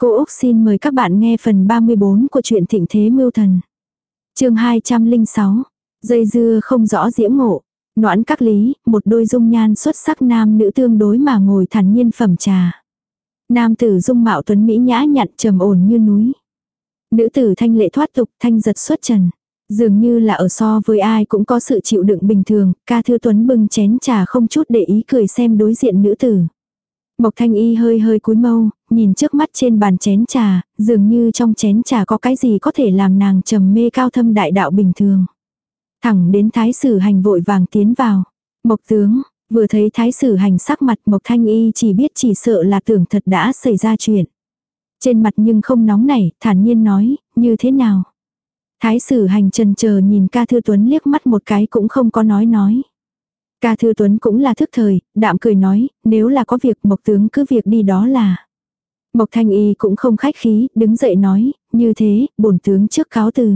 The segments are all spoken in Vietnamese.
Cô Úc xin mời các bạn nghe phần 34 của truyện Thịnh Thế Mưu Thần. chương 206. Dây dưa không rõ diễm ngộ. Noãn các lý, một đôi dung nhan xuất sắc nam nữ tương đối mà ngồi thản nhiên phẩm trà. Nam tử dung mạo tuấn Mỹ nhã nhặn trầm ổn như núi. Nữ tử thanh lệ thoát tục thanh giật xuất trần. Dường như là ở so với ai cũng có sự chịu đựng bình thường, ca thư tuấn bưng chén trà không chút để ý cười xem đối diện nữ tử. Mộc thanh y hơi hơi cúi mâu, nhìn trước mắt trên bàn chén trà, dường như trong chén trà có cái gì có thể làm nàng trầm mê cao thâm đại đạo bình thường. Thẳng đến thái sử hành vội vàng tiến vào. Mộc tướng, vừa thấy thái sử hành sắc mặt mộc thanh y chỉ biết chỉ sợ là tưởng thật đã xảy ra chuyện. Trên mặt nhưng không nóng nảy, thản nhiên nói, như thế nào. Thái sử hành trần chờ nhìn ca thư tuấn liếc mắt một cái cũng không có nói nói. Ca Thư Tuấn cũng là thức thời, đạm cười nói, nếu là có việc Mộc Tướng cứ việc đi đó là. Mộc Thanh Y cũng không khách khí, đứng dậy nói, như thế, bổn tướng trước cáo từ.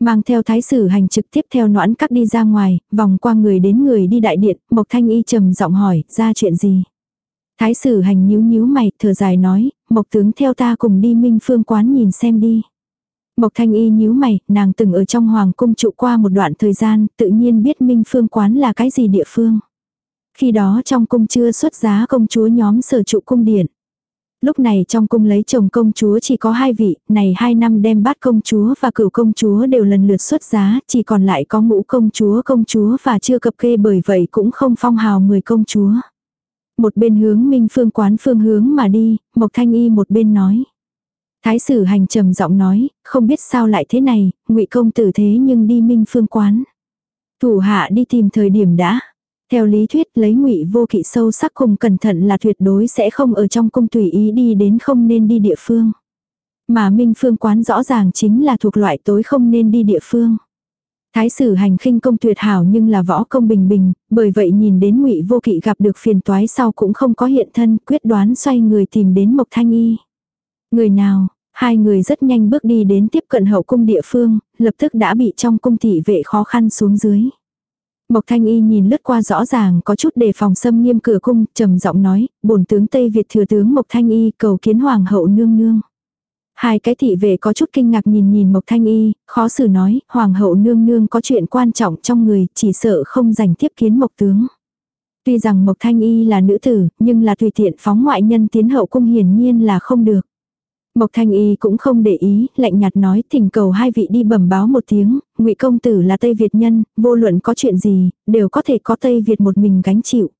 Mang theo thái sử hành trực tiếp theo noãn các đi ra ngoài, vòng qua người đến người đi đại điện, Mộc Thanh Y trầm giọng hỏi, ra chuyện gì? Thái sử hành nhíu nhíu mày, thở dài nói, Mộc tướng theo ta cùng đi minh phương quán nhìn xem đi. Mộc Thanh Y nhíu mày, nàng từng ở trong hoàng cung trụ qua một đoạn thời gian, tự nhiên biết Minh Phương quán là cái gì địa phương. Khi đó trong cung chưa xuất giá công chúa nhóm sở trụ cung điện. Lúc này trong cung lấy chồng công chúa chỉ có hai vị, này hai năm đem bát công chúa và cửu công chúa đều lần lượt xuất giá, chỉ còn lại có ngũ công chúa công chúa và chưa cập kê bởi vậy cũng không phong hào mười công chúa. Một bên hướng minh phương quán phương hướng mà đi, Mộc Thanh Y một bên nói. Thái sử hành trầm giọng nói, không biết sao lại thế này, ngụy công tử thế nhưng đi minh phương quán. Thủ hạ đi tìm thời điểm đã. Theo lý thuyết lấy ngụy vô kỵ sâu sắc cùng cẩn thận là tuyệt đối sẽ không ở trong cung tùy ý đi đến không nên đi địa phương. Mà minh phương quán rõ ràng chính là thuộc loại tối không nên đi địa phương. Thái sử hành khinh công tuyệt hảo nhưng là võ công bình bình, bởi vậy nhìn đến ngụy vô kỵ gặp được phiền toái sau cũng không có hiện thân quyết đoán xoay người tìm đến Mộc Thanh Y. Người nào, hai người rất nhanh bước đi đến tiếp cận hậu cung địa phương, lập tức đã bị trong cung thị vệ khó khăn xuống dưới. Mộc Thanh Y nhìn lướt qua rõ ràng có chút đề phòng xâm nghiêm cửa cung, trầm giọng nói, bổn tướng Tây Việt thừa tướng Mộc Thanh Y cầu kiến hoàng hậu nương nương. Hai cái thị vệ có chút kinh ngạc nhìn nhìn Mộc Thanh Y, khó xử nói, hoàng hậu nương nương có chuyện quan trọng trong người, chỉ sợ không dành tiếp kiến Mộc tướng. Tuy rằng Mộc Thanh Y là nữ tử, nhưng là tùy tiện phóng ngoại nhân tiến hậu cung hiển nhiên là không được. Mộc Thanh Y cũng không để ý, lạnh nhạt nói thỉnh cầu hai vị đi bẩm báo một tiếng, ngụy công tử là Tây Việt nhân, vô luận có chuyện gì, đều có thể có Tây Việt một mình gánh chịu.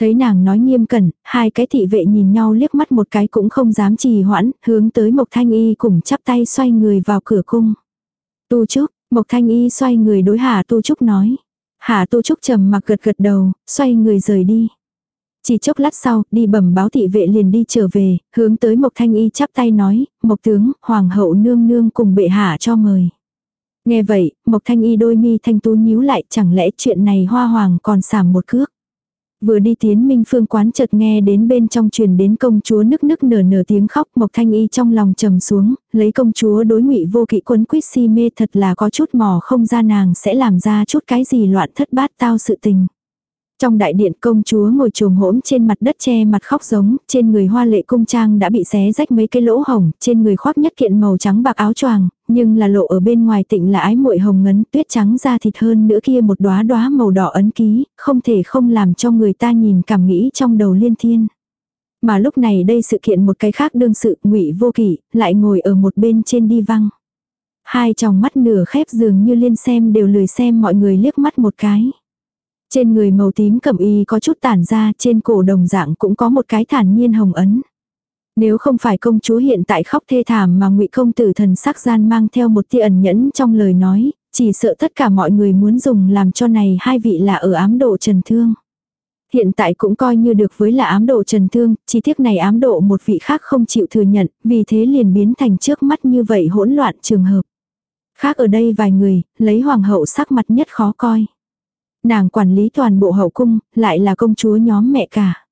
Thấy nàng nói nghiêm cẩn, hai cái thị vệ nhìn nhau liếc mắt một cái cũng không dám trì hoãn, hướng tới Mộc Thanh Y cùng chắp tay xoay người vào cửa cung. Tu Trúc, Mộc Thanh Y xoay người đối Hà Tu Trúc nói. Hà Tu Trúc trầm mặc gật gật đầu, xoay người rời đi. Chỉ chốc lát sau, đi bẩm báo thị vệ liền đi trở về, hướng tới Mộc Thanh Y chắp tay nói, Mộc tướng, Hoàng hậu nương nương cùng bệ hạ cho mời. Nghe vậy, Mộc Thanh Y đôi mi thanh tú nhíu lại, chẳng lẽ chuyện này hoa hoàng còn sảm một cước. Vừa đi tiến minh phương quán chợt nghe đến bên trong truyền đến công chúa nức nức nở nở tiếng khóc Mộc Thanh Y trong lòng trầm xuống, lấy công chúa đối ngụy vô kỵ quấn quýt si mê thật là có chút mò không ra nàng sẽ làm ra chút cái gì loạn thất bát tao sự tình. Trong đại điện công chúa ngồi trồm hỗn trên mặt đất che mặt khóc giống, trên người hoa lệ cung trang đã bị xé rách mấy cái lỗ hồng, trên người khoác nhất kiện màu trắng bạc áo choàng, nhưng là lộ ở bên ngoài tịnh là ái muội hồng ngấn tuyết trắng da thịt hơn nữa kia một đóa đóa màu đỏ ấn ký, không thể không làm cho người ta nhìn cảm nghĩ trong đầu liên thiên. Mà lúc này đây sự kiện một cái khác đương sự ngụy vô kỷ, lại ngồi ở một bên trên đi văng. Hai tròng mắt nửa khép dường như liên xem đều lười xem mọi người liếc mắt một cái. Trên người màu tím cẩm y có chút tản ra, trên cổ đồng dạng cũng có một cái thản nhiên hồng ấn. Nếu không phải công chúa hiện tại khóc thê thảm mà ngụy công tử thần sắc gian mang theo một tia ẩn nhẫn trong lời nói, chỉ sợ tất cả mọi người muốn dùng làm cho này hai vị là ở ám độ trần thương. Hiện tại cũng coi như được với là ám độ trần thương, chi tiết này ám độ một vị khác không chịu thừa nhận, vì thế liền biến thành trước mắt như vậy hỗn loạn trường hợp. Khác ở đây vài người, lấy hoàng hậu sắc mặt nhất khó coi. Nàng quản lý toàn bộ hậu cung, lại là công chúa nhóm mẹ cả.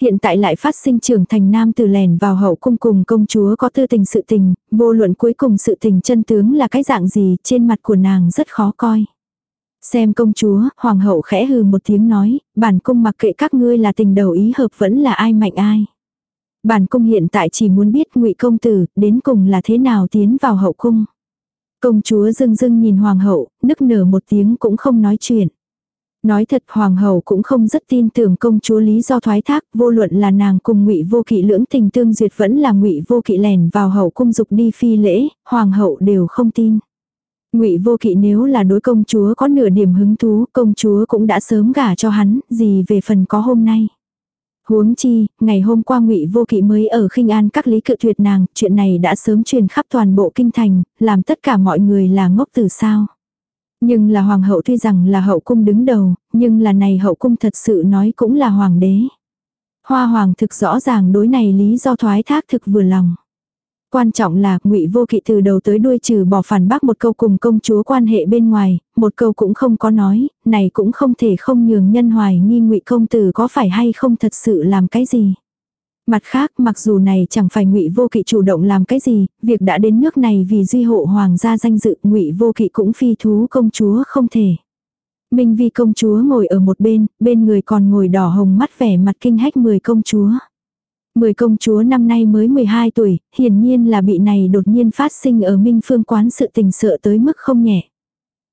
Hiện tại lại phát sinh trưởng thành nam từ lèn vào hậu cung cùng công chúa có tư tình sự tình, vô luận cuối cùng sự tình chân tướng là cái dạng gì trên mặt của nàng rất khó coi. Xem công chúa, hoàng hậu khẽ hừ một tiếng nói, bản cung mặc kệ các ngươi là tình đầu ý hợp vẫn là ai mạnh ai. Bản cung hiện tại chỉ muốn biết ngụy công tử đến cùng là thế nào tiến vào hậu cung. Công chúa dưng dưng nhìn hoàng hậu, nức nở một tiếng cũng không nói chuyện. Nói thật hoàng hậu cũng không rất tin tưởng công chúa lý do thoái thác, vô luận là nàng cùng ngụy vô kỵ lưỡng tình tương duyệt vẫn là ngụy vô kỵ lèn vào hậu cung dục đi phi lễ, hoàng hậu đều không tin. Ngụy Vô Kỵ nếu là đối công chúa có nửa điểm hứng thú, công chúa cũng đã sớm gả cho hắn, gì về phần có hôm nay. Huống chi, ngày hôm qua Ngụy Vô Kỵ mới ở khinh an các lý cự tuyệt nàng, chuyện này đã sớm truyền khắp toàn bộ kinh thành, làm tất cả mọi người là ngốc từ sao. Nhưng là hoàng hậu tuy rằng là hậu cung đứng đầu, nhưng là này hậu cung thật sự nói cũng là hoàng đế. Hoa hoàng thực rõ ràng đối này lý do thoái thác thực vừa lòng. Quan trọng là ngụy vô kỵ từ đầu tới đuôi trừ bỏ phản bác một câu cùng công chúa quan hệ bên ngoài, một câu cũng không có nói, này cũng không thể không nhường nhân hoài nghi ngụy công tử có phải hay không thật sự làm cái gì. Mặt khác mặc dù này chẳng phải ngụy vô kỵ chủ động làm cái gì, việc đã đến nước này vì duy hộ hoàng gia danh dự ngụy vô kỵ cũng phi thú công chúa không thể. Minh vi công chúa ngồi ở một bên, bên người còn ngồi đỏ hồng mắt vẻ mặt kinh hách mười công chúa. Mười công chúa năm nay mới 12 tuổi, hiển nhiên là bị này đột nhiên phát sinh ở Minh Phương quán sự tình sợ tới mức không nhẹ.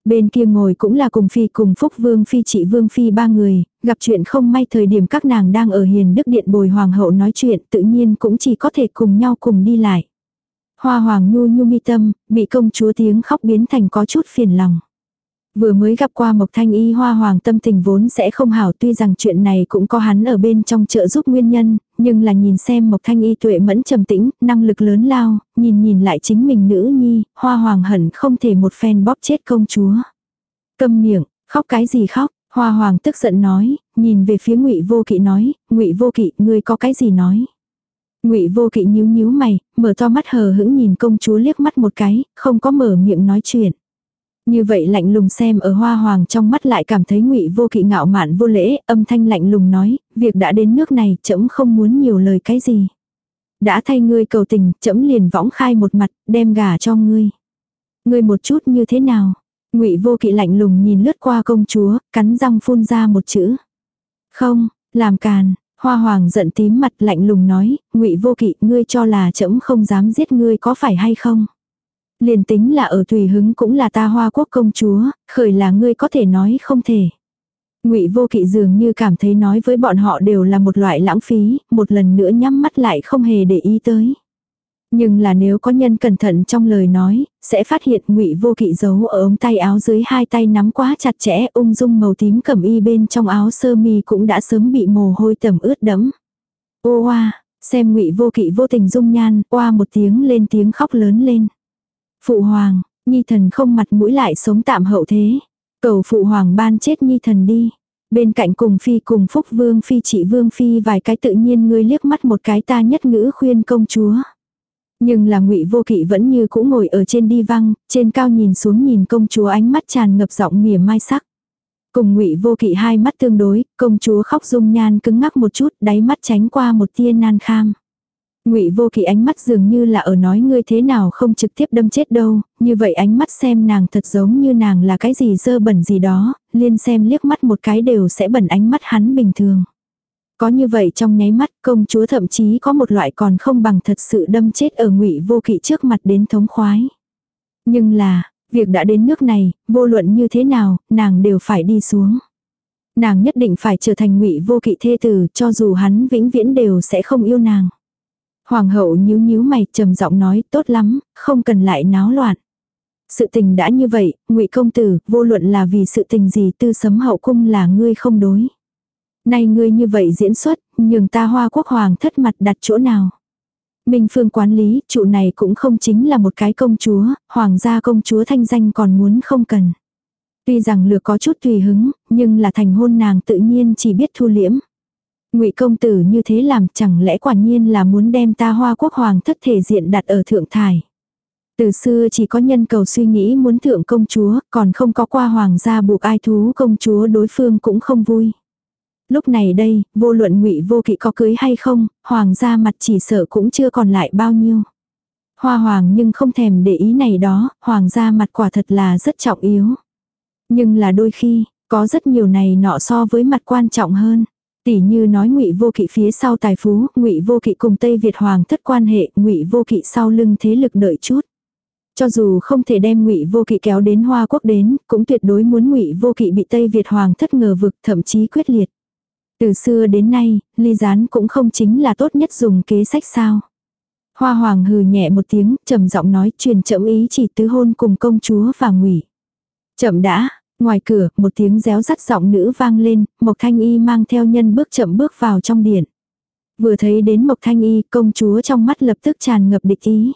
Bên kia ngồi cũng là cùng phi cùng phúc vương phi chị vương phi ba người, gặp chuyện không may thời điểm các nàng đang ở hiền đức điện bồi hoàng hậu nói chuyện tự nhiên cũng chỉ có thể cùng nhau cùng đi lại. Hoa hoàng nhu nhu mi tâm, bị công chúa tiếng khóc biến thành có chút phiền lòng. Vừa mới gặp qua Mộc Thanh Y hoa hoàng tâm tình vốn sẽ không hảo tuy rằng chuyện này cũng có hắn ở bên trong trợ giúp nguyên nhân, nhưng là nhìn xem Mộc Thanh Y tuệ mẫn trầm tĩnh, năng lực lớn lao, nhìn nhìn lại chính mình nữ nhi, hoa hoàng hẳn không thể một phen bóp chết công chúa. Câm miệng, khóc cái gì khóc, hoa hoàng tức giận nói, nhìn về phía ngụy vô kỵ nói, ngụy vô kỵ, ngươi có cái gì nói. Ngụy Vô Kỵ nhíu nhíu mày, mở to mắt hờ hững nhìn công chúa liếc mắt một cái, không có mở miệng nói chuyện. Như vậy lạnh lùng xem ở hoa hoàng trong mắt lại cảm thấy ngụy vô kỵ ngạo mạn vô lễ, âm thanh lạnh lùng nói, việc đã đến nước này, trẫm không muốn nhiều lời cái gì. Đã thay ngươi cầu tình, trẫm liền võng khai một mặt, đem gà cho ngươi. Ngươi một chút như thế nào? Ngụy vô kỵ lạnh lùng nhìn lướt qua công chúa, cắn răng phun ra một chữ. Không, làm càn, hoa hoàng giận tím mặt lạnh lùng nói, ngụy vô kỵ ngươi cho là trẫm không dám giết ngươi có phải hay không? Liền tính là ở tùy hứng cũng là ta hoa quốc công chúa, khởi là ngươi có thể nói không thể. Ngụy Vô Kỵ dường như cảm thấy nói với bọn họ đều là một loại lãng phí, một lần nữa nhắm mắt lại không hề để ý tới. Nhưng là nếu có nhân cẩn thận trong lời nói, sẽ phát hiện Ngụy Vô Kỵ giấu ở ống tay áo dưới hai tay nắm quá chặt chẽ, ung dung màu tím cẩm y bên trong áo sơ mi cũng đã sớm bị mồ hôi tẩm ướt đẫm. Ô oa, xem Ngụy Vô Kỵ vô tình dung nhan, oa một tiếng lên tiếng khóc lớn lên. Phụ hoàng, nhi thần không mặt mũi lại sống tạm hậu thế. Cầu phụ hoàng ban chết nhi thần đi. Bên cạnh cùng phi cùng phúc vương phi chị vương phi vài cái tự nhiên ngươi liếc mắt một cái ta nhất ngữ khuyên công chúa. Nhưng là ngụy vô kỵ vẫn như cũ ngồi ở trên đi văng, trên cao nhìn xuống nhìn công chúa ánh mắt tràn ngập giọng mỉa mai sắc. Cùng ngụy vô kỵ hai mắt tương đối, công chúa khóc dung nhan cứng ngắc một chút, đáy mắt tránh qua một tia nan kham. Ngụy Vô Kỵ ánh mắt dường như là ở nói ngươi thế nào không trực tiếp đâm chết đâu, như vậy ánh mắt xem nàng thật giống như nàng là cái gì dơ bẩn gì đó, liên xem liếc mắt một cái đều sẽ bẩn ánh mắt hắn bình thường. Có như vậy trong nháy mắt công chúa thậm chí có một loại còn không bằng thật sự đâm chết ở Ngụy Vô Kỵ trước mặt đến thống khoái. Nhưng là, việc đã đến nước này, vô luận như thế nào, nàng đều phải đi xuống. Nàng nhất định phải trở thành Ngụy Vô Kỵ thê tử, cho dù hắn vĩnh viễn đều sẽ không yêu nàng. Hoàng hậu nhíu nhíu mày, trầm giọng nói, tốt lắm, không cần lại náo loạn. Sự tình đã như vậy, ngụy công tử, vô luận là vì sự tình gì tư sấm hậu cung là ngươi không đối. Nay ngươi như vậy diễn xuất, nhường ta hoa quốc hoàng thất mặt đặt chỗ nào. Minh phương quản lý, trụ này cũng không chính là một cái công chúa, hoàng gia công chúa thanh danh còn muốn không cần. Tuy rằng lừa có chút tùy hứng, nhưng là thành hôn nàng tự nhiên chỉ biết thu liễm. Ngụy công tử như thế làm chẳng lẽ quả nhiên là muốn đem ta hoa quốc hoàng thất thể diện đặt ở thượng thải. Từ xưa chỉ có nhân cầu suy nghĩ muốn thượng công chúa, còn không có qua hoàng gia buộc ai thú công chúa đối phương cũng không vui. Lúc này đây, vô luận ngụy vô kỵ có cưới hay không, hoàng gia mặt chỉ sợ cũng chưa còn lại bao nhiêu. Hoa hoàng nhưng không thèm để ý này đó, hoàng gia mặt quả thật là rất trọng yếu. Nhưng là đôi khi, có rất nhiều này nọ so với mặt quan trọng hơn. Tỷ như nói Ngụy Vô Kỵ phía sau tài phú, Ngụy Vô Kỵ cùng Tây Việt hoàng thất quan hệ, Ngụy Vô Kỵ sau lưng thế lực đợi chút. Cho dù không thể đem Ngụy Vô Kỵ kéo đến Hoa Quốc đến, cũng tuyệt đối muốn Ngụy Vô Kỵ bị Tây Việt hoàng thất ngờ vực, thậm chí quyết liệt. Từ xưa đến nay, ly gián cũng không chính là tốt nhất dùng kế sách sao. Hoa hoàng hừ nhẹ một tiếng, trầm giọng nói truyền chậm ý chỉ tứ hôn cùng công chúa và ngụy. Chậm đã, ngoài cửa, một tiếng réo rắt giọng nữ vang lên, Mộc Thanh Y mang theo nhân bước chậm bước vào trong điện. Vừa thấy đến Mộc Thanh Y, công chúa trong mắt lập tức tràn ngập địch ý.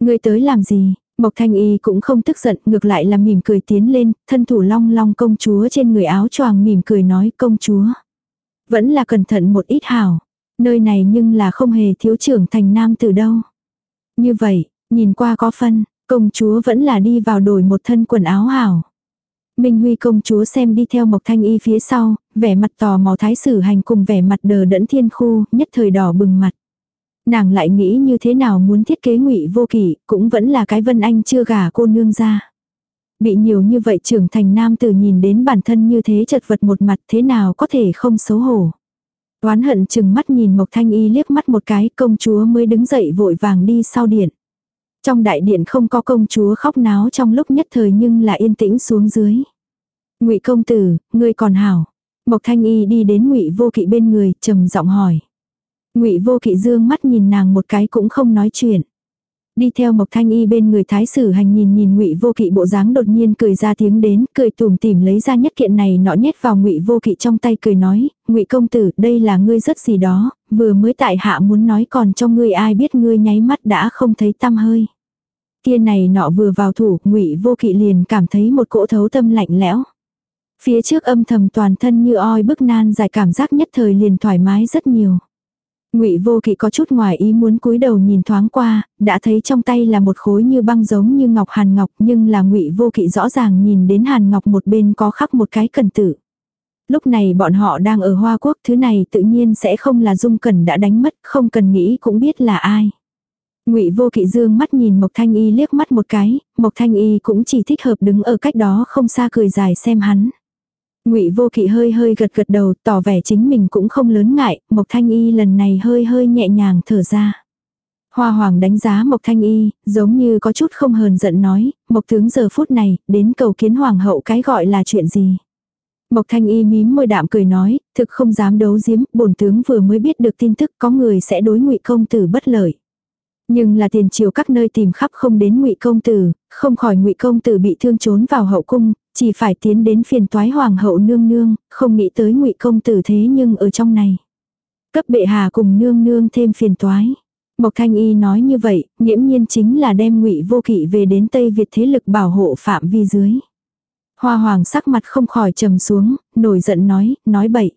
Người tới làm gì? Mộc Thanh Y cũng không tức giận, ngược lại là mỉm cười tiến lên, thân thủ long long công chúa trên người áo choàng mỉm cười nói công chúa. Vẫn là cẩn thận một ít hảo. Nơi này nhưng là không hề thiếu trưởng thành nam từ đâu. Như vậy, nhìn qua có phân, công chúa vẫn là đi vào đổi một thân quần áo hảo. Minh Huy công chúa xem đi theo Mộc Thanh Y phía sau, vẻ mặt tò mò thái sử hành cùng vẻ mặt đờ đẫn thiên khu, nhất thời đỏ bừng mặt. Nàng lại nghĩ như thế nào muốn thiết kế ngụy vô kỷ, cũng vẫn là cái vân anh chưa gả cô nương ra. Bị nhiều như vậy trưởng thành nam tử nhìn đến bản thân như thế chật vật một mặt thế nào có thể không xấu hổ. Oán hận chừng mắt nhìn Mộc Thanh Y liếc mắt một cái công chúa mới đứng dậy vội vàng đi sau điện. Trong đại điện không có công chúa khóc náo trong lúc nhất thời nhưng là yên tĩnh xuống dưới. ngụy công tử, ngươi còn hảo. Mộc Thanh Y đi đến ngụy vô kỵ bên người, trầm giọng hỏi. ngụy vô kỵ dương mắt nhìn nàng một cái cũng không nói chuyện. Đi theo Mộc Thanh Y bên người thái sử hành nhìn nhìn Ngụy Vô Kỵ bộ dáng đột nhiên cười ra tiếng đến, cười tủm tỉm lấy ra nhất kiện này nọ nhét vào Ngụy Vô Kỵ trong tay cười nói, "Ngụy công tử, đây là ngươi rất gì đó, vừa mới tại hạ muốn nói còn cho ngươi ai biết ngươi nháy mắt đã không thấy tăm hơi." Kia này nọ vừa vào thủ, Ngụy Vô Kỵ liền cảm thấy một cỗ thấu tâm lạnh lẽo. Phía trước âm thầm toàn thân như oi bức nan dài cảm giác nhất thời liền thoải mái rất nhiều. Ngụy Vô Kỵ có chút ngoài ý muốn cúi đầu nhìn thoáng qua, đã thấy trong tay là một khối như băng giống như ngọc hàn ngọc, nhưng là Ngụy Vô Kỵ rõ ràng nhìn đến hàn ngọc một bên có khắc một cái cần tử. Lúc này bọn họ đang ở Hoa Quốc, thứ này tự nhiên sẽ không là Dung Cẩn đã đánh mất, không cần nghĩ cũng biết là ai. Ngụy Vô Kỵ dương mắt nhìn Mộc Thanh Y liếc mắt một cái, Mộc Thanh Y cũng chỉ thích hợp đứng ở cách đó không xa cười dài xem hắn. Ngụy Vô Kỵ hơi hơi gật gật đầu, tỏ vẻ chính mình cũng không lớn ngại, Mộc Thanh Y lần này hơi hơi nhẹ nhàng thở ra. Hoa Hoàng đánh giá Mộc Thanh Y, giống như có chút không hờn giận nói, Mộc tướng giờ phút này, đến cầu kiến Hoàng hậu cái gọi là chuyện gì. Mộc Thanh Y mím môi đạm cười nói, thực không dám đấu giếm, bổn tướng vừa mới biết được tin tức có người sẽ đối ngụy công tử bất lợi. Nhưng là tiền triều các nơi tìm khắp không đến ngụy công tử, không khỏi ngụy công tử bị thương trốn vào hậu cung, chỉ phải tiến đến phiền toái hoàng hậu nương nương, không nghĩ tới ngụy công tử thế nhưng ở trong này. Cấp bệ hạ cùng nương nương thêm phiền toái. Mộc Thanh Y nói như vậy, nghiễm nhiên chính là đem ngụy vô kỵ về đến Tây Việt thế lực bảo hộ phạm vi dưới. Hoa hoàng sắc mặt không khỏi trầm xuống, nổi giận nói, nói bậy.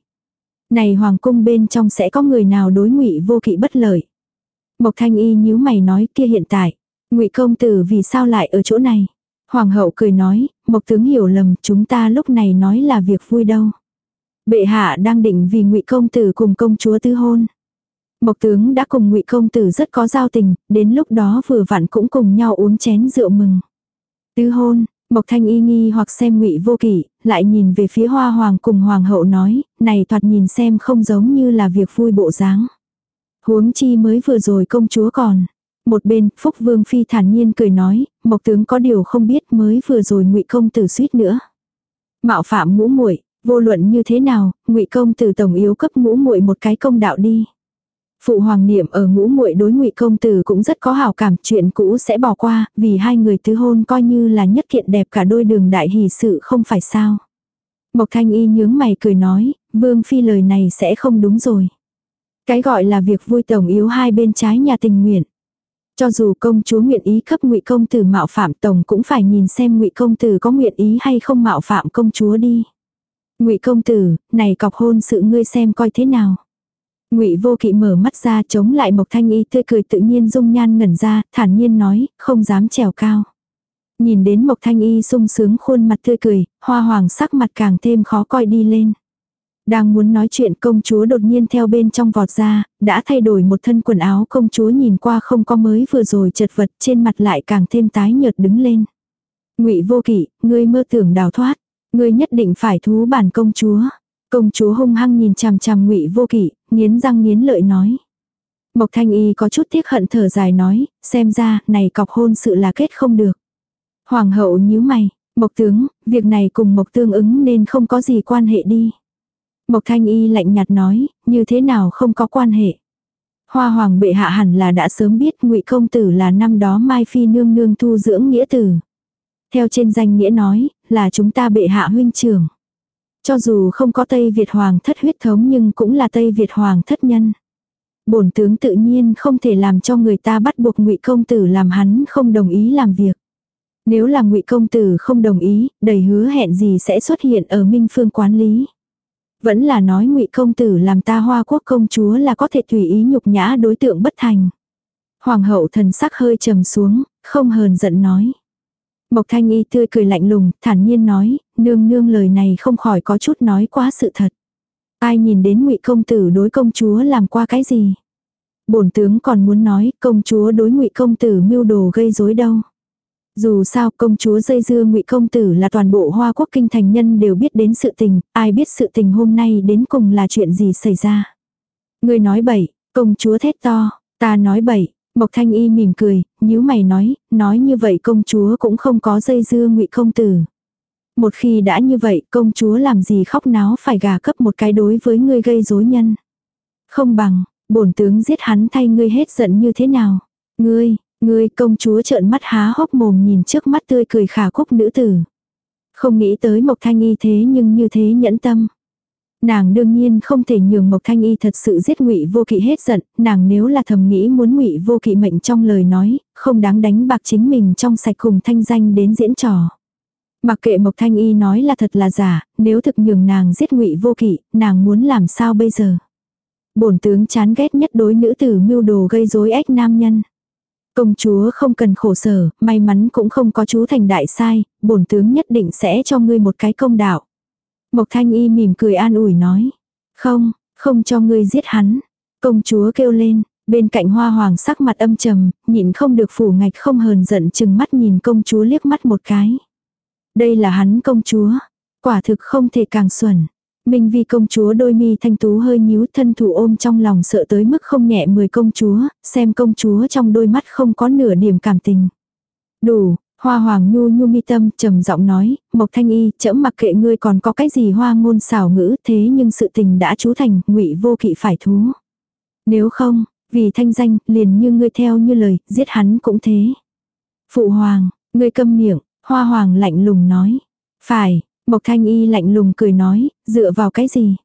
Này hoàng cung bên trong sẽ có người nào đối ngụy vô kỵ bất lợi. Mộc Thanh Y nhíu mày nói kia hiện tại, ngụy công tử vì sao lại ở chỗ này. Hoàng hậu cười nói, Mộc tướng hiểu lầm, chúng ta lúc này nói là việc vui đâu. Bệ hạ đang định vì ngụy công tử cùng công chúa tư hôn. Mộc tướng đã cùng ngụy công tử rất có giao tình, đến lúc đó vừa vặn cũng cùng nhau uống chén rượu mừng. Tư hôn, Mộc thanh y nghi hoặc xem ngụy vô kỷ, lại nhìn về phía hoa hoàng cùng hoàng hậu nói, này thoạt nhìn xem không giống như là việc vui bộ dáng. Huống chi mới vừa rồi công chúa còn. Một bên, Phúc Vương Phi thản nhiên cười nói, Mộc tướng có điều không biết mới vừa rồi ngụy công tử suýt nữa. Mạo phạm ngũ muội vô luận như thế nào, ngụy công tử tổng yếu cấp ngũ muội một cái công đạo đi. Phụ hoàng niệm ở ngũ muội đối ngụy công tử cũng rất có hảo cảm, chuyện cũ sẽ bỏ qua, vì hai người tứ hôn coi như là nhất kiện đẹp cả đôi đường đại hỷ sự không phải sao. Mộc thanh y nhướng mày cười nói, vương phi lời này sẽ không đúng rồi. Cái gọi là việc vui tổng yếu hai bên trái nhà tình nguyện. Cho dù công chúa nguyện ý cấp ngụy công tử mạo phạm tổng cũng phải nhìn xem ngụy công tử có nguyện ý hay không mạo phạm công chúa đi. Ngụy công tử, này cọc hôn sự ngươi xem coi thế nào. Ngụy Vô Kỵ mở mắt ra chống lại Mộc Thanh Y tươi cười tự nhiên dung nhan ngẩn ra, thản nhiên nói, không dám trèo cao. Nhìn đến Mộc Thanh Y sung sướng khuôn mặt tươi cười, hoa hoàng sắc mặt càng thêm khó coi đi lên. Đang muốn nói chuyện công chúa đột nhiên theo bên trong vọt ra, đã thay đổi một thân quần áo công chúa nhìn qua không có mới vừa rồi chật vật trên mặt lại càng thêm tái nhợt đứng lên. ngụy vô kỵ, ngươi mơ tưởng đào thoát, ngươi nhất định phải thú bản công chúa. Công chúa hung hăng nhìn chằm chằm ngụy vô kỵ, nghiến răng nghiến lợi nói. Mộc thanh y có chút tiếc hận thở dài nói, xem ra, này cọc hôn sự là kết không được. Hoàng hậu nhíu mày, mộc tướng, việc này cùng mộc tương ứng nên không có gì quan hệ đi. Mộc thanh y lạnh nhạt nói, như thế nào không có quan hệ. Hoa hoàng bệ hạ hẳn là đã sớm biết ngụy công tử là năm đó Mai Phi nương nương thu dưỡng nghĩa tử. Theo trên danh nghĩa nói, là chúng ta bệ hạ huynh trưởng. Cho dù không có Tây Việt Hoàng thất huyết thống nhưng cũng là Tây Việt Hoàng thất nhân. Bổn tướng tự nhiên không thể làm cho người ta bắt buộc ngụy công tử làm hắn không đồng ý làm việc. Nếu là ngụy công tử không đồng ý, đầy hứa hẹn gì sẽ xuất hiện ở minh phương quán lý. Vẫn là nói ngụy công tử làm ta hoa quốc công chúa là có thể tùy ý nhục nhã đối tượng bất thành. Hoàng hậu thần sắc hơi trầm xuống, không hờn giận nói. Mộc thanh y tươi cười lạnh lùng, thản nhiên nói, nương nương lời này không khỏi có chút nói quá sự thật. Ai nhìn đến ngụy công tử đối công chúa làm qua cái gì? Bổn tướng còn muốn nói công chúa đối ngụy công tử mưu đồ gây rối đâu. Dù sao công chúa dây dưa ngụy công tử là toàn bộ hoa quốc kinh thành nhân đều biết đến sự tình, ai biết sự tình hôm nay đến cùng là chuyện gì xảy ra. Người nói bậy, công chúa thét to, ta nói bậy, Mộc Thanh Y mỉm cười, nhíu mày nói, nói như vậy công chúa cũng không có dây dưa ngụy công tử. Một khi đã như vậy, công chúa làm gì khóc náo phải gà cấp một cái đối với ngươi gây rối nhân. Không bằng, bổn tướng giết hắn thay ngươi hết giận như thế nào. Ngươi, ngươi công chúa trợn mắt há hốc mồm nhìn trước mắt tươi cười khả khúc nữ tử. Không nghĩ tới Mộc Thanh Y thế nhưng như thế nhẫn tâm. Nàng đương nhiên không thể nhường Mộc Thanh Y thật sự giết Ngụy Vô Kỵ hết giận, nàng nếu là thầm nghĩ muốn Ngụy Vô Kỵ mệnh trong lời nói, không đáng đánh bạc chính mình trong sạch cùng thanh danh đến diễn trò. Mặc kệ Mộc Thanh Y nói là thật là giả, nếu thực nhường nàng giết Ngụy Vô Kỵ, nàng muốn làm sao bây giờ? Bổn tướng chán ghét nhất đối nữ tử mưu đồ gây rối ách nam nhân. Công chúa không cần khổ sở, may mắn cũng không có chú thành đại sai, bổn tướng nhất định sẽ cho ngươi một cái công đạo. Mộc thanh y mỉm cười an ủi nói. Không, không cho ngươi giết hắn. Công chúa kêu lên, bên cạnh hoa hoàng sắc mặt âm trầm, nhịn không được phủ ngạch không hờn giận chừng mắt nhìn công chúa liếc mắt một cái. Đây là hắn công chúa. Quả thực không thể càng xuẩn. Minh vi công chúa đôi mi thanh tú hơi nhíu thân thủ ôm trong lòng sợ tới mức không nhẹ mười công chúa, xem công chúa trong đôi mắt không có nửa điểm cảm tình. Đủ, hoa hoàng nhu nhu mi tâm trầm giọng nói, mộc thanh y, chẫm mặc kệ ngươi còn có cái gì hoa ngôn xảo ngữ thế nhưng sự tình đã chú thành, ngụy vô kỵ phải thú. Nếu không, vì thanh danh, liền như ngươi theo như lời, giết hắn cũng thế. Phụ hoàng, ngươi câm miệng, hoa hoàng lạnh lùng nói. Phải, Mộc Thanh Y lạnh lùng cười nói, dựa vào cái gì?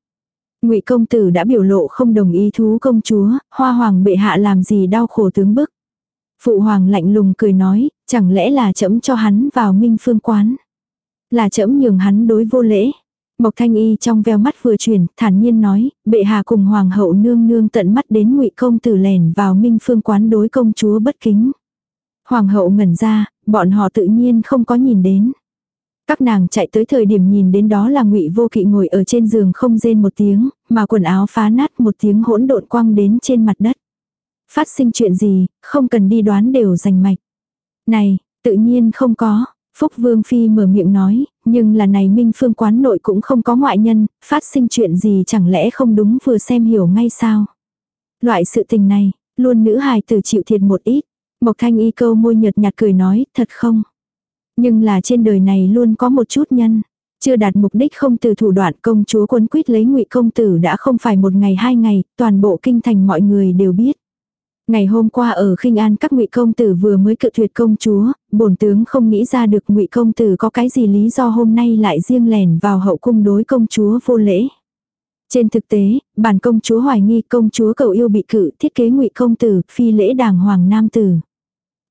Ngụy công tử đã biểu lộ không đồng ý thú công chúa, hoa hoàng bệ hạ làm gì đau khổ tướng bức. Phụ hoàng lạnh lùng cười nói, chẳng lẽ là chấm cho hắn vào minh phương quán. Là chấm nhường hắn đối vô lễ. Mộc thanh y trong veo mắt vừa chuyển, thản nhiên nói, bệ hạ cùng hoàng hậu nương nương tận mắt đến ngụy công tử lèn vào minh phương quán đối công chúa bất kính. Hoàng hậu ngẩn ra, bọn họ tự nhiên không có nhìn đến. Các nàng chạy tới thời điểm nhìn đến đó là ngụy vô kỵ ngồi ở trên giường không rên một tiếng, mà quần áo phá nát một tiếng hỗn độn quăng đến trên mặt đất. Phát sinh chuyện gì, không cần đi đoán đều rành mạch. Này, tự nhiên không có. Phúc Vương Phi mở miệng nói, nhưng là này Minh Phương quán nội cũng không có ngoại nhân, phát sinh chuyện gì chẳng lẽ không đúng vừa xem hiểu ngay sao. Loại sự tình này, luôn nữ hài tử chịu thiệt một ít. Mộc Thanh Y câu môi nhợt nhạt cười nói, thật không? Nhưng là trên đời này luôn có một chút nhân. Chưa đạt mục đích không từ thủ đoạn công chúa quân quyết lấy ngụy công tử đã không phải một ngày hai ngày, toàn bộ kinh thành mọi người đều biết. Ngày hôm qua ở khinh an các ngụy công tử vừa mới cự tuyệt công chúa, bổn tướng không nghĩ ra được ngụy công tử có cái gì lý do hôm nay lại riêng lẻn vào hậu cung đối công chúa vô lễ. Trên thực tế, bản công chúa hoài nghi công chúa cầu yêu bị cự thiết kế ngụy công tử, phi lễ đàng hoàng nam tử.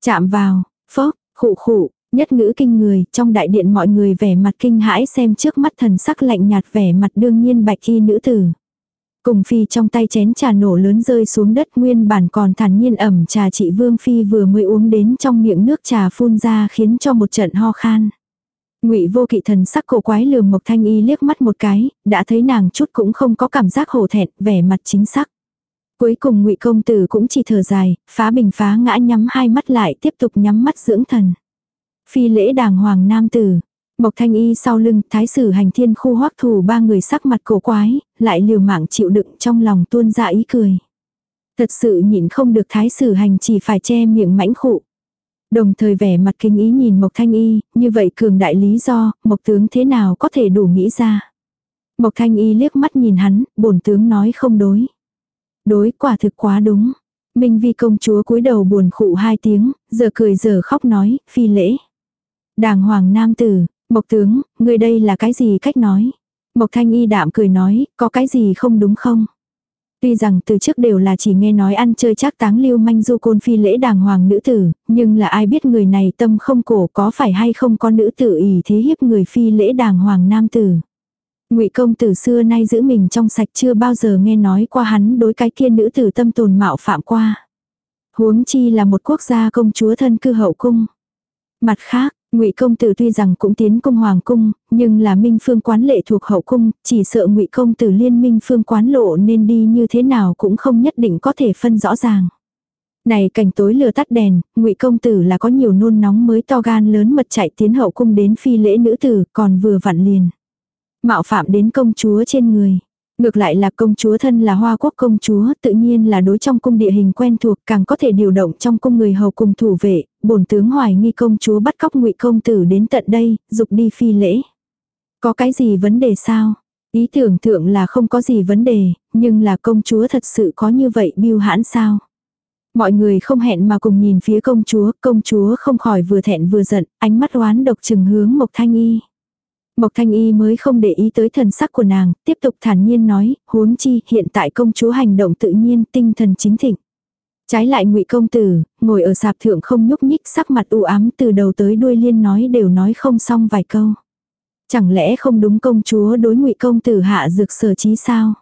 Chạm vào, phốc, khụ khụ, Nhất ngữ kinh người, trong đại điện mọi người vẻ mặt kinh hãi xem trước mắt thần sắc lạnh nhạt vẻ mặt đương nhiên bạch y nữ tử. Cùng phi trong tay chén trà nổ lớn rơi xuống đất nguyên bản còn thản nhiên ẩm trà chị Vương Phi vừa mới uống đến trong miệng nước trà phun ra khiến cho một trận ho khan. Ngụy vô kỵ thần sắc cổ quái lườm Mộc Thanh Y liếc mắt một cái, đã thấy nàng chút cũng không có cảm giác hổ thẹn, vẻ mặt chính xác. Cuối cùng Ngụy công tử cũng chỉ thở dài, phá bình phá ngã nhắm hai mắt lại tiếp tục nhắm mắt dưỡng thần. Phi lễ đàng hoàng nam tử. Mộc Thanh Y sau lưng, thái sử hành thiên khu hoắc thủ ba người sắc mặt cổ quái, lại liều mạng chịu đựng trong lòng tuôn ra ý cười. Thật sự nhịn không được thái sử hành chỉ phải che miệng mãnh khụ. Đồng thời vẻ mặt kinh ý nhìn Mộc Thanh Y, như vậy cường đại lý do, Mộc tướng thế nào có thể đủ nghĩ ra. Mộc Thanh Y liếc mắt nhìn hắn, bổn tướng nói không đối. Đối quả thực quá đúng. Minh Vi công chúa cúi đầu buồn khụ hai tiếng, giờ cười giờ khóc nói, phi lễ. Đàng hoàng nam tử, Mộc tướng, người đây là cái gì cách nói? Mộc Thanh Y đạm cười nói, có cái gì không đúng không? Tuy rằng từ trước đều là chỉ nghe nói ăn chơi chắc táng lưu manh du côn phi lễ đàng hoàng nữ tử, nhưng là ai biết người này tâm không cổ có phải hay không có nữ tử ỷ thế hiếp người phi lễ đàng hoàng nam tử. Ngụy công tử xưa nay giữ mình trong sạch chưa bao giờ nghe nói qua hắn đối cái kia nữ tử tâm tồn mạo phạm qua. Huống chi là một quốc gia công chúa thân cư hậu cung. Mặt khác, Ngụy công tử tuy rằng cũng tiến cung hoàng cung, nhưng là Minh Phương quán lệ thuộc hậu cung, chỉ sợ Ngụy công tử liên Minh Phương quán lộ nên đi như thế nào cũng không nhất định có thể phân rõ ràng. Này cảnh tối lừa tắt đèn, Ngụy công tử là có nhiều nôn nóng mới to gan lớn mật chạy tiến hậu cung đến phi lễ nữ tử, còn vừa vặn liền. Mạo phạm đến công chúa trên người. Ngược lại là công chúa thân là hoa quốc công chúa, tự nhiên là đối trong cung địa hình quen thuộc, càng có thể điều động trong cung người hầu cùng thủ vệ, bổn tướng hoài nghi công chúa bắt cóc ngụy công tử đến tận đây, dục đi phi lễ. Có cái gì vấn đề sao? Ý tưởng thượng là không có gì vấn đề, nhưng là công chúa thật sự có như vậy biêu hãn sao? Mọi người không hẹn mà cùng nhìn phía công chúa, công chúa không khỏi vừa thẹn vừa giận, ánh mắt oán độc chừng hướng Mộc Thanh Y. Mộc Thanh Y mới không để ý tới thần sắc của nàng, tiếp tục thản nhiên nói, huống chi, hiện tại công chúa hành động tự nhiên, tinh thần chính thịnh. Trái lại ngụy công tử, ngồi ở sạp thượng không nhúc nhích sắc mặt u ám từ đầu tới đuôi liên nói đều nói không xong vài câu. Chẳng lẽ không đúng công chúa đối ngụy công tử hạ dược sở trí sao?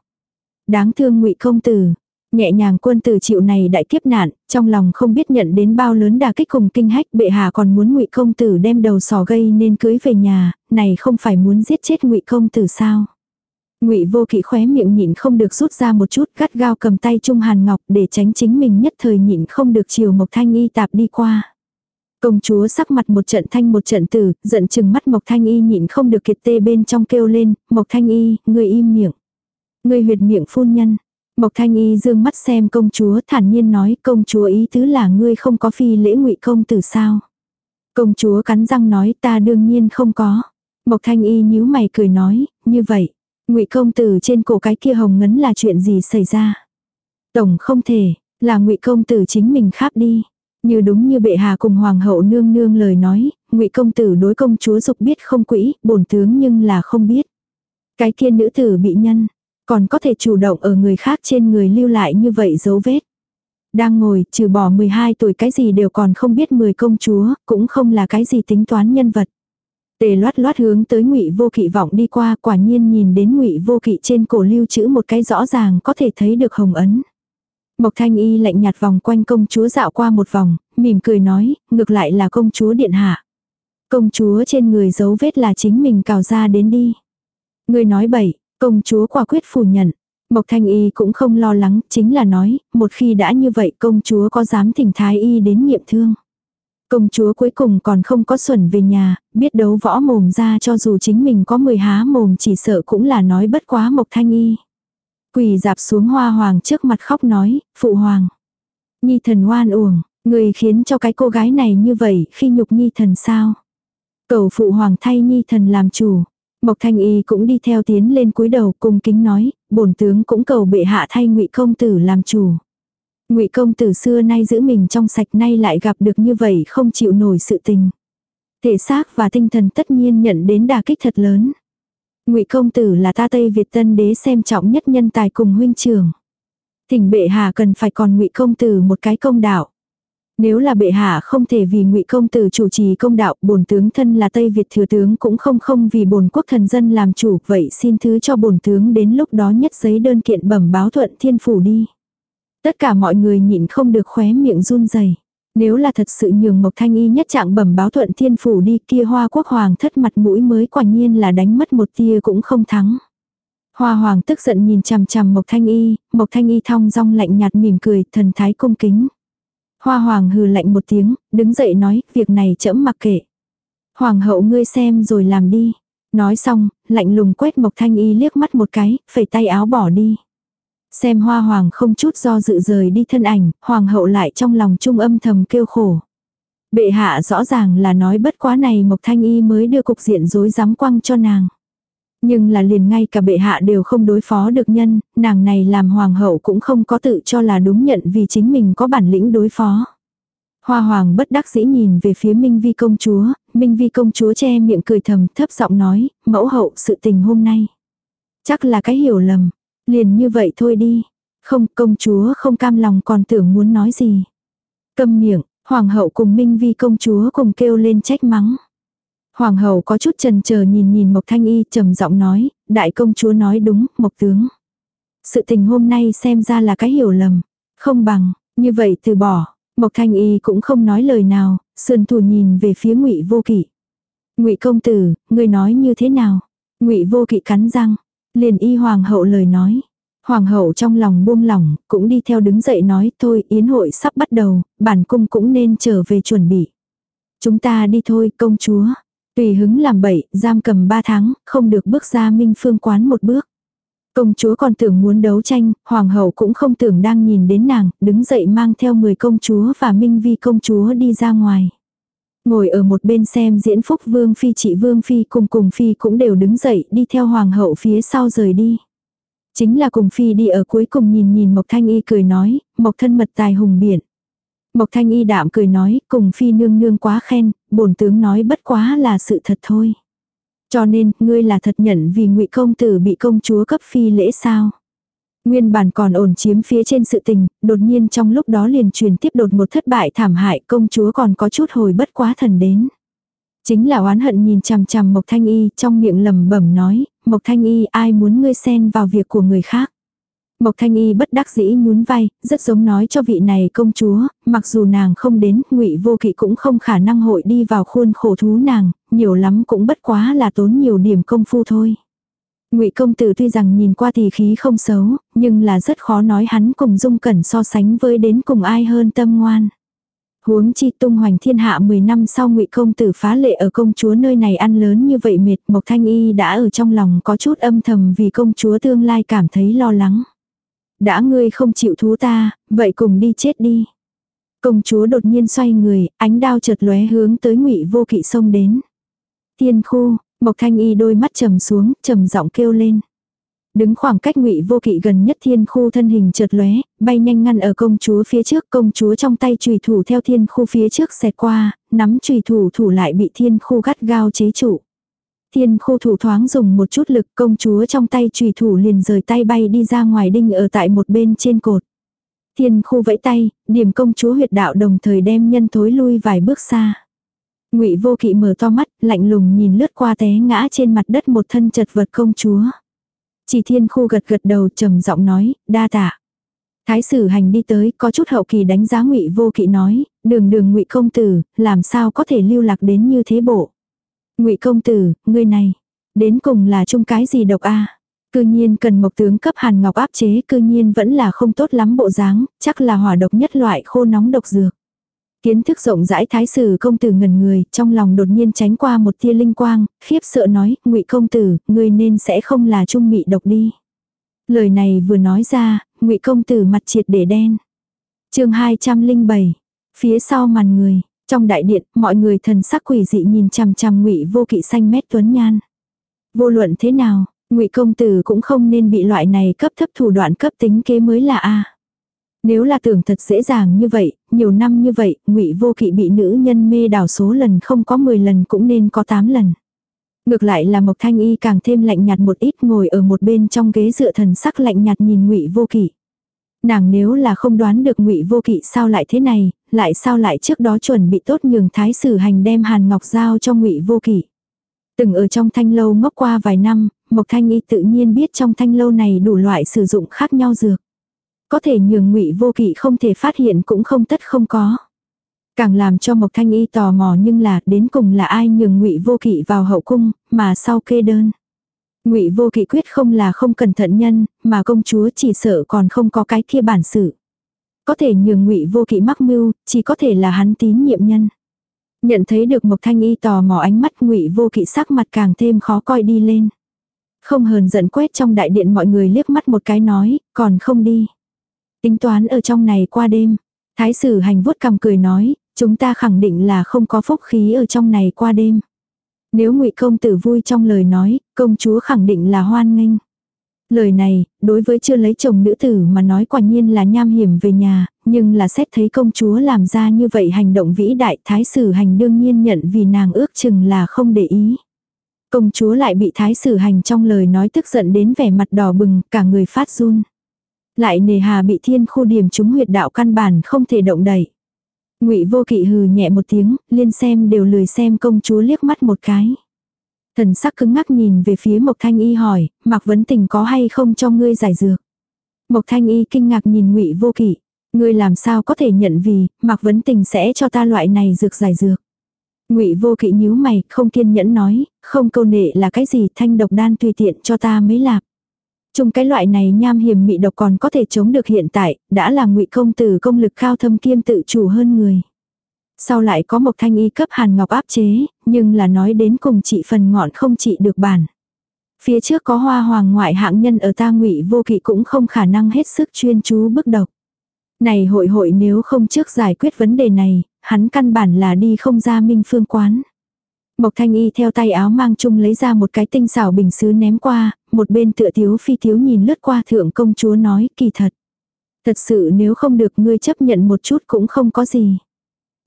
Đáng thương ngụy công tử, nhẹ nhàng quân tử chịu này đại kiếp nạn, trong lòng không biết nhận đến bao lớn đà kích cùng kinh hách bệ hạ còn muốn ngụy công tử đem đầu sò gây nên cưới về nhà, này không phải muốn giết chết ngụy công tử sao? Ngụy Vô Kỵ khóe miệng nhịn không được rút ra một chút, gắt gao cầm tay Trung Hàn Ngọc để tránh chính mình nhất thời nhịn không được chiều Mộc Thanh Y tạp đi qua. Công chúa sắc mặt một trận thanh một trận tử, giận chừng mắt Mộc Thanh Y nhịn không được kiệt tê bên trong kêu lên, Mộc Thanh Y, người im miệng. Người huyệt miệng phun nhân. Mộc Thanh Y dương mắt xem công chúa thản nhiên nói công chúa ý tứ là ngươi không có phi lễ ngụy công tử sao. Công chúa cắn răng nói ta đương nhiên không có. Mộc Thanh Y nhíu mày cười nói, như vậy, ngụy công tử trên cổ cái kia hồng ngấn là chuyện gì xảy ra? Tổng không thể, là ngụy công tử chính mình kháp đi. Như đúng như bệ hạ cùng hoàng hậu nương nương lời nói, ngụy công tử đối công chúa dục biết không quỹ, bổn tướng nhưng là không biết. Cái kia nữ tử bị nhân, còn có thể chủ động ở người khác trên người lưu lại như vậy dấu vết. Đang ngồi, trừ bỏ 12 tuổi cái gì đều còn không biết 10 công chúa, cũng không là cái gì tính toán nhân vật. Tề loát loát hướng tới ngụy vô kỵ vọng đi qua quả nhiên nhìn đến ngụy vô kỵ trên cổ lưu chữ một cái rõ ràng có thể thấy được hồng ấn. Mộc thanh y lạnh nhạt vòng quanh công chúa dạo qua một vòng, mỉm cười nói, ngược lại là công chúa điện hạ. Công chúa trên người dấu vết là chính mình cào ra đến đi. Người nói bậy, công chúa quả quyết phủ nhận. Mộc thanh y cũng không lo lắng, chính là nói, một khi đã như vậy công chúa có dám thỉnh thái y đến nghiệm thương. Công chúa cuối cùng còn không có xuẩn về nhà, biết đấu võ mồm ra cho dù chính mình có mười há mồm chỉ sợ cũng là nói bất quá mộc thanh y. Quỳ dạp xuống hoa hoàng trước mặt khóc nói, phụ hoàng. Nhi thần oan uổng, người khiến cho cái cô gái này như vậy khi nhục nhi thần sao. Cầu phụ hoàng thay nhi thần làm chủ. Mộc thanh y cũng đi theo tiến lên cúi đầu cung kính nói, bổn tướng cũng cầu bệ hạ thay ngụy công tử làm chủ. Ngụy công tử xưa nay giữ mình trong sạch nay lại gặp được như vậy không chịu nổi sự tình. Thể xác và tinh thần tất nhiên nhận đến đà kích thật lớn. Ngụy công tử là ta Tây Việt tân đế xem trọng nhất nhân tài cùng huynh trưởng. Thỉnh bệ hạ cần phải còn Ngụy công tử một cái công đạo. Nếu là bệ hạ không thể vì ngụy công tử chủ trì công đạo, bổn tướng thân là Tây Việt thừa tướng cũng không không vì bổn quốc thần dân làm chủ, vậy xin thứ cho bổn tướng đến lúc đó nhất giấy đơn kiện bẩm báo thuận thiên phủ đi. Tất cả mọi người nhịn không được khóe miệng run rẩy. Nếu là thật sự nhường Mộc Thanh Y nhất trạng bẩm báo thuận thiên phủ đi kia hoa quốc hoàng thất mặt mũi mới quả nhiên là đánh mất một tia cũng không thắng. Hoa hoàng tức giận nhìn chằm chằm Mộc Thanh Y, Mộc Thanh Y thong dong lạnh nhạt mỉm cười, thần thái cung kính. Hoa hoàng hừ lạnh một tiếng, đứng dậy nói, việc này chẫm mặc kệ. Hoàng hậu ngươi xem rồi làm đi. Nói xong, lạnh lùng quét Mộc Thanh Y liếc mắt một cái, phẩy tay áo bỏ đi. Xem hoa hoàng không chút do dự rời đi thân ảnh, hoàng hậu lại trong lòng trung âm thầm kêu khổ. Bệ hạ rõ ràng là nói bất quá này Mộc Thanh Y mới đưa cục diện rối rắm quăng cho nàng. Nhưng là liền ngay cả bệ hạ đều không đối phó được nhân, nàng này làm hoàng hậu cũng không có tự cho là đúng nhận vì chính mình có bản lĩnh đối phó. Hoa hoàng bất đắc dĩ nhìn về phía Minh Vi công chúa, Minh Vi công chúa che miệng cười thầm thấp giọng nói, mẫu hậu sự tình hôm nay. Chắc là cái hiểu lầm, liền như vậy thôi đi. Không, công chúa không cam lòng còn tưởng muốn nói gì. Câm miệng, hoàng hậu cùng Minh Vi công chúa cùng kêu lên trách mắng. Hoàng hậu có chút chần chờ nhìn nhìn Mộc Thanh Y trầm giọng nói, đại công chúa nói đúng, Mộc tướng. Sự tình hôm nay xem ra là cái hiểu lầm, không bằng, như vậy từ bỏ. Mộc Thanh Y cũng không nói lời nào, sườn thủ nhìn về phía Ngụy Vô Kỵ. "Ngụy công tử, ngươi nói như thế nào?" Ngụy Vô Kỵ cắn răng, liền y hoàng hậu lời nói. Hoàng hậu trong lòng buông lỏng, cũng đi theo đứng dậy nói, "Thôi, yến hội sắp bắt đầu, bản cung cũng nên trở về chuẩn bị." "Chúng ta đi thôi, công chúa." Tùy hứng làm bậy, giam cầm ba tháng, không được bước ra Minh Phương quán một bước. Công chúa còn tưởng muốn đấu tranh, hoàng hậu cũng không tưởng đang nhìn đến nàng, đứng dậy mang theo 10 công chúa và minh vi công chúa đi ra ngoài. Ngồi ở một bên xem diễn phúc vương phi chị vương phi cùng cùng phi cũng đều đứng dậy đi theo hoàng hậu phía sau rời đi. Chính là cùng phi đi ở cuối cùng nhìn nhìn Mộc Thanh Y cười nói, Mộc thân mật tài hùng biển. Mộc Thanh Y đạm cười nói, cùng phi nương nương quá khen, bổn tướng nói bất quá là sự thật thôi. Cho nên, ngươi là thật nhận vì ngụy công tử bị công chúa cấp phi lễ sao? Nguyên bản còn ổn chiếm phía trên sự tình, đột nhiên trong lúc đó liền truyền tiếp đột một thất bại thảm hại công chúa còn có chút hồi bất quá thần đến. Chính là oán hận nhìn chằm chằm Mộc Thanh Y trong miệng lầm bẩm nói, Mộc Thanh Y ai muốn ngươi xen vào việc của người khác. Mộc Thanh Y bất đắc dĩ nhún vai, rất giống nói cho vị này công chúa, mặc dù nàng không đến, Ngụy Vô Kỵ cũng không khả năng hội đi vào khuôn khổ thú nàng, nhiều lắm cũng bất quá là tốn nhiều điểm công phu thôi. Ngụy công tử tuy rằng nhìn qua thì khí không xấu, nhưng là rất khó nói hắn cùng Dung Cẩn so sánh với đến cùng ai hơn tâm ngoan. Huống chi tung hoành thiên hạ 10 năm sau Ngụy công tử phá lệ ở công chúa nơi này ăn lớn như vậy mệt, Mộc Thanh Y đã ở trong lòng có chút âm thầm vì công chúa tương lai cảm thấy lo lắng. Đã ngươi không chịu thú ta, vậy cùng đi chết đi. Công chúa đột nhiên xoay người, ánh đao chợt lóe hướng tới Ngụy Vô Kỵ xông đến. Tiên khu, Mộc Thanh Y đôi mắt trầm xuống, trầm giọng kêu lên. Đứng khoảng cách Ngụy Vô Kỵ gần nhất thiên khu thân hình chợt lóe, bay nhanh ngăn ở công chúa phía trước, công chúa trong tay chùy thủ theo thiên khu phía trước xẹt qua, nắm chùy thủ thủ lại bị thiên khu gắt gao chế trụ. Thiên khu thủ thoáng dùng một chút lực công chúa trong tay trùy thủ liền rời tay bay đi ra ngoài đinh ở tại một bên trên cột. Thiên khu vẫy tay, điểm công chúa huyệt đạo đồng thời đem nhân thối lui vài bước xa. Ngụy Vô Kỵ mở to mắt, lạnh lùng nhìn lướt qua té ngã trên mặt đất một thân chật vật công chúa. Chỉ Thiên Khu gật gật đầu trầm giọng nói, đa tạ. Thái sử hành đi tới, có chút hậu kỳ đánh giá Ngụy Vô Kỵ nói, đường đường Ngụy công tử, làm sao có thể lưu lạc đến như thế bộ. Ngụy công tử, ngươi này, đến cùng là chung cái gì độc a? Cư nhiên cần mộc tướng cấp hàn ngọc áp chế, cư nhiên vẫn là không tốt lắm bộ dáng, chắc là hỏa độc nhất loại khô nóng độc dược. Kiến thức rộng rãi thái sử công tử ngần người, trong lòng đột nhiên tránh qua một tia linh quang, khiếp sợ nói, ngụy công tử, ngươi nên sẽ không là trung mị độc đi. Lời này vừa nói ra, ngụy công tử mặt triệt để đen. chương 207, phía sau màn người, trong đại điện, mọi người thần sắc quỷ dị nhìn chằm chằm ngụy vô kỵ xanh mét tuấn nhan. Vô luận thế nào, ngụy công tử cũng không nên bị loại này cấp thấp thủ đoạn cấp tính kế mới là a nếu là tưởng thật dễ dàng như vậy, nhiều năm như vậy, ngụy Vô Kỵ bị nữ nhân mê đảo số lần không có 10 lần cũng nên có 8 lần. Ngược lại là Mộc Thanh Y càng thêm lạnh nhạt một ít ngồi ở một bên trong ghế dựa thần sắc lạnh nhạt nhìn ngụy Vô Kỵ. Nàng nếu là không đoán được ngụy Vô Kỵ sao lại thế này, lại sao lại trước đó chuẩn bị tốt nhường thái sử hành đem Hàn Ngọc giao cho ngụy Vô kỷ. Từng ở trong thanh lâu ngốc qua vài năm, Mộc Thanh Y tự nhiên biết trong thanh lâu này đủ loại sử dụng khác nhau dược. Có thể nhường ngụy vô kỵ không thể phát hiện cũng không tất không có. Càng làm cho Mộc Thanh Y tò mò nhưng là đến cùng là ai nhường ngụy vô kỵ vào hậu cung, mà sau kê đơn. ngụy vô kỵ quyết không là không cẩn thận nhân, mà công chúa chỉ sợ còn không có cái kia bản sự. Có thể nhường ngụy vô kỵ mắc mưu, chỉ có thể là hắn tín nhiệm nhân. Nhận thấy được Mộc Thanh Y tò mò ánh mắt ngụy vô kỵ sắc mặt càng thêm khó coi đi lên. Không hờn giận quét trong đại điện mọi người liếc mắt một cái nói, còn không đi. Tính toán ở trong này qua đêm. Thái sử hành vuốt cằm cười nói, chúng ta khẳng định là không có phúc khí ở trong này qua đêm. Nếu ngụy công tử vui trong lời nói, công chúa khẳng định là hoan nghênh. Lời này, đối với chưa lấy chồng nữ tử mà nói quả nhiên là nham hiểm về nhà, nhưng là xét thấy công chúa làm ra như vậy hành động vĩ đại thái sử hành đương nhiên nhận vì nàng ước chừng là không để ý. Công chúa lại bị thái sử hành trong lời nói tức giận đến vẻ mặt đỏ bừng, cả người phát run. Lại nề hà bị thiên khu điểm trúng huyệt đạo căn bản không thể động đẩy. ngụy vô kỵ hừ nhẹ một tiếng, liên xem đều lười xem công chúa liếc mắt một cái. Thần sắc cứng ngắc nhìn về phía Mộc Thanh Y hỏi, Mạc Vấn Tình có hay không cho ngươi giải dược. Mộc Thanh Y kinh ngạc nhìn ngụy vô kỵ. Ngươi làm sao có thể nhận vì, Mạc Vấn Tình sẽ cho ta loại này dược giải dược. Ngụy Vô Kỵ nhíu mày, không kiên nhẫn nói, không câu nệ là cái gì, thanh độc đan tùy tiện cho ta mới lạp. Chung cái loại này nham hiểm mị độc còn có thể chống được hiện tại, đã là Ngụy công tử công lực cao thâm kiêm tự chủ hơn người. Sau lại có một thanh y cấp hàn ngọc áp chế, nhưng là nói đến cùng trị phần ngọn không trị được bản. Phía trước có hoa hoàng ngoại hạng nhân ở ta ngụy vô kỵ cũng không khả năng hết sức chuyên chú bức độc. Này hội hội nếu không trước giải quyết vấn đề này, hắn căn bản là đi không ra minh phương quán. Mộc thanh y theo tay áo mang chung lấy ra một cái tinh xảo bình sứ ném qua, một bên tựa thiếu phi thiếu nhìn lướt qua thượng công chúa nói kỳ thật. Thật sự nếu không được ngươi chấp nhận một chút cũng không có gì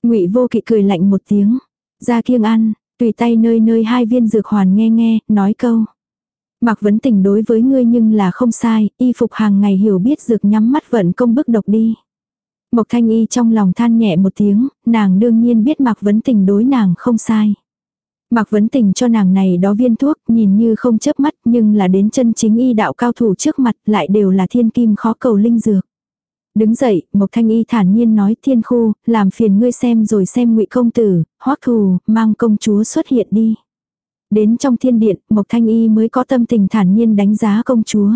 ngụy vô kỵ cười lạnh một tiếng. Ra kiêng ăn, tùy tay nơi nơi hai viên dược hoàn nghe nghe, nói câu. Mạc Vấn Tình đối với ngươi nhưng là không sai, y phục hàng ngày hiểu biết dược nhắm mắt vận công bức độc đi. Mộc Thanh Y trong lòng than nhẹ một tiếng, nàng đương nhiên biết Mạc Vấn Tình đối nàng không sai. Mạc Vấn Tình cho nàng này đó viên thuốc nhìn như không chớp mắt nhưng là đến chân chính y đạo cao thủ trước mặt lại đều là thiên kim khó cầu linh dược. Đứng dậy, Mộc Thanh Y thản nhiên nói thiên khu, làm phiền ngươi xem rồi xem ngụy công tử, hoắc thù, mang công chúa xuất hiện đi. Đến trong thiên điện, Mộc Thanh Y mới có tâm tình thản nhiên đánh giá công chúa.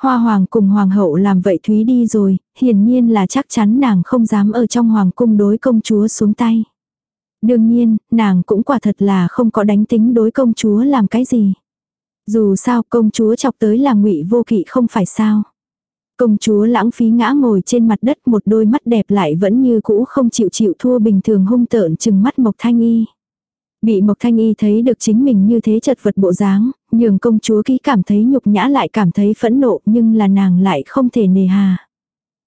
Hoa hoàng cùng hoàng hậu làm vậy Thúy đi rồi, hiển nhiên là chắc chắn nàng không dám ở trong hoàng cung đối công chúa xuống tay. Đương nhiên, nàng cũng quả thật là không có đánh tính đối công chúa làm cái gì. Dù sao công chúa chọc tới là ngụy vô kỵ không phải sao. Công chúa lãng phí ngã ngồi trên mặt đất một đôi mắt đẹp lại vẫn như cũ không chịu chịu thua bình thường hung tợn chừng mắt Mộc Thanh Y. Bị Mộc Thanh Y thấy được chính mình như thế chật vật bộ dáng, nhường công chúa kỹ cảm thấy nhục nhã lại cảm thấy phẫn nộ nhưng là nàng lại không thể nề hà.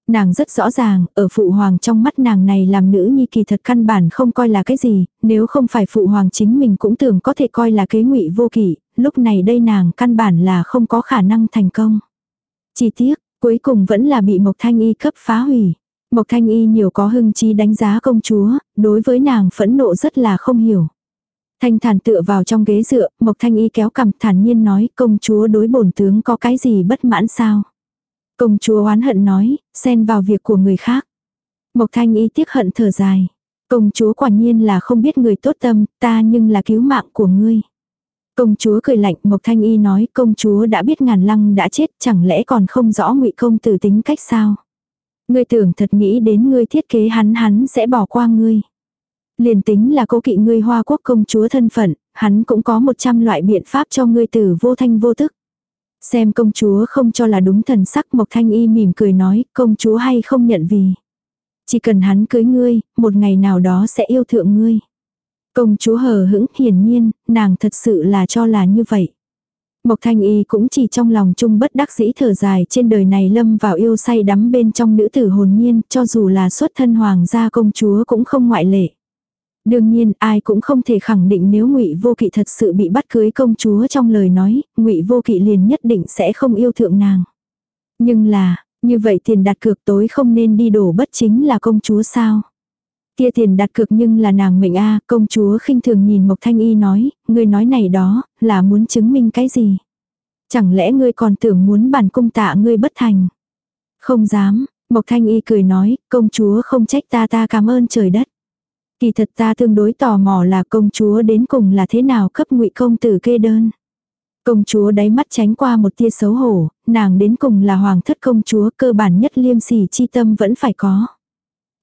Nàng rất rõ ràng, ở phụ hoàng trong mắt nàng này làm nữ nhi kỳ thật căn bản không coi là cái gì, nếu không phải phụ hoàng chính mình cũng tưởng có thể coi là kế ngụy vô kỷ, lúc này đây nàng căn bản là không có khả năng thành công. Chi tiết, cuối cùng vẫn là bị Mộc Thanh Y cấp phá hủy. Mộc Thanh Y nhiều có hưng trí đánh giá công chúa, đối với nàng phẫn nộ rất là không hiểu. Thanh thản tựa vào trong ghế dựa, Mộc Thanh Y kéo cằm thản nhiên nói công chúa đối bổn tướng có cái gì bất mãn sao. Công chúa oán hận nói, xen vào việc của người khác. Mộc Thanh Y tiếc hận thở dài. Công chúa quả nhiên là không biết người tốt tâm, ta nhưng là cứu mạng của ngươi. Công chúa cười lạnh, Mộc Thanh Y nói công chúa đã biết ngàn lăng đã chết, chẳng lẽ còn không rõ ngụy công tử tính cách sao? Ngươi tưởng thật nghĩ đến ngươi thiết kế hắn hắn sẽ bỏ qua ngươi. Liền tính là cố kỵ ngươi hoa quốc công chúa thân phận, hắn cũng có một trăm loại biện pháp cho ngươi tử vô thanh vô tức. Xem công chúa không cho là đúng thần sắc Mộc Thanh Y mỉm cười nói, công chúa hay không nhận vì. Chỉ cần hắn cưới ngươi, một ngày nào đó sẽ yêu thượng ngươi. Công chúa hờ hững hiển nhiên, nàng thật sự là cho là như vậy. Mộc Thanh Y cũng chỉ trong lòng chung bất đắc dĩ thở dài trên đời này lâm vào yêu say đắm bên trong nữ tử hồn nhiên, cho dù là xuất thân hoàng gia công chúa cũng không ngoại lệ. Đương nhiên, ai cũng không thể khẳng định nếu Ngụy Vô Kỵ thật sự bị bắt cưới công chúa trong lời nói, Ngụy Vô Kỵ liền nhất định sẽ không yêu thượng nàng. Nhưng là, như vậy tiền đặt cược tối không nên đi đổ bất chính là công chúa sao? Kia tiền đặt cược nhưng là nàng mệnh a, công chúa khinh thường nhìn Mộc Thanh Y nói, ngươi nói này đó, là muốn chứng minh cái gì? Chẳng lẽ ngươi còn tưởng muốn bản cung tạ ngươi bất thành? Không dám, Mộc Thanh Y cười nói, công chúa không trách ta ta cảm ơn trời đất. Kỳ thật ta tương đối tò mò là công chúa đến cùng là thế nào cấp ngụy công tử kê đơn. Công chúa đáy mắt tránh qua một tia xấu hổ, nàng đến cùng là hoàng thất công chúa cơ bản nhất liêm sỉ chi tâm vẫn phải có.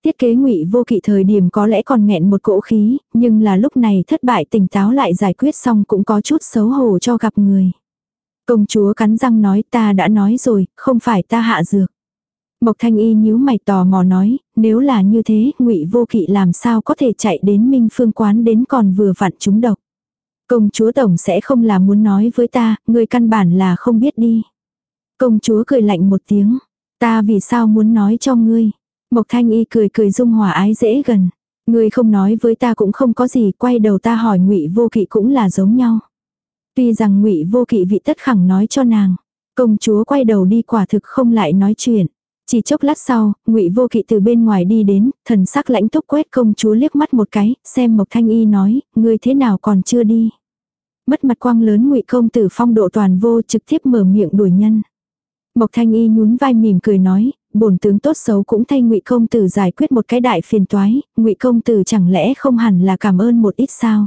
Thiết kế ngụy vô kỵ thời điểm có lẽ còn nghẹn một cỗ khí, nhưng là lúc này thất bại tỉnh táo lại giải quyết xong cũng có chút xấu hổ cho gặp người. Công chúa cắn răng nói ta đã nói rồi, không phải ta hạ dược. Mộc thanh y nhíu mày tò mò nói, nếu là như thế, ngụy vô kỵ làm sao có thể chạy đến minh phương quán đến còn vừa vặn chúng độc. Công chúa tổng sẽ không là muốn nói với ta, người căn bản là không biết đi. Công chúa cười lạnh một tiếng, ta vì sao muốn nói cho ngươi. Mộc thanh y cười cười dung hòa ái dễ gần. Ngươi không nói với ta cũng không có gì, quay đầu ta hỏi ngụy vô kỵ cũng là giống nhau. Tuy rằng ngụy vô kỵ vị tất khẳng nói cho nàng. Công chúa quay đầu đi quả thực không lại nói chuyện. Chỉ chốc lát sau, ngụy vô kỵ từ bên ngoài đi đến, thần sắc lãnh túc quét công chúa liếc mắt một cái, xem Mộc Thanh Y nói, ngươi thế nào còn chưa đi. Mất mặt quang lớn ngụy công tử phong độ toàn vô trực tiếp mở miệng đuổi nhân. Mộc Thanh Y nhún vai mỉm cười nói, bổn tướng tốt xấu cũng thay ngụy công tử giải quyết một cái đại phiền toái, ngụy công tử chẳng lẽ không hẳn là cảm ơn một ít sao.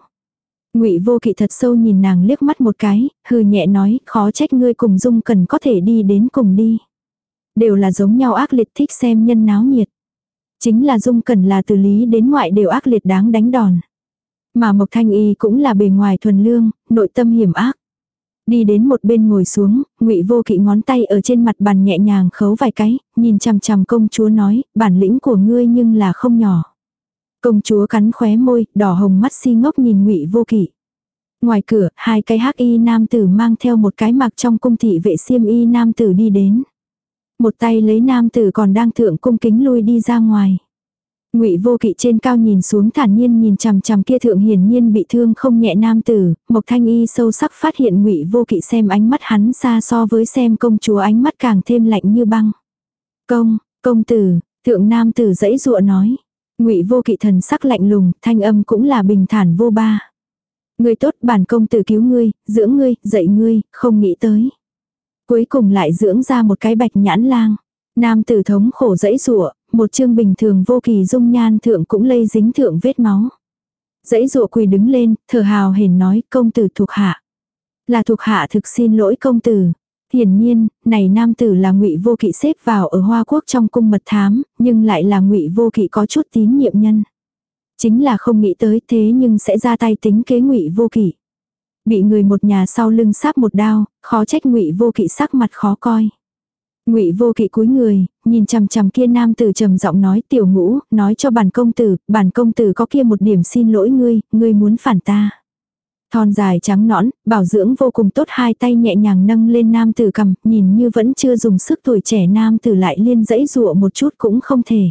Ngụy Vô Kỵ thật sâu nhìn nàng liếc mắt một cái, hừ nhẹ nói, khó trách ngươi cùng Dung cần có thể đi đến cùng đi. Đều là giống nhau ác liệt thích xem nhân náo nhiệt. Chính là Dung cần là từ lý đến ngoại đều ác liệt đáng đánh đòn. Mà Mộc Thanh Y cũng là bề ngoài thuần lương, nội tâm hiểm ác. Đi đến một bên ngồi xuống, Ngụy Vô Kỵ ngón tay ở trên mặt bàn nhẹ nhàng khấu vài cái, nhìn chằm chằm công chúa nói, bản lĩnh của ngươi nhưng là không nhỏ. Công chúa cắn khóe môi, đỏ hồng mắt si ngốc nhìn Ngụy Vô Kỵ. Ngoài cửa, hai cái hắc y nam tử mang theo một cái mặc trong cung thị vệ xiêm y nam tử đi đến. Một tay lấy nam tử còn đang thượng cung kính lui đi ra ngoài. Ngụy Vô Kỵ trên cao nhìn xuống thản nhiên nhìn chằm chằm kia thượng hiển nhiên bị thương không nhẹ nam tử, Mộc Thanh Y sâu sắc phát hiện Ngụy Vô Kỵ xem ánh mắt hắn xa so với xem công chúa ánh mắt càng thêm lạnh như băng. "Công, công tử." Thượng nam tử dãy dụa nói. Ngụy Vô Kỵ thần sắc lạnh lùng, thanh âm cũng là bình thản vô ba. "Ngươi tốt, bản công tử cứu ngươi, dưỡng ngươi, dạy ngươi, không nghĩ tới." Cuối cùng lại dưỡng ra một cái bạch nhãn lang. Nam tử thống khổ dãy rủa một chương bình thường vô kỳ dung nhan thượng cũng lây dính thượng vết máu. Dãy rụa quỳ đứng lên, thở hào hển nói công tử thuộc hạ. Là thuộc hạ thực xin lỗi công tử. Hiển nhiên, này nam tử là ngụy vô kỵ xếp vào ở Hoa Quốc trong cung mật thám, nhưng lại là ngụy vô kỵ có chút tín nhiệm nhân. Chính là không nghĩ tới thế nhưng sẽ ra tay tính kế ngụy vô kỵ. Bị người một nhà sau lưng sáp một đao, khó trách ngụy vô kỵ sắc mặt khó coi. Ngụy Vô Kỵ cúi người, nhìn chằm chằm kia nam tử trầm giọng nói, "Tiểu Ngũ, nói cho bản công tử, bản công tử có kia một điểm xin lỗi ngươi, ngươi muốn phản ta." Thon dài trắng nõn, bảo dưỡng vô cùng tốt hai tay nhẹ nhàng nâng lên nam tử cầm, nhìn như vẫn chưa dùng sức tuổi trẻ nam tử lại liên dãy dụa một chút cũng không thể.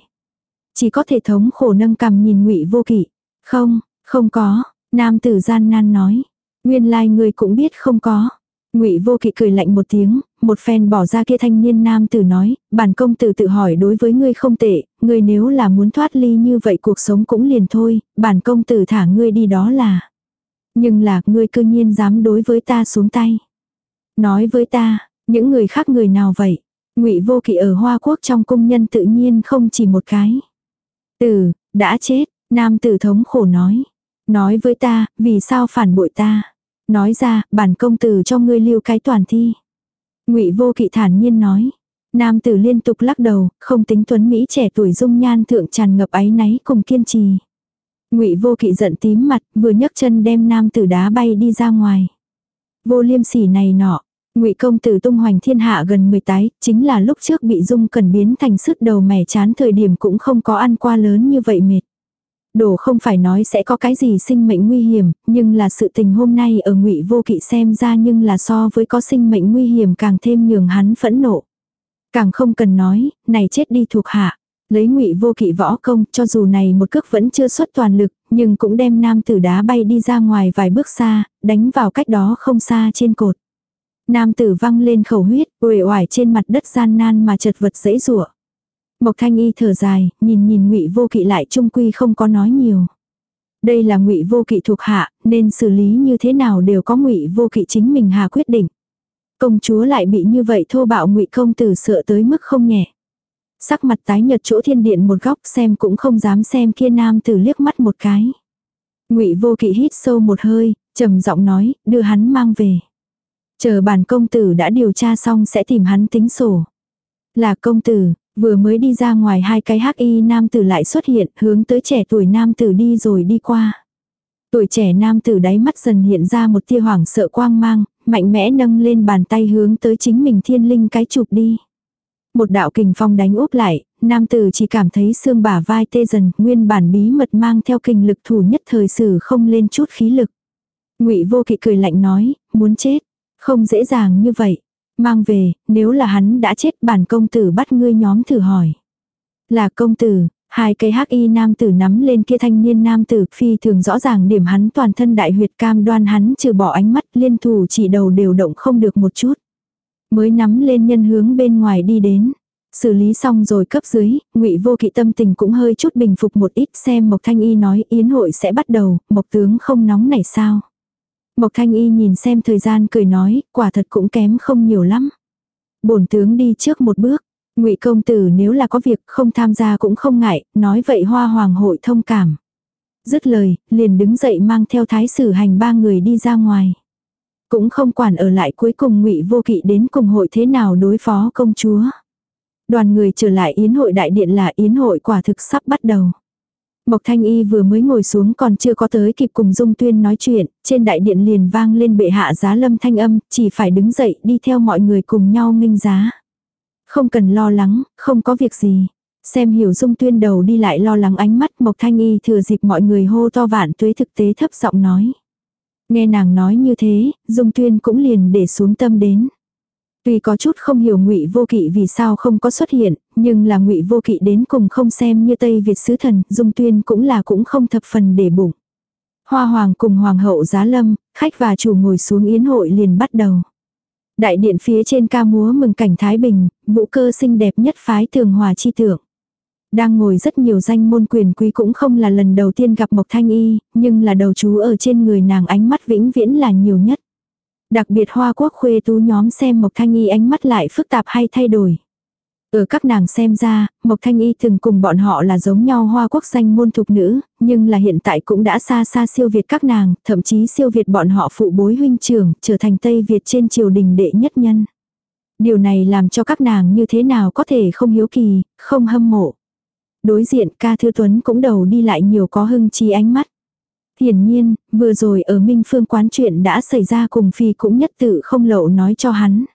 Chỉ có thể thống khổ nâng cầm nhìn Ngụy Vô Kỵ. "Không, không có." Nam tử gian nan nói. "Nguyên lai like ngươi cũng biết không có." Ngụy Vô Kỵ cười lạnh một tiếng, một phen bỏ ra kia thanh niên nam tử nói, bản công tử tự hỏi đối với ngươi không tệ, ngươi nếu là muốn thoát ly như vậy cuộc sống cũng liền thôi, bản công tử thả ngươi đi đó là. Nhưng là, ngươi cư nhiên dám đối với ta xuống tay. Nói với ta, những người khác người nào vậy? Ngụy Vô Kỵ ở Hoa Quốc trong cung nhân tự nhiên không chỉ một cái. Tử, đã chết, nam tử thống khổ nói. Nói với ta, vì sao phản bội ta? Nói ra, bản công tử cho ngươi lưu cái toàn thi. ngụy vô kỵ thản nhiên nói. Nam tử liên tục lắc đầu, không tính tuấn Mỹ trẻ tuổi dung nhan thượng tràn ngập áy náy cùng kiên trì. ngụy vô kỵ giận tím mặt, vừa nhấc chân đem nam tử đá bay đi ra ngoài. Vô liêm sỉ này nọ, ngụy công tử tung hoành thiên hạ gần 10 tái, chính là lúc trước bị dung cần biến thành sứt đầu mẻ chán thời điểm cũng không có ăn qua lớn như vậy mệt. Đồ không phải nói sẽ có cái gì sinh mệnh nguy hiểm, nhưng là sự tình hôm nay ở ngụy vô kỵ xem ra nhưng là so với có sinh mệnh nguy hiểm càng thêm nhường hắn phẫn nộ. Càng không cần nói, này chết đi thuộc hạ. Lấy ngụy vô kỵ võ công cho dù này một cước vẫn chưa xuất toàn lực, nhưng cũng đem nam tử đá bay đi ra ngoài vài bước xa, đánh vào cách đó không xa trên cột. Nam tử văng lên khẩu huyết, uể oải trên mặt đất gian nan mà chật vật dễ rủa Mộc Thanh Y thở dài, nhìn nhìn Ngụy Vô Kỵ lại trung quy không có nói nhiều. Đây là Ngụy Vô Kỵ thuộc hạ, nên xử lý như thế nào đều có Ngụy Vô Kỵ chính mình hà quyết định. Công chúa lại bị như vậy thô bạo Ngụy công tử sợ tới mức không nhẹ. Sắc mặt tái nhợt chỗ thiên điện một góc xem cũng không dám xem kia nam tử liếc mắt một cái. Ngụy Vô Kỵ hít sâu một hơi, trầm giọng nói, đưa hắn mang về. Chờ bản công tử đã điều tra xong sẽ tìm hắn tính sổ. Là công tử, Vừa mới đi ra ngoài hai cái hắc y nam tử lại xuất hiện, hướng tới trẻ tuổi nam tử đi rồi đi qua. Tuổi trẻ nam tử đáy mắt dần hiện ra một tia hoảng sợ quang mang, mạnh mẽ nâng lên bàn tay hướng tới chính mình thiên linh cái chụp đi. Một đạo kình phong đánh úp lại, nam tử chỉ cảm thấy xương bả vai tê dần, nguyên bản bí mật mang theo kinh lực thủ nhất thời sử không lên chút khí lực. Ngụy Vô Kỵ cười lạnh nói, muốn chết, không dễ dàng như vậy. Mang về, nếu là hắn đã chết bản công tử bắt ngươi nhóm thử hỏi. Là công tử, hai cây hắc y nam tử nắm lên kia thanh niên nam tử phi thường rõ ràng điểm hắn toàn thân đại huyệt cam đoan hắn trừ bỏ ánh mắt liên thủ chỉ đầu đều động không được một chút. Mới nắm lên nhân hướng bên ngoài đi đến. Xử lý xong rồi cấp dưới, ngụy vô kỵ tâm tình cũng hơi chút bình phục một ít xem Mộc Thanh Y nói yến hội sẽ bắt đầu, Mộc tướng không nóng này sao. Mộc Thanh Y nhìn xem thời gian cười nói, quả thật cũng kém không nhiều lắm. Bổn tướng đi trước một bước, Ngụy công tử nếu là có việc không tham gia cũng không ngại, nói vậy Hoa Hoàng hội thông cảm. Dứt lời, liền đứng dậy mang theo thái sử hành ba người đi ra ngoài. Cũng không quản ở lại cuối cùng Ngụy Vô Kỵ đến cùng hội thế nào đối phó công chúa. Đoàn người trở lại yến hội đại điện là yến hội quả thực sắp bắt đầu. Mộc Thanh Y vừa mới ngồi xuống còn chưa có tới kịp cùng Dung Tuyên nói chuyện, trên đại điện liền vang lên bệ hạ giá lâm thanh âm, chỉ phải đứng dậy đi theo mọi người cùng nhau nghênh giá. Không cần lo lắng, không có việc gì. Xem hiểu Dung Tuyên đầu đi lại lo lắng ánh mắt Mộc Thanh Y thừa dịp mọi người hô to vạn tuế thực tế thấp giọng nói. Nghe nàng nói như thế, Dung Tuyên cũng liền để xuống tâm đến. Tuy có chút không hiểu ngụy vô kỵ vì sao không có xuất hiện, nhưng là ngụy vô kỵ đến cùng không xem như Tây Việt sứ thần, dung tuyên cũng là cũng không thập phần để bụng. Hoa hoàng cùng hoàng hậu giá lâm, khách và chủ ngồi xuống yến hội liền bắt đầu. Đại điện phía trên ca múa mừng cảnh Thái Bình, vũ cơ xinh đẹp nhất phái tường hòa chi tượng. Đang ngồi rất nhiều danh môn quyền quý cũng không là lần đầu tiên gặp Mộc Thanh Y, nhưng là đầu chú ở trên người nàng ánh mắt vĩnh viễn là nhiều nhất. Đặc biệt hoa quốc khuê tú nhóm xem Mộc Thanh Y ánh mắt lại phức tạp hay thay đổi. Ở các nàng xem ra, Mộc Thanh Y từng cùng bọn họ là giống nhau hoa quốc danh môn thục nữ, nhưng là hiện tại cũng đã xa xa siêu việt các nàng, thậm chí siêu việt bọn họ phụ bối huynh trưởng, trở thành Tây Việt trên triều đình đệ nhất nhân. Điều này làm cho các nàng như thế nào có thể không hiếu kỳ, không hâm mộ. Đối diện ca thư tuấn cũng đầu đi lại nhiều có hưng chi ánh mắt. Hiển nhiên, vừa rồi ở Minh Phương quán chuyện đã xảy ra cùng Phi cũng nhất tự không lộ nói cho hắn.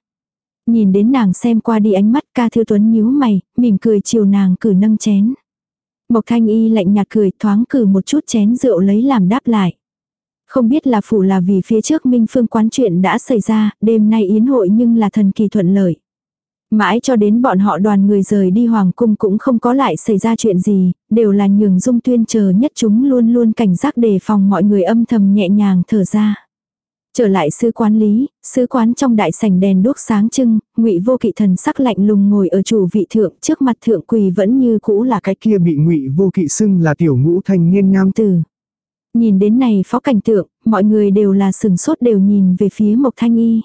Nhìn đến nàng xem qua đi ánh mắt ca thư tuấn nhíu mày, mỉm cười chiều nàng cử nâng chén. Mộc thanh y lạnh nhạt cười thoáng cử một chút chén rượu lấy làm đáp lại. Không biết là phủ là vì phía trước Minh Phương quán chuyện đã xảy ra, đêm nay yến hội nhưng là thần kỳ thuận lợi. Mãi cho đến bọn họ đoàn người rời đi hoàng cung cũng không có lại xảy ra chuyện gì, đều là nhường dung tuyên chờ nhất chúng luôn luôn cảnh giác đề phòng mọi người âm thầm nhẹ nhàng thở ra. Trở lại sư quán lý, sư quán trong đại sảnh đèn đuốc sáng trưng, ngụy vô kỵ thần sắc lạnh lùng ngồi ở chủ vị thượng trước mặt thượng quỳ vẫn như cũ là cái kia bị ngụy vô kỵ xưng là tiểu ngũ thanh niên nam tử. Nhìn đến này phó cảnh tượng, mọi người đều là sừng sốt đều nhìn về phía Mộc Thanh Y.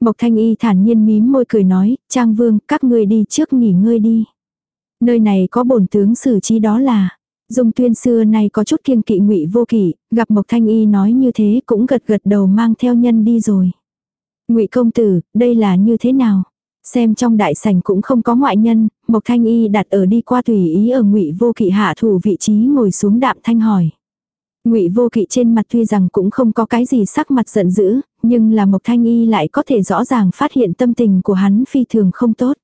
Mộc Thanh Y thản nhiên mím môi cười nói, Trang Vương, các ngươi đi trước nghỉ ngơi đi. Nơi này có bổn tướng xử trí đó là, Dung tuyên xưa nay có chút kiêng kỵ ngụy vô kỷ gặp Mộc Thanh Y nói như thế cũng gật gật đầu mang theo nhân đi rồi. ngụy công tử, đây là như thế nào? Xem trong đại sảnh cũng không có ngoại nhân, Mộc Thanh Y đặt ở đi qua tùy ý ở ngụy vô kỵ hạ thủ vị trí ngồi xuống đạm thanh hỏi. Ngụy Vô Kỵ trên mặt tuy rằng cũng không có cái gì sắc mặt giận dữ, nhưng là Mộc Thanh Y lại có thể rõ ràng phát hiện tâm tình của hắn phi thường không tốt.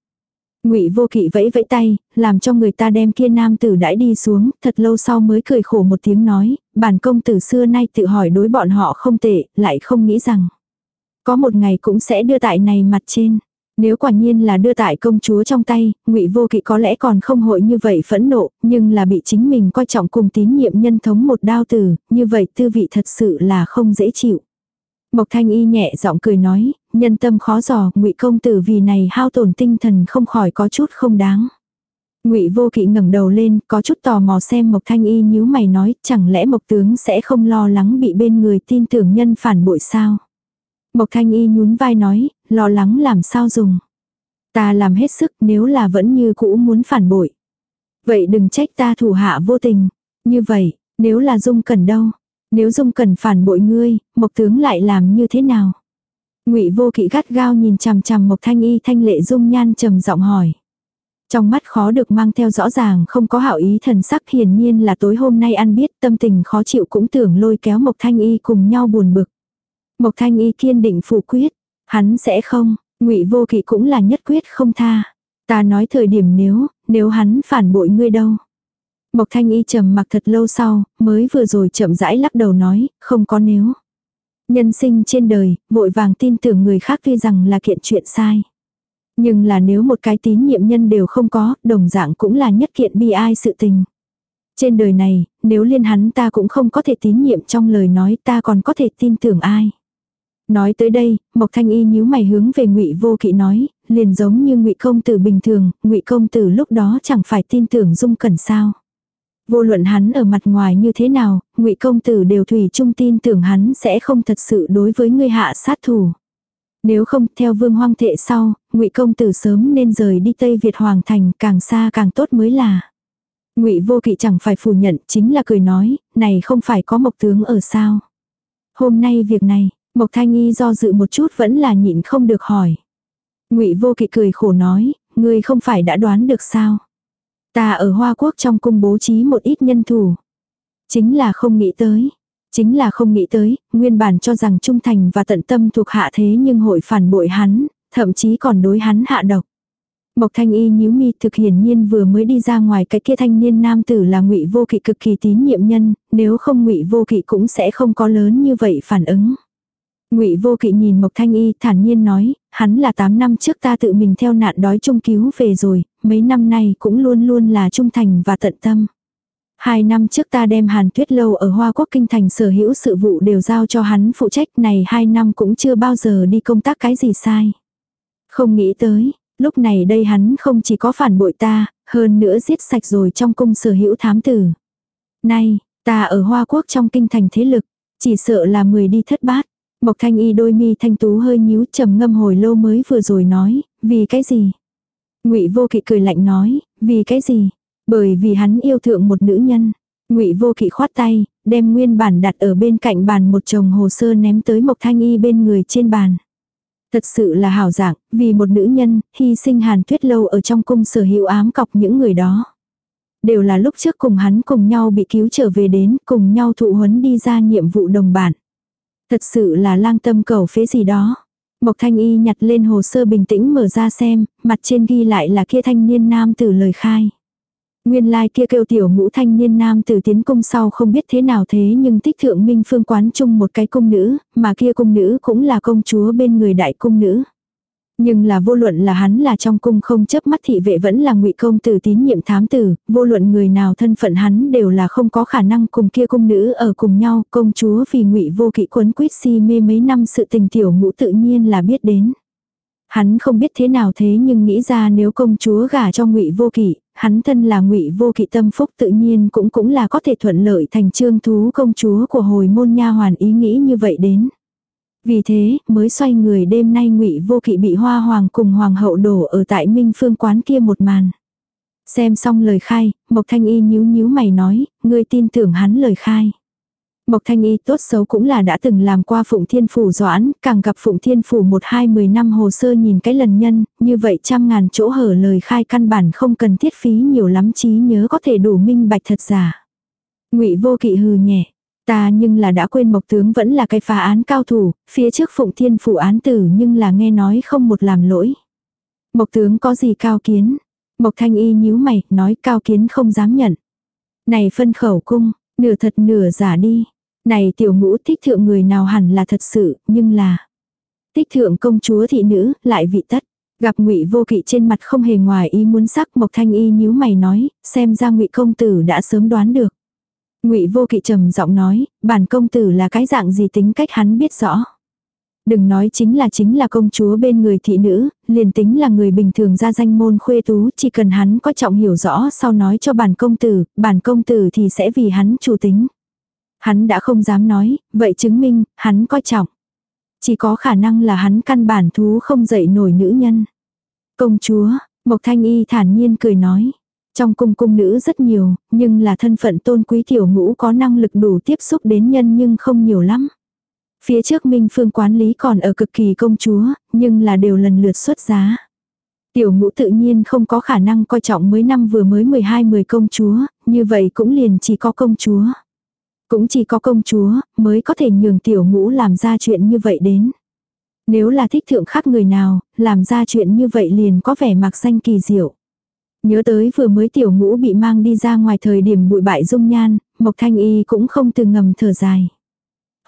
Ngụy Vô Kỵ vẫy vẫy tay, làm cho người ta đem kia nam tử đãi đi xuống, thật lâu sau mới cười khổ một tiếng nói, bản công tử xưa nay tự hỏi đối bọn họ không tệ, lại không nghĩ rằng có một ngày cũng sẽ đưa tại này mặt trên. Nếu quả nhiên là đưa tại công chúa trong tay, ngụy vô kỵ có lẽ còn không hội như vậy phẫn nộ, nhưng là bị chính mình coi trọng cùng tín nhiệm nhân thống một đao tử, như vậy tư vị thật sự là không dễ chịu. Mộc thanh y nhẹ giọng cười nói, nhân tâm khó dò, ngụy công tử vì này hao tổn tinh thần không khỏi có chút không đáng. Ngụy Vô Kỵ ngẩng đầu lên, có chút tò mò xem Mộc Thanh Y nhíu mày nói, chẳng lẽ Mộc tướng sẽ không lo lắng bị bên người tin tưởng nhân phản bội sao? Mộc Thanh Y nhún vai nói, lo lắng làm sao dùng. Ta làm hết sức nếu là vẫn như cũ muốn phản bội. Vậy đừng trách ta thủ hạ vô tình. Như vậy, nếu là Dung Cẩn đâu? Nếu Dung Cẩn phản bội ngươi, Mộc tướng lại làm như thế nào? Ngụy Vô Kỵ gắt gao nhìn chằm chằm Mộc Thanh Y thanh lệ dung nhan trầm giọng hỏi. Trong mắt khó được mang theo rõ ràng không có hảo ý thần sắc hiển nhiên là tối hôm nay ăn biết tâm tình khó chịu cũng tưởng lôi kéo Mộc Thanh Y cùng nhau buồn bực. Mộc Thanh Y kiên định phủ quyết, hắn sẽ không, ngụy vô kỵ cũng là nhất quyết không tha. Ta nói thời điểm nếu, nếu hắn phản bội ngươi đâu. Mộc Thanh Y trầm mặc thật lâu sau, mới vừa rồi chậm rãi lắc đầu nói, không có nếu. Nhân sinh trên đời, vội vàng tin tưởng người khác tuy rằng là kiện chuyện sai. Nhưng là nếu một cái tín nhiệm nhân đều không có, đồng dạng cũng là nhất kiện bi ai sự tình. Trên đời này, nếu liên hắn ta cũng không có thể tín nhiệm trong lời nói ta còn có thể tin tưởng ai. Nói tới đây, Mộc Thanh Y nhíu mày hướng về Ngụy Vô Kỵ nói, liền giống như Ngụy công tử bình thường, Ngụy công tử lúc đó chẳng phải tin tưởng Dung Cẩn sao? Vô luận hắn ở mặt ngoài như thế nào, Ngụy công tử đều thủy chung tin tưởng hắn sẽ không thật sự đối với ngươi hạ sát thủ. Nếu không, theo Vương Hoang thệ sau, Ngụy công tử sớm nên rời đi Tây Việt hoàng thành, càng xa càng tốt mới là. Ngụy Vô Kỵ chẳng phải phủ nhận, chính là cười nói, này không phải có Mộc tướng ở sao? Hôm nay việc này, Mộc Thanh Y do dự một chút vẫn là nhịn không được hỏi. Ngụy Vô Kỵ cười khổ nói, ngươi không phải đã đoán được sao? Ta ở Hoa Quốc trong cung bố trí một ít nhân thủ. Chính là không nghĩ tới. Chính là không nghĩ tới, nguyên bản cho rằng trung thành và tận tâm thuộc hạ thế nhưng hội phản bội hắn, thậm chí còn đối hắn hạ độc. Mộc Thanh Y nhíu mi thực hiển nhiên vừa mới đi ra ngoài cái kia thanh niên nam tử là Ngụy Vô Kỵ cực kỳ tín nhiệm nhân, nếu không Ngụy Vô Kỵ cũng sẽ không có lớn như vậy phản ứng. Ngụy Vô Kỵ nhìn Mộc Thanh Y thản nhiên nói, hắn là 8 năm trước ta tự mình theo nạn đói trung cứu về rồi, mấy năm nay cũng luôn luôn là trung thành và tận tâm. Hai năm trước ta đem Hàn Tuyết Lâu ở Hoa Quốc Kinh Thành sở hữu sự vụ đều giao cho hắn phụ trách này hai năm cũng chưa bao giờ đi công tác cái gì sai. Không nghĩ tới, lúc này đây hắn không chỉ có phản bội ta, hơn nữa giết sạch rồi trong cung sở hữu thám tử. Nay, ta ở Hoa Quốc trong kinh thành thế lực, chỉ sợ là mười đi thất bát. Mộc thanh y đôi mi thanh tú hơi nhíu trầm ngâm hồi lâu mới vừa rồi nói, vì cái gì? ngụy vô kỵ cười lạnh nói, vì cái gì? Bởi vì hắn yêu thượng một nữ nhân. ngụy vô kỵ khoát tay, đem nguyên bản đặt ở bên cạnh bàn một chồng hồ sơ ném tới Mộc Thanh Y bên người trên bàn. Thật sự là hảo dạng, vì một nữ nhân, hy sinh hàn tuyết lâu ở trong cung sở hữu ám cọc những người đó. Đều là lúc trước cùng hắn cùng nhau bị cứu trở về đến, cùng nhau thụ huấn đi ra nhiệm vụ đồng bản. Thật sự là lang tâm cầu phế gì đó. Mộc Thanh Y nhặt lên hồ sơ bình tĩnh mở ra xem, mặt trên ghi lại là kia thanh niên nam tử lời khai. Nguyên lai like kia kêu tiểu ngũ thanh niên nam tử tiến cung sau không biết thế nào thế nhưng tích thượng minh phương quán chung một cái cung nữ, mà kia cung nữ cũng là công chúa bên người đại cung nữ. Nhưng là vô luận là hắn là trong cung không chấp mắt thị vệ vẫn là ngụy công tử tín nhiệm thám tử, vô luận người nào thân phận hắn đều là không có khả năng cùng kia cung nữ ở cùng nhau, công chúa vì ngụy vô kỵ quấn quýt si mê mấy năm sự tình tiểu ngũ tự nhiên là biết đến. Hắn không biết thế nào thế nhưng nghĩ ra nếu công chúa gả cho ngụy vô kỵ, hắn thân là ngụy vô kỵ tâm phúc tự nhiên cũng cũng là có thể thuận lợi thành trương thú công chúa của hồi môn nha hoàn ý nghĩ như vậy đến. Vì thế, mới xoay người đêm nay ngụy vô kỵ bị hoa hoàng cùng hoàng hậu đổ ở tại minh phương quán kia một màn. Xem xong lời khai, Mộc Thanh Y nhíu nhíu mày nói, ngươi tin tưởng hắn lời khai. Mộc Thanh Y tốt xấu cũng là đã từng làm qua Phụng Thiên Phủ doãn, càng gặp Phụng Thiên Phủ một hai mười năm hồ sơ nhìn cái lần nhân, như vậy trăm ngàn chỗ hở lời khai căn bản không cần thiết phí nhiều lắm trí nhớ có thể đủ minh bạch thật giả. ngụy vô kỵ hừ nhẹ, Ta nhưng là đã quên Mộc Tướng vẫn là cái phá án cao thủ, phía trước Phụng Thiên phủ án tử nhưng là nghe nói không một làm lỗi. Mộc Tướng có gì cao kiến? Mộc Thanh Y nhíu mày, nói cao kiến không dám nhận. Này phân khẩu cung, nửa thật nửa giả đi. Này tiểu ngũ thích thượng người nào hẳn là thật sự, nhưng là... Thích thượng công chúa thị nữ, lại vị tất. Gặp ngụy vô kỵ trên mặt không hề ngoài ý muốn sắc Mộc Thanh Y nhíu mày nói, xem ra ngụy công tử đã sớm đoán được. Ngụy Vô Kỵ trầm giọng nói, bản công tử là cái dạng gì tính cách hắn biết rõ. Đừng nói chính là chính là công chúa bên người thị nữ, liền tính là người bình thường ra danh môn khuê tú, chỉ cần hắn có trọng hiểu rõ sau nói cho bản công tử, bản công tử thì sẽ vì hắn chủ tính. Hắn đã không dám nói, vậy chứng minh, hắn coi trọng. Chỉ có khả năng là hắn căn bản thú không dậy nổi nữ nhân. Công chúa, Mộc Thanh Y thản nhiên cười nói. Trong cung cung nữ rất nhiều, nhưng là thân phận tôn quý tiểu ngũ có năng lực đủ tiếp xúc đến nhân nhưng không nhiều lắm. Phía trước Minh Phương quản lý còn ở cực kỳ công chúa, nhưng là đều lần lượt xuất giá. Tiểu ngũ tự nhiên không có khả năng coi trọng mới năm vừa mới 12 mười công chúa, như vậy cũng liền chỉ có công chúa. Cũng chỉ có công chúa mới có thể nhường tiểu ngũ làm ra chuyện như vậy đến. Nếu là thích thượng khác người nào, làm ra chuyện như vậy liền có vẻ mặc danh kỳ diệu. Nhớ tới vừa mới tiểu ngũ bị mang đi ra ngoài thời điểm bụi bại dung nhan, Mộc Thanh Y cũng không từ ngầm thở dài.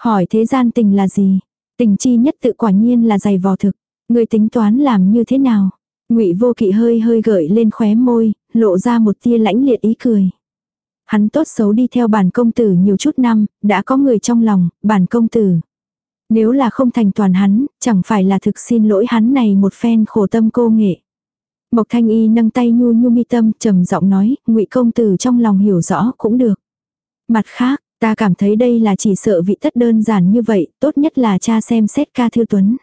Hỏi thế gian tình là gì? Tình chi nhất tự quả nhiên là dày vò thực. Người tính toán làm như thế nào? ngụy vô kỵ hơi hơi gợi lên khóe môi, lộ ra một tia lãnh liệt ý cười. Hắn tốt xấu đi theo bản công tử nhiều chút năm, đã có người trong lòng, bản công tử. Nếu là không thành toàn hắn, chẳng phải là thực xin lỗi hắn này một phen khổ tâm cô nghệ. Mộc thanh y nâng tay nhu nhu mi tâm trầm giọng nói, ngụy công tử trong lòng hiểu rõ cũng được. Mặt khác, ta cảm thấy đây là chỉ sợ vị tất đơn giản như vậy, tốt nhất là cha xem xét ca thư tuấn.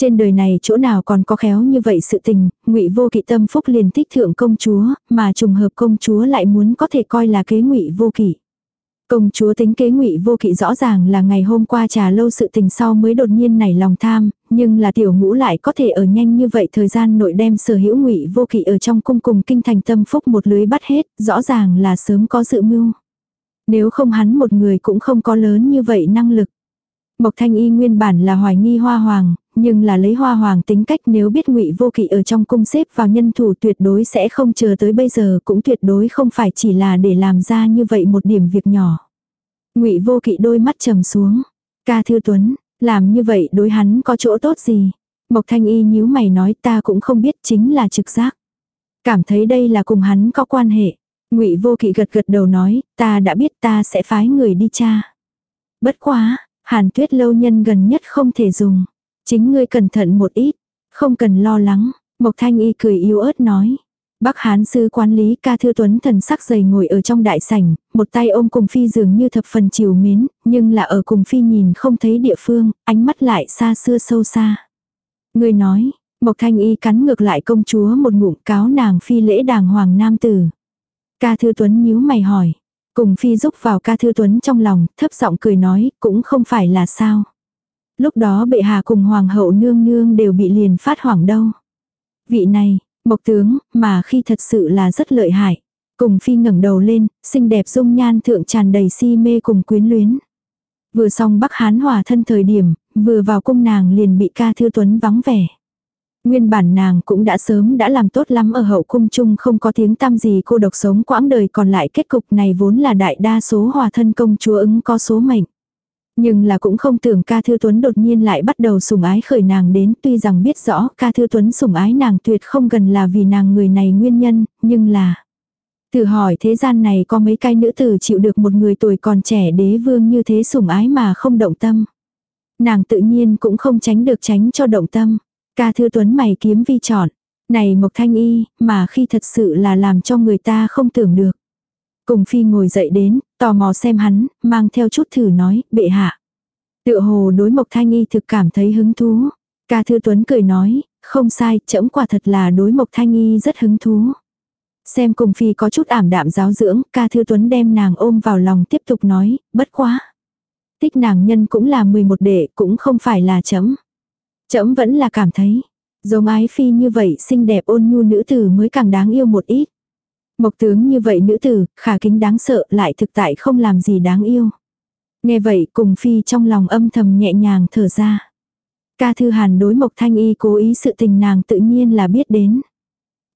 Trên đời này chỗ nào còn có khéo như vậy sự tình, ngụy vô kỵ tâm phúc liền thích thượng công chúa, mà trùng hợp công chúa lại muốn có thể coi là kế ngụy vô kỵ. Công chúa tính kế ngụy vô kỵ rõ ràng là ngày hôm qua trà lâu sự tình sau mới đột nhiên nảy lòng tham, nhưng là tiểu ngũ lại có thể ở nhanh như vậy thời gian nội đem sở hữu ngụy vô kỵ ở trong cung cùng kinh thành tâm phúc một lưới bắt hết, rõ ràng là sớm có dự mưu. Nếu không hắn một người cũng không có lớn như vậy năng lực. Mộc Thanh Y nguyên bản là hoài nghi hoa hoàng, nhưng là lấy hoa hoàng tính cách nếu biết ngụy vô kỵ ở trong cung xếp vào nhân thủ tuyệt đối sẽ không chờ tới bây giờ cũng tuyệt đối không phải chỉ là để làm ra như vậy một điểm việc nhỏ. ngụy vô kỵ đôi mắt trầm xuống. Ca thư tuấn, làm như vậy đối hắn có chỗ tốt gì? Mộc thanh y nhíu mày nói ta cũng không biết chính là trực giác. Cảm thấy đây là cùng hắn có quan hệ. ngụy vô kỵ gật gật đầu nói ta đã biết ta sẽ phái người đi cha. Bất quá, hàn tuyết lâu nhân gần nhất không thể dùng. Chính ngươi cẩn thận một ít, không cần lo lắng, Mộc Thanh Y cười yếu ớt nói. Bắc Hán sư quản lý ca thư tuấn thần sắc dày ngồi ở trong đại sảnh, một tay ôm cùng phi dường như thập phần chiều mến, nhưng là ở cùng phi nhìn không thấy địa phương, ánh mắt lại xa xưa sâu xa. Người nói, Mộc Thanh Y cắn ngược lại công chúa một ngụm cáo nàng phi lễ đàng hoàng nam tử. Ca thư tuấn nhíu mày hỏi, cùng phi rúc vào ca thư tuấn trong lòng, thấp giọng cười nói, cũng không phải là sao. Lúc đó bệ hạ cùng hoàng hậu nương nương đều bị liền phát hoảng đâu. Vị này, mộc tướng, mà khi thật sự là rất lợi hại. Cùng phi ngẩng đầu lên, xinh đẹp dung nhan thượng tràn đầy si mê cùng quyến luyến. Vừa xong bắc hán hòa thân thời điểm, vừa vào cung nàng liền bị ca thư tuấn vắng vẻ. Nguyên bản nàng cũng đã sớm đã làm tốt lắm ở hậu cung chung không có tiếng tăm gì cô độc sống quãng đời còn lại kết cục này vốn là đại đa số hòa thân công chúa ứng có số mệnh. Nhưng là cũng không tưởng ca thư tuấn đột nhiên lại bắt đầu sủng ái khởi nàng đến tuy rằng biết rõ ca thư tuấn sủng ái nàng tuyệt không gần là vì nàng người này nguyên nhân, nhưng là... Thử hỏi thế gian này có mấy cái nữ tử chịu được một người tuổi còn trẻ đế vương như thế sủng ái mà không động tâm. Nàng tự nhiên cũng không tránh được tránh cho động tâm. Ca thư tuấn mày kiếm vi chọn. Này Mộc Thanh Y, mà khi thật sự là làm cho người ta không tưởng được. Cùng phi ngồi dậy đến, tò mò xem hắn, mang theo chút thử nói, bệ hạ. Tựa hồ đối mộc thanh y thực cảm thấy hứng thú. Ca thư tuấn cười nói, không sai, trẫm quả thật là đối mộc thanh y rất hứng thú. Xem cùng phi có chút ảm đạm giáo dưỡng, ca thư tuấn đem nàng ôm vào lòng tiếp tục nói, bất quá. Tích nàng nhân cũng là 11 đệ, cũng không phải là chấm. Chấm vẫn là cảm thấy, giống ái phi như vậy xinh đẹp ôn nhu nữ tử mới càng đáng yêu một ít. Mộc tướng như vậy nữ tử, khả kính đáng sợ lại thực tại không làm gì đáng yêu. Nghe vậy cùng phi trong lòng âm thầm nhẹ nhàng thở ra. Ca thư hàn đối Mộc Thanh Y cố ý sự tình nàng tự nhiên là biết đến.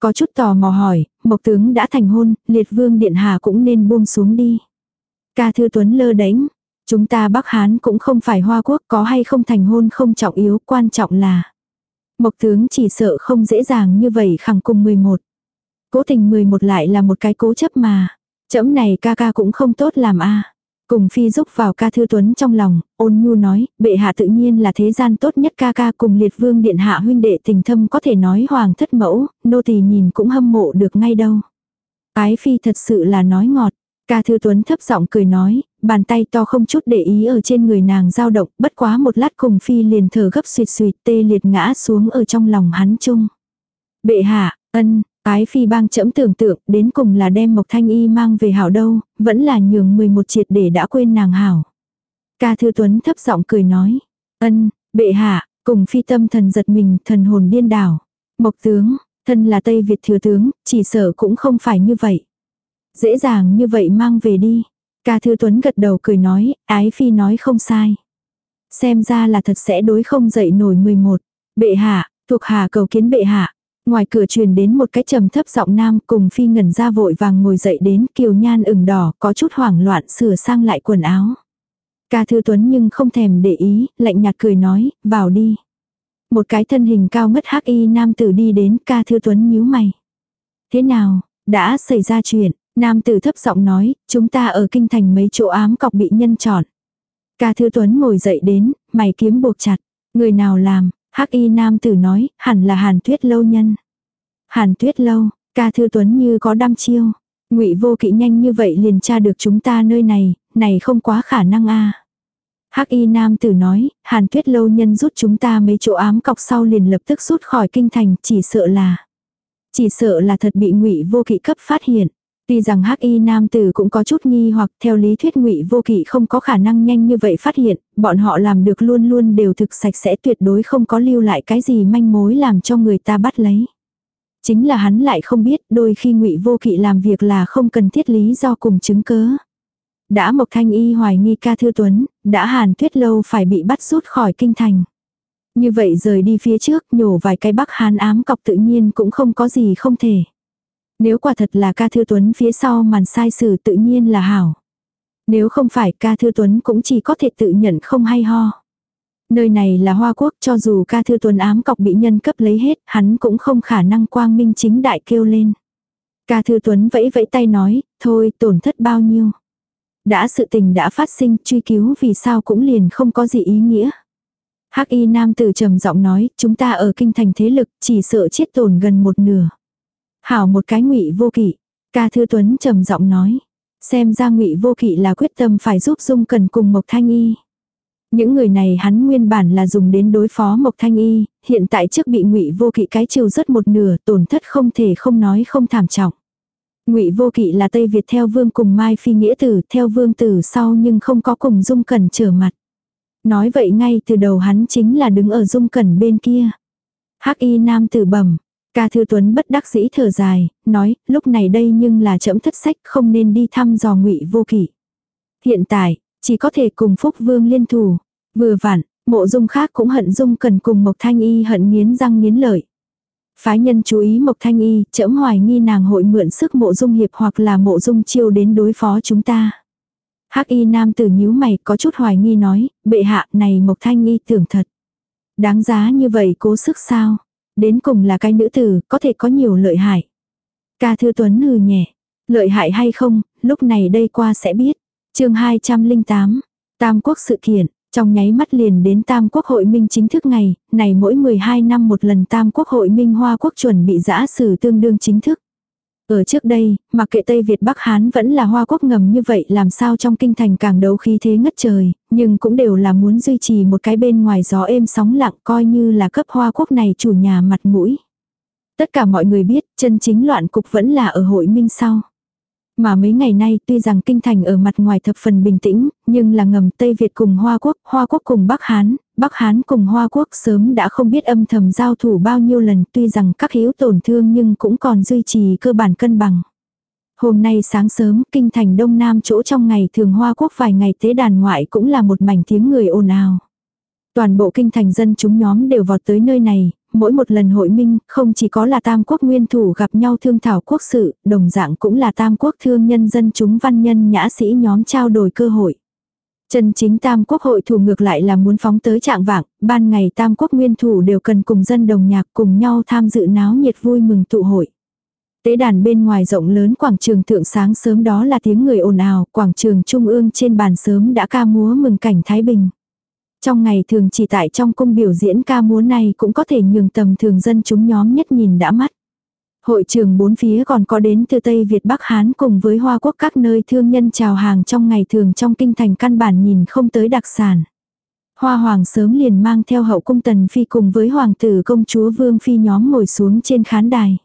Có chút tò mò hỏi, Mộc tướng đã thành hôn, liệt vương điện hạ cũng nên buông xuống đi. Ca thư tuấn lơ đánh, chúng ta Bắc Hán cũng không phải Hoa Quốc có hay không thành hôn không trọng yếu, quan trọng là. Mộc tướng chỉ sợ không dễ dàng như vậy khẳng cùng 11. Cố tình 11 lại là một cái cố chấp mà. Chấm này ca ca cũng không tốt làm a Cùng phi giúp vào ca thư tuấn trong lòng, ôn nhu nói, bệ hạ tự nhiên là thế gian tốt nhất ca ca cùng liệt vương điện hạ huynh đệ tình thâm có thể nói hoàng thất mẫu, nô tỳ nhìn cũng hâm mộ được ngay đâu. Ái phi thật sự là nói ngọt, ca thư tuấn thấp giọng cười nói, bàn tay to không chút để ý ở trên người nàng dao động, bất quá một lát cùng phi liền thở gấp suyệt suyệt tê liệt ngã xuống ở trong lòng hắn chung. Bệ hạ, ân, Ái phi bang chẫm tưởng tượng đến cùng là đem Mộc Thanh Y mang về hảo đâu, vẫn là nhường 11 triệt để đã quên nàng hảo. Ca Thư Tuấn thấp giọng cười nói, ân, bệ hạ, cùng phi tâm thần giật mình thần hồn điên đảo. Mộc tướng, Thân là Tây Việt thừa tướng, chỉ sợ cũng không phải như vậy. Dễ dàng như vậy mang về đi. Ca Thư Tuấn gật đầu cười nói, ái phi nói không sai. Xem ra là thật sẽ đối không dậy nổi 11. Bệ hạ, thuộc hạ cầu kiến bệ hạ. Ngoài cửa truyền đến một cái trầm thấp giọng nam cùng phi ngẩn ra vội vàng ngồi dậy đến kiều nhan ửng đỏ có chút hoảng loạn sửa sang lại quần áo. Ca Thư Tuấn nhưng không thèm để ý, lạnh nhạt cười nói, vào đi. Một cái thân hình cao ngất hắc y nam tử đi đến ca Thư Tuấn nhíu mày. Thế nào, đã xảy ra chuyện, nam tử thấp giọng nói, chúng ta ở kinh thành mấy chỗ ám cọc bị nhân chọn. Ca Thư Tuấn ngồi dậy đến, mày kiếm buộc chặt. Người nào làm, hắc y nam tử nói, hẳn là hàn tuyết lâu nhân. Hàn tuyết lâu, ca Thư Tuấn như có đam chiêu. ngụy vô kỵ nhanh như vậy liền tra được chúng ta nơi này, này không quá khả năng a Hắc y nam tử nói, hàn tuyết lâu nhân rút chúng ta mấy chỗ ám cọc sau liền lập tức rút khỏi kinh thành, chỉ sợ là. Chỉ sợ là thật bị ngụy vô kỵ cấp phát hiện. Tuy rằng hắc y nam tử cũng có chút nghi hoặc theo lý thuyết ngụy vô kỵ không có khả năng nhanh như vậy phát hiện, bọn họ làm được luôn luôn đều thực sạch sẽ tuyệt đối không có lưu lại cái gì manh mối làm cho người ta bắt lấy. Chính là hắn lại không biết đôi khi ngụy vô kỵ làm việc là không cần thiết lý do cùng chứng cớ. Đã Mộc Thanh Y hoài nghi ca thư tuấn, đã hàn tuyết lâu phải bị bắt rút khỏi kinh thành. Như vậy rời đi phía trước nhổ vài cái bắc hán ám cọc tự nhiên cũng không có gì không thể. Nếu quả thật là ca thư tuấn phía sau màn sai sử tự nhiên là hảo. Nếu không phải ca thư tuấn cũng chỉ có thể tự nhận không hay ho. Nơi này là Hoa Quốc cho dù ca thư tuấn ám cọc bị nhân cấp lấy hết, hắn cũng không khả năng quang minh chính đại kêu lên. Ca thư tuấn vẫy vẫy tay nói, thôi tổn thất bao nhiêu. Đã sự tình đã phát sinh, truy cứu vì sao cũng liền không có gì ý nghĩa. Hắc y nam tử trầm giọng nói, chúng ta ở kinh thành thế lực, chỉ sợ chết tổn gần một nửa. Hảo một cái ngụy vô kỵ. Ca Thư Tuấn trầm giọng nói. Xem ra ngụy vô kỵ là quyết tâm phải giúp Dung Cần cùng Mộc Thanh Y. Những người này hắn nguyên bản là dùng đến đối phó Mộc Thanh Y, hiện tại trước bị ngụy vô kỵ cái chiều rất một nửa, tổn thất không thể không nói không thảm trọng. Ngụy Vô Kỵ là Tây Việt theo vương cùng Mai Phi Nghĩa Tử, theo vương tử sau nhưng không có cùng Dung Cẩn trở mặt. Nói vậy ngay từ đầu hắn chính là đứng ở Dung Cẩn bên kia. Hắc y nam tử bẩm, Ca Thư Tuấn bất đắc dĩ thở dài, nói, lúc này đây nhưng là chậm thất sách không nên đi thăm dò ngụy vô kỷ Hiện tại, chỉ có thể cùng Phúc Vương liên thủ. Vừa vặn, mộ dung khác cũng hận dung cần cùng Mộc Thanh Y hận nghiến răng nghiến lợi. Phái nhân chú ý Mộc Thanh Y, chậm hoài nghi nàng hội mượn sức mộ dung hiệp hoặc là mộ dung chiêu đến đối phó chúng ta. Hắc y nam tử nhíu mày có chút hoài nghi nói, bệ hạ này Mộc Thanh Y tưởng thật. Đáng giá như vậy cố sức sao? Đến cùng là cái nữ tử, có thể có nhiều lợi hại. Ca Thư Tuấn hừ nhẹ. Lợi hại hay không, lúc này đây qua sẽ biết. chương 208. Tam quốc sự kiện. Trong nháy mắt liền đến Tam Quốc hội minh chính thức ngày, này mỗi 12 năm một lần Tam Quốc hội minh Hoa Quốc chuẩn bị giã sử tương đương chính thức. Ở trước đây, mặc kệ Tây Việt Bắc Hán vẫn là Hoa Quốc ngầm như vậy làm sao trong kinh thành càng đấu khí thế ngất trời, nhưng cũng đều là muốn duy trì một cái bên ngoài gió êm sóng lặng coi như là cấp Hoa Quốc này chủ nhà mặt mũi. Tất cả mọi người biết chân chính loạn cục vẫn là ở hội minh sau. Mà mấy ngày nay tuy rằng kinh thành ở mặt ngoài thập phần bình tĩnh, nhưng là ngầm Tây Việt cùng Hoa Quốc, Hoa Quốc cùng Bắc Hán, Bắc Hán cùng Hoa Quốc sớm đã không biết âm thầm giao thủ bao nhiêu lần tuy rằng các hữu tổn thương nhưng cũng còn duy trì cơ bản cân bằng. Hôm nay sáng sớm, kinh thành Đông Nam chỗ trong ngày thường Hoa Quốc vài ngày tế đàn ngoại cũng là một mảnh tiếng người ồn ào. Toàn bộ kinh thành dân chúng nhóm đều vọt tới nơi này, mỗi một lần hội minh, không chỉ có là tam quốc nguyên thủ gặp nhau thương thảo quốc sự, đồng dạng cũng là tam quốc thương nhân dân chúng văn nhân nhã sĩ nhóm trao đổi cơ hội. Chân chính tam quốc hội thủ ngược lại là muốn phóng tới trạng vạng, ban ngày tam quốc nguyên thủ đều cần cùng dân đồng nhạc cùng nhau tham dự náo nhiệt vui mừng tụ hội. Tế đàn bên ngoài rộng lớn quảng trường thượng sáng sớm đó là tiếng người ồn ào, quảng trường trung ương trên bàn sớm đã ca múa mừng cảnh Thái Bình. Trong ngày thường chỉ tại trong cung biểu diễn ca múa này cũng có thể nhường tầm thường dân chúng nhóm nhất nhìn đã mắt. Hội trường bốn phía còn có đến từ Tây Việt Bắc Hán cùng với Hoa Quốc các nơi thương nhân chào hàng trong ngày thường trong kinh thành căn bản nhìn không tới đặc sản. Hoa Hoàng sớm liền mang theo hậu cung tần phi cùng với Hoàng tử công chúa Vương Phi nhóm ngồi xuống trên khán đài.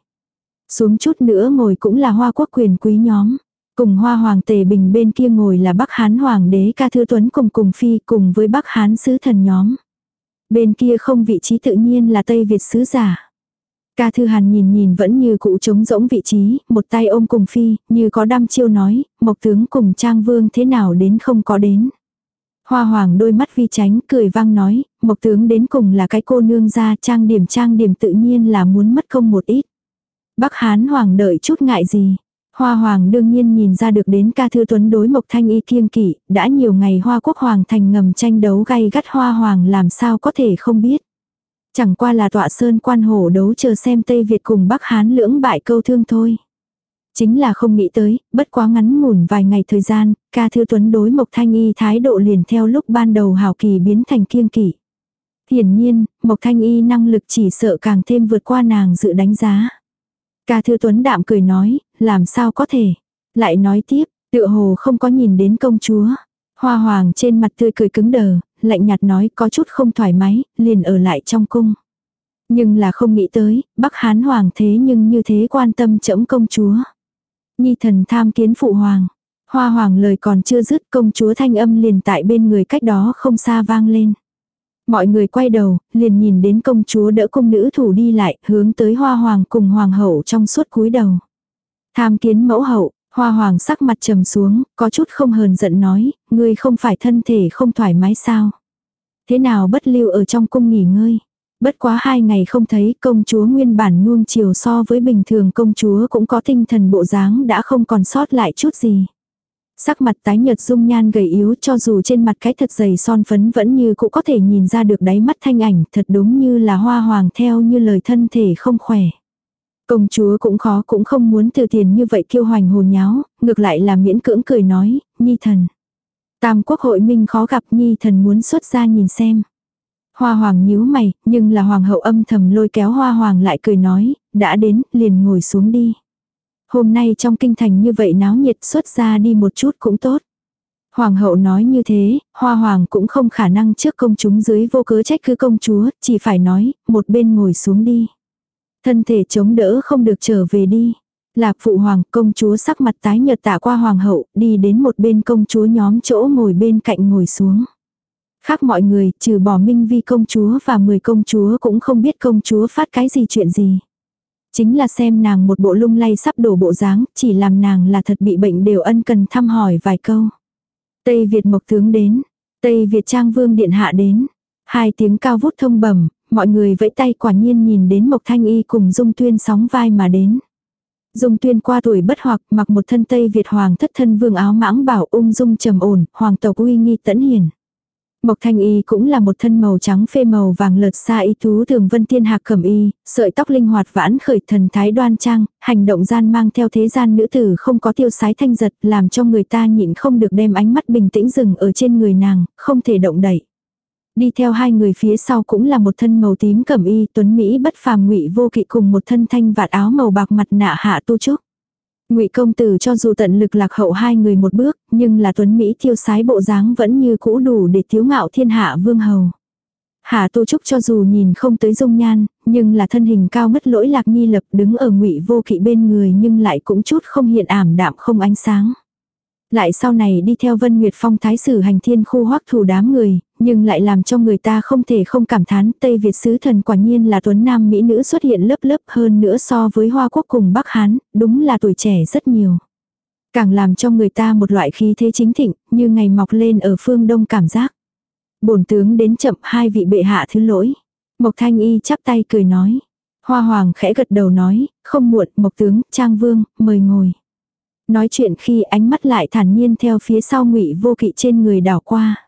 Xuống chút nữa ngồi cũng là Hoa Quốc quyền quý nhóm. Cùng hoa hoàng tề bình bên kia ngồi là Bắc Hán Hoàng đế ca thư tuấn cùng cùng phi cùng với Bắc Hán sứ thần nhóm. Bên kia không vị trí tự nhiên là Tây Việt sứ giả. Ca Thư Hàn nhìn nhìn vẫn như cũ trống rỗng vị trí, một tay ôm cùng phi, như có đăm chiêu nói, Mộc tướng cùng Trang Vương thế nào đến không có đến. Hoa hoàng đôi mắt vi tránh cười vang nói, Mộc tướng đến cùng là cái cô nương ra trang điểm trang điểm tự nhiên là muốn mất công một ít. Bắc Hán hoàng đợi chút ngại gì. Hoa hoàng đương nhiên nhìn ra được đến ca thư tuấn đối Mộc Thanh Y kiêng kỵ, đã nhiều ngày hoa quốc hoàng thành ngầm tranh đấu gay gắt hoa hoàng làm sao có thể không biết. Chẳng qua là tọa sơn quan hổ đấu chờ xem Tây Việt cùng Bắc Hán lưỡng bại câu thương thôi. Chính là không nghĩ tới, bất quá ngắn ngủn vài ngày thời gian, ca thư tuấn đối Mộc Thanh Y thái độ liền theo lúc ban đầu hào kỳ biến thành kiêng kỵ. Hiển nhiên, Mộc Thanh Y năng lực chỉ sợ càng thêm vượt qua nàng dự đánh giá. Ca thư tuấn đạm cười nói, làm sao có thể. Lại nói tiếp, tựa hồ không có nhìn đến công chúa. Hoa hoàng trên mặt tươi cười cứng đờ, lạnh nhạt nói có chút không thoải mái, liền ở lại trong cung. Nhưng là không nghĩ tới, Bắc Hán hoàng thế nhưng như thế quan tâm chẫm công chúa. Nhi thần tham kiến phụ hoàng. Hoa hoàng lời còn chưa dứt công chúa thanh âm liền tại bên người cách đó không xa vang lên. Mọi người quay đầu, liền nhìn đến công chúa đỡ công nữ thủ đi lại, hướng tới hoa hoàng cùng hoàng hậu trong suốt cúi đầu. Tham kiến mẫu hậu, hoa hoàng sắc mặt trầm xuống, có chút không hờn giận nói, ngươi không phải thân thể không thoải mái sao. Thế nào bất lưu ở trong cung nghỉ ngơi. Bất quá hai ngày không thấy công chúa nguyên bản nuông chiều so với bình thường công chúa cũng có tinh thần bộ dáng đã không còn sót lại chút gì. Sắc mặt tái nhợt dung nhan gầy yếu cho dù trên mặt cái thật dày son phấn vẫn như cũng có thể nhìn ra được đáy mắt thanh ảnh thật đúng như là hoa hoàng theo như lời thân thể không khỏe. Công chúa cũng khó cũng không muốn từ tiền như vậy kiêu hoành hồ nháo, ngược lại là miễn cưỡng cười nói, nhi thần. Tam quốc hội minh khó gặp nhi thần muốn xuất ra nhìn xem. Hoa hoàng nhíu mày, nhưng là hoàng hậu âm thầm lôi kéo hoa hoàng lại cười nói, đã đến, liền ngồi xuống đi. Hôm nay trong kinh thành như vậy náo nhiệt xuất ra đi một chút cũng tốt. Hoàng hậu nói như thế, hoa hoàng cũng không khả năng trước công chúng dưới vô cớ trách cứ công chúa, chỉ phải nói, một bên ngồi xuống đi. Thân thể chống đỡ không được trở về đi. Lạc phụ hoàng công chúa sắc mặt tái nhợt tạ qua hoàng hậu, đi đến một bên công chúa nhóm chỗ ngồi bên cạnh ngồi xuống. Khác mọi người, trừ bỏ minh vi công chúa và 10 công chúa cũng không biết công chúa phát cái gì chuyện gì. Chính là xem nàng một bộ lung lay sắp đổ bộ dáng, chỉ làm nàng là thật bị bệnh đều ân cần thăm hỏi vài câu. Tây Việt Mộc Tướng đến, Tây Việt Trang Vương Điện Hạ đến. Hai tiếng cao vút thông bẩm mọi người vẫy tay quả nhiên nhìn đến Mộc Thanh Y cùng Dung Tuyên sóng vai mà đến. Dung Tuyên qua tuổi bất hoặc mặc một thân Tây Việt Hoàng thất thân vương áo mãng bảo ung dung trầm ổn, Hoàng tộc uy nghi tẫn hiền. Mộc Thanh Y cũng là một thân màu trắng phê màu vàng lợt xa y tú thường vân tiên hạc cẩm y, sợi tóc linh hoạt vãn khởi thần thái đoan trang, hành động gian mang theo thế gian nữ tử không có tiêu sái thanh giật làm cho người ta nhịn không được đem ánh mắt bình tĩnh dừng ở trên người nàng, không thể động đậy. Đi theo hai người phía sau cũng là một thân màu tím cẩm y tuấn Mỹ bất phàm ngụy vô kỵ cùng một thân thanh vạt áo màu bạc mặt nạ hạ tu trúc. Ngụy công tử cho dù tận lực lạc hậu hai người một bước, nhưng là tuấn Mỹ tiêu sái bộ dáng vẫn như cũ đủ để thiếu ngạo thiên hạ vương hầu. Hạ Tu Trúc cho dù nhìn không tới dung nhan, nhưng là thân hình cao ngất lỗi lạc nhi lập đứng ở ngụy vô kỵ bên người nhưng lại cũng chút không hiện ảm đạm không ánh sáng. Lại sau này đi theo Vân Nguyệt Phong thái sử hành thiên khu hoắc thủ đám người, nhưng lại làm cho người ta không thể không cảm thán Tây Việt sứ thần quả nhiên là tuấn nam mỹ nữ xuất hiện lớp lớp hơn nữa so với Hoa Quốc cùng Bắc Hán, đúng là tuổi trẻ rất nhiều. Càng làm cho người ta một loại khí thế chính thịnh, như ngày mọc lên ở phương đông cảm giác. bổn tướng đến chậm hai vị bệ hạ thứ lỗi. Mộc Thanh Y chắp tay cười nói. Hoa Hoàng khẽ gật đầu nói, không muộn, Mộc tướng, Trang Vương, mời ngồi. Nói chuyện khi ánh mắt lại thản nhiên theo phía sau ngụy vô kỵ trên người đảo qua.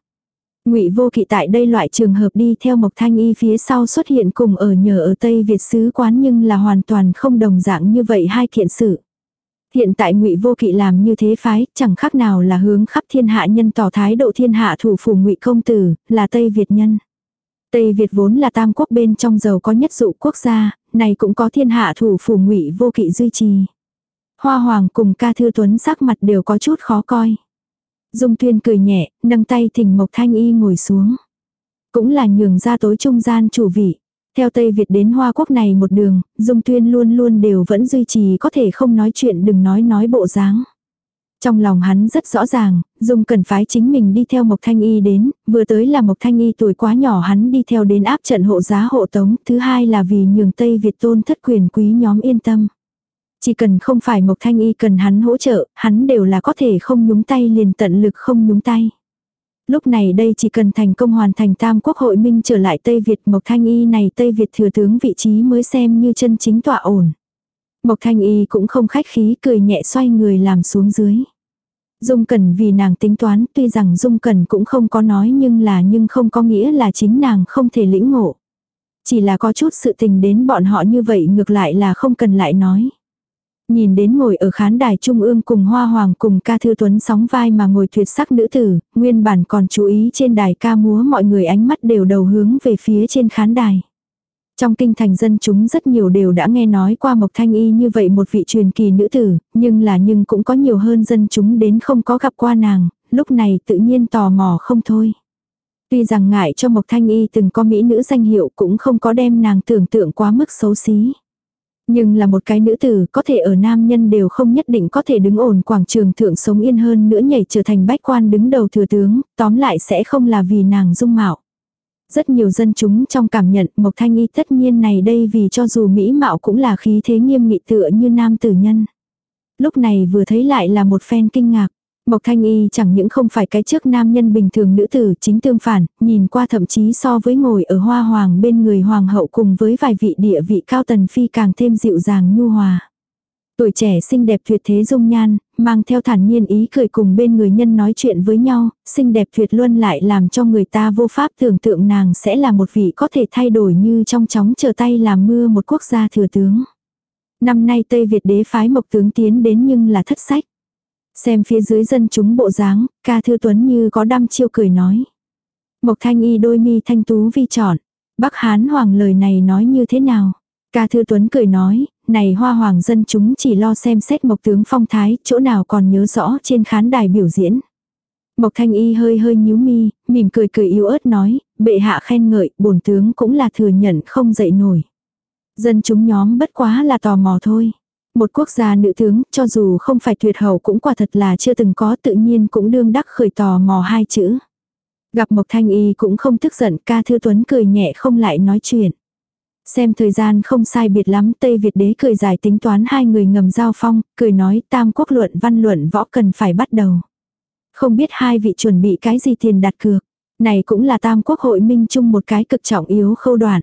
Ngụy Vô Kỵ tại đây loại trường hợp đi theo Mộc Thanh Y phía sau xuất hiện cùng ở nhờ ở Tây Việt sứ quán nhưng là hoàn toàn không đồng dạng như vậy hai kiện sự. Hiện tại Ngụy Vô Kỵ làm như thế phái, chẳng khác nào là hướng khắp thiên hạ nhân tỏ thái độ thiên hạ thủ phủ Ngụy công tử, là Tây Việt nhân. Tây Việt vốn là tam quốc bên trong giàu có nhất dụ quốc gia, này cũng có thiên hạ thủ phủ Ngụy Vô Kỵ duy trì. Hoa Hoàng cùng ca thư tuấn sắc mặt đều có chút khó coi. Dung Tuyên cười nhẹ, nâng tay thỉnh Mộc Thanh Y ngồi xuống. Cũng là nhường ra tối trung gian chủ vị. Theo Tây Việt đến Hoa Quốc này một đường, Dung Tuyên luôn luôn đều vẫn duy trì có thể không nói chuyện đừng nói nói bộ dáng. Trong lòng hắn rất rõ ràng, Dung cần phái chính mình đi theo Mộc Thanh Y đến, vừa tới là Mộc Thanh Y tuổi quá nhỏ hắn đi theo đến áp trận hộ giá hộ tống, thứ hai là vì nhường Tây Việt tôn thất quyền quý nhóm yên tâm. Chỉ cần không phải Mộc Thanh Y cần hắn hỗ trợ, hắn đều là có thể không nhúng tay liền tận lực không nhúng tay. Lúc này đây chỉ cần thành công hoàn thành tam quốc hội minh trở lại Tây Việt Mộc Thanh Y này Tây Việt thừa tướng vị trí mới xem như chân chính tọa ổn. Mộc Thanh Y cũng không khách khí cười nhẹ xoay người làm xuống dưới. Dung cần vì nàng tính toán tuy rằng Dung cần cũng không có nói nhưng là nhưng không có nghĩa là chính nàng không thể lĩnh ngộ. Chỉ là có chút sự tình đến bọn họ như vậy ngược lại là không cần lại nói. Nhìn đến ngồi ở khán đài trung ương cùng Hoa Hoàng cùng ca thư tuấn sóng vai mà ngồi tuyệt sắc nữ tử, nguyên bản còn chú ý trên đài ca múa mọi người ánh mắt đều đầu hướng về phía trên khán đài. Trong kinh thành dân chúng rất nhiều đều đã nghe nói qua Mộc Thanh Y như vậy một vị truyền kỳ nữ tử, nhưng là nhưng cũng có nhiều hơn dân chúng đến không có gặp qua nàng, lúc này tự nhiên tò mò không thôi. Tuy rằng ngại cho Mộc Thanh Y từng có mỹ nữ danh hiệu cũng không có đem nàng tưởng tượng quá mức xấu xí. Nhưng là một cái nữ tử có thể ở nam nhân đều không nhất định có thể đứng ổn quảng trường thượng sống yên hơn nữa nhảy trở thành bách quan đứng đầu thừa tướng, tóm lại sẽ không là vì nàng dung mạo. Rất nhiều dân chúng trong cảm nhận Mộc Thanh Y tất nhiên này đây vì cho dù mỹ mạo cũng là khí thế nghiêm nghị tựa như nam tử nhân. Lúc này vừa thấy lại là một phen kinh ngạc. Mộc Thanh Y chẳng những không phải cái trước nam nhân bình thường nữ tử chính tương phản, nhìn qua thậm chí so với ngồi ở hoa hoàng bên người hoàng hậu cùng với vài vị địa vị cao tần phi càng thêm dịu dàng nhu hòa. Tuổi trẻ xinh đẹp tuyệt thế dung nhan, mang theo thản nhiên ý cười cùng bên người nhân nói chuyện với nhau, xinh đẹp tuyệt luân lại làm cho người ta vô pháp tưởng tượng nàng sẽ là một vị có thể thay đổi như trong chóng chờ tay làm mưa một quốc gia thừa tướng. Năm nay Tây Việt đế phái mộc tướng tiến đến nhưng là thất sách. Xem phía dưới dân chúng bộ dáng, ca thư tuấn như có đăm chiêu cười nói. Mộc thanh y đôi mi thanh tú vi trọn. Bắc Hán Hoàng lời này nói như thế nào? Ca thư tuấn cười nói, này hoa hoàng dân chúng chỉ lo xem xét mộc tướng phong thái, chỗ nào còn nhớ rõ trên khán đài biểu diễn. Mộc thanh y hơi hơi nhíu mi, mỉm cười cười yếu ớt nói, bệ hạ khen ngợi, bổn tướng cũng là thừa nhận không dậy nổi. Dân chúng nhóm bất quá là tò mò thôi. Một quốc gia nữ tướng, cho dù không phải tuyệt hậu cũng quả thật là chưa từng có tự nhiên cũng đương đắc khởi tò mò hai chữ. Gặp Mộc Thanh Y cũng không tức giận, ca thư tuấn cười nhẹ không lại nói chuyện. Xem thời gian không sai biệt lắm, Tây Việt đế cười giải tính toán hai người ngầm giao phong, cười nói tam quốc luận văn luận võ cần phải bắt đầu. Không biết hai vị chuẩn bị cái gì tiền đặt cược. Này cũng là tam quốc hội minh chung một cái cực trọng yếu khâu đoạn.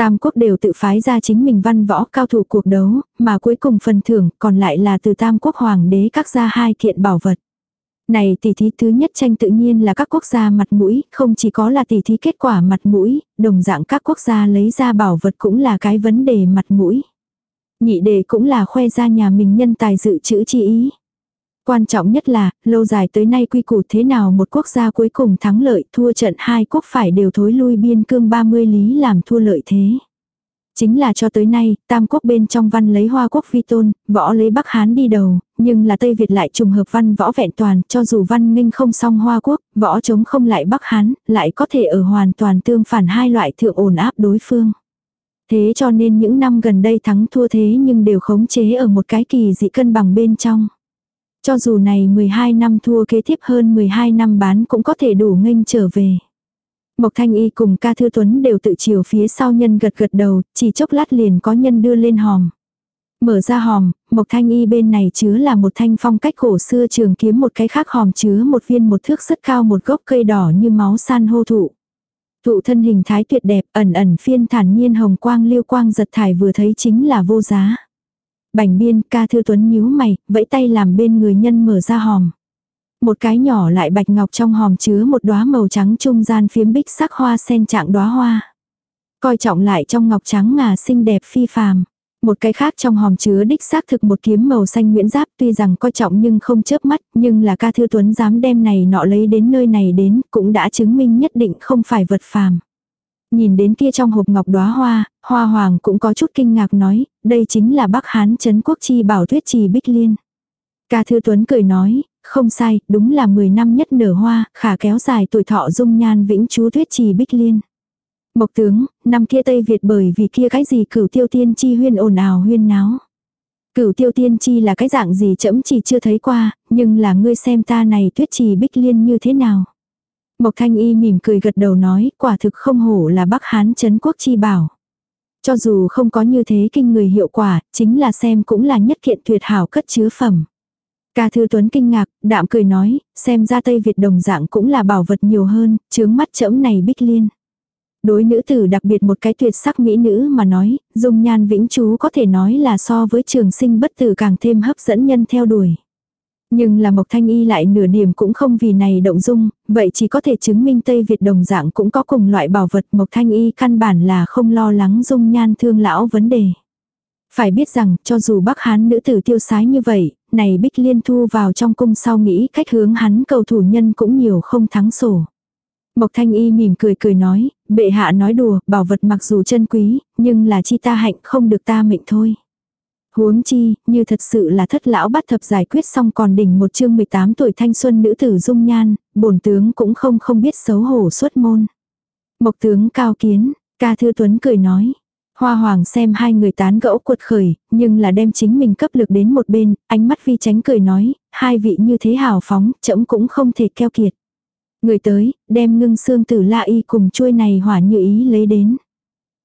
Tam quốc đều tự phái ra chính mình văn võ cao thủ cuộc đấu, mà cuối cùng phần thưởng còn lại là từ tam quốc hoàng đế các gia hai kiện bảo vật. Này tỷ thí thứ nhất tranh tự nhiên là các quốc gia mặt mũi, không chỉ có là tỷ thí kết quả mặt mũi, đồng dạng các quốc gia lấy ra bảo vật cũng là cái vấn đề mặt mũi. Nhị đề cũng là khoe ra nhà mình nhân tài dự trữ chi ý. Quan trọng nhất là, lâu dài tới nay quy củ thế nào một quốc gia cuối cùng thắng lợi thua trận hai quốc phải đều thối lui biên cương 30 lý làm thua lợi thế. Chính là cho tới nay, tam quốc bên trong văn lấy hoa quốc vi tôn, võ lấy bắc hán đi đầu, nhưng là Tây Việt lại trùng hợp văn võ vẹn toàn, cho dù văn nghênh không song hoa quốc, võ chống không lại bắc hán, lại có thể ở hoàn toàn tương phản hai loại thượng ổn áp đối phương. Thế cho nên những năm gần đây thắng thua thế nhưng đều khống chế ở một cái kỳ dị cân bằng bên trong. Cho dù này 12 năm thua kế tiếp hơn 12 năm bán cũng có thể đủ nghênh trở về. Mộc Thanh Y cùng ca thư tuấn đều tự chiều phía sau nhân gật gật đầu, chỉ chốc lát liền có nhân đưa lên hòm. Mở ra hòm, Mộc Thanh Y bên này chứa là một thanh phong cách cổ xưa trường kiếm một cái khác hòm chứa một viên một thước rất cao một gốc cây đỏ như máu san hô thụ. Thụ thân hình thái tuyệt đẹp ẩn ẩn phiên thản nhiên hồng quang liêu quang giật thải vừa thấy chính là vô giá. Bành biên ca thư tuấn nhíu mày, vẫy tay làm bên người nhân mở ra hòm. Một cái nhỏ lại bạch ngọc trong hòm chứa một đóa màu trắng trung gian phiếm bích sắc hoa sen trạng đóa hoa. Coi trọng lại trong ngọc trắng ngà xinh đẹp phi phàm. Một cái khác trong hòm chứa đích xác thực một kiếm màu xanh nguyễn giáp tuy rằng coi trọng nhưng không chớp mắt, nhưng là ca thư tuấn dám đem này nọ lấy đến nơi này đến, cũng đã chứng minh nhất định không phải vật phàm. Nhìn đến kia trong hộp ngọc đóa hoa, hoa hoàng cũng có chút kinh ngạc nói, đây chính là Bắc Hán Trấn Quốc Chi bảo thuyết trì Bích Liên. Ca Thư Tuấn cười nói, không sai, đúng là 10 năm nhất nở hoa, khả kéo dài tuổi thọ dung nhan vĩnh chú thuyết trì Bích Liên. Mộc tướng, năm kia Tây Việt bởi vì kia cái gì cửu tiêu tiên chi huyên ồn ào huyên náo. Cửu tiêu tiên chi là cái dạng gì chấm chỉ chưa thấy qua, nhưng là ngươi xem ta này tuyết trì bích liên như thế nào. Mộc thanh y mỉm cười gật đầu nói, quả thực không hổ là Bắc Hán chấn quốc chi bảo. Cho dù không có như thế kinh người hiệu quả, chính là xem cũng là nhất kiện tuyệt hảo cất chứa phẩm. Ca Thư Tuấn kinh ngạc, đạm cười nói, xem ra Tây Việt đồng dạng cũng là bảo vật nhiều hơn, chướng mắt chẫm này bích liên. Đối nữ tử đặc biệt một cái tuyệt sắc mỹ nữ mà nói, dung nhan vĩnh chú có thể nói là so với trường sinh bất tử càng thêm hấp dẫn nhân theo đuổi. Nhưng là Mộc Thanh Y lại nửa điểm cũng không vì này động dung, vậy chỉ có thể chứng minh Tây Việt đồng dạng cũng có cùng loại bảo vật Mộc Thanh Y căn bản là không lo lắng dung nhan thương lão vấn đề. Phải biết rằng, cho dù Bắc Hán nữ tử tiêu sái như vậy, này Bích Liên thu vào trong cung sau nghĩ cách hướng hắn cầu thủ nhân cũng nhiều không thắng sổ. Mộc Thanh Y mỉm cười cười nói, bệ hạ nói đùa, bảo vật mặc dù chân quý, nhưng là chi ta hạnh không được ta mệnh thôi. Huống chi, như thật sự là thất lão bắt thập giải quyết xong còn đỉnh một chương 18 tuổi thanh xuân nữ tử dung nhan, bổn tướng cũng không không biết xấu hổ xuất môn. Mộc tướng cao kiến, ca thư tuấn cười nói. Hoa hoàng xem hai người tán gẫu cuột khởi, nhưng là đem chính mình cấp lực đến một bên, ánh mắt vi tránh cười nói, hai vị như thế hào phóng, chậm cũng không thể keo kiệt. Người tới, đem ngưng xương tử la y cùng chuôi này hỏa như ý lấy đến.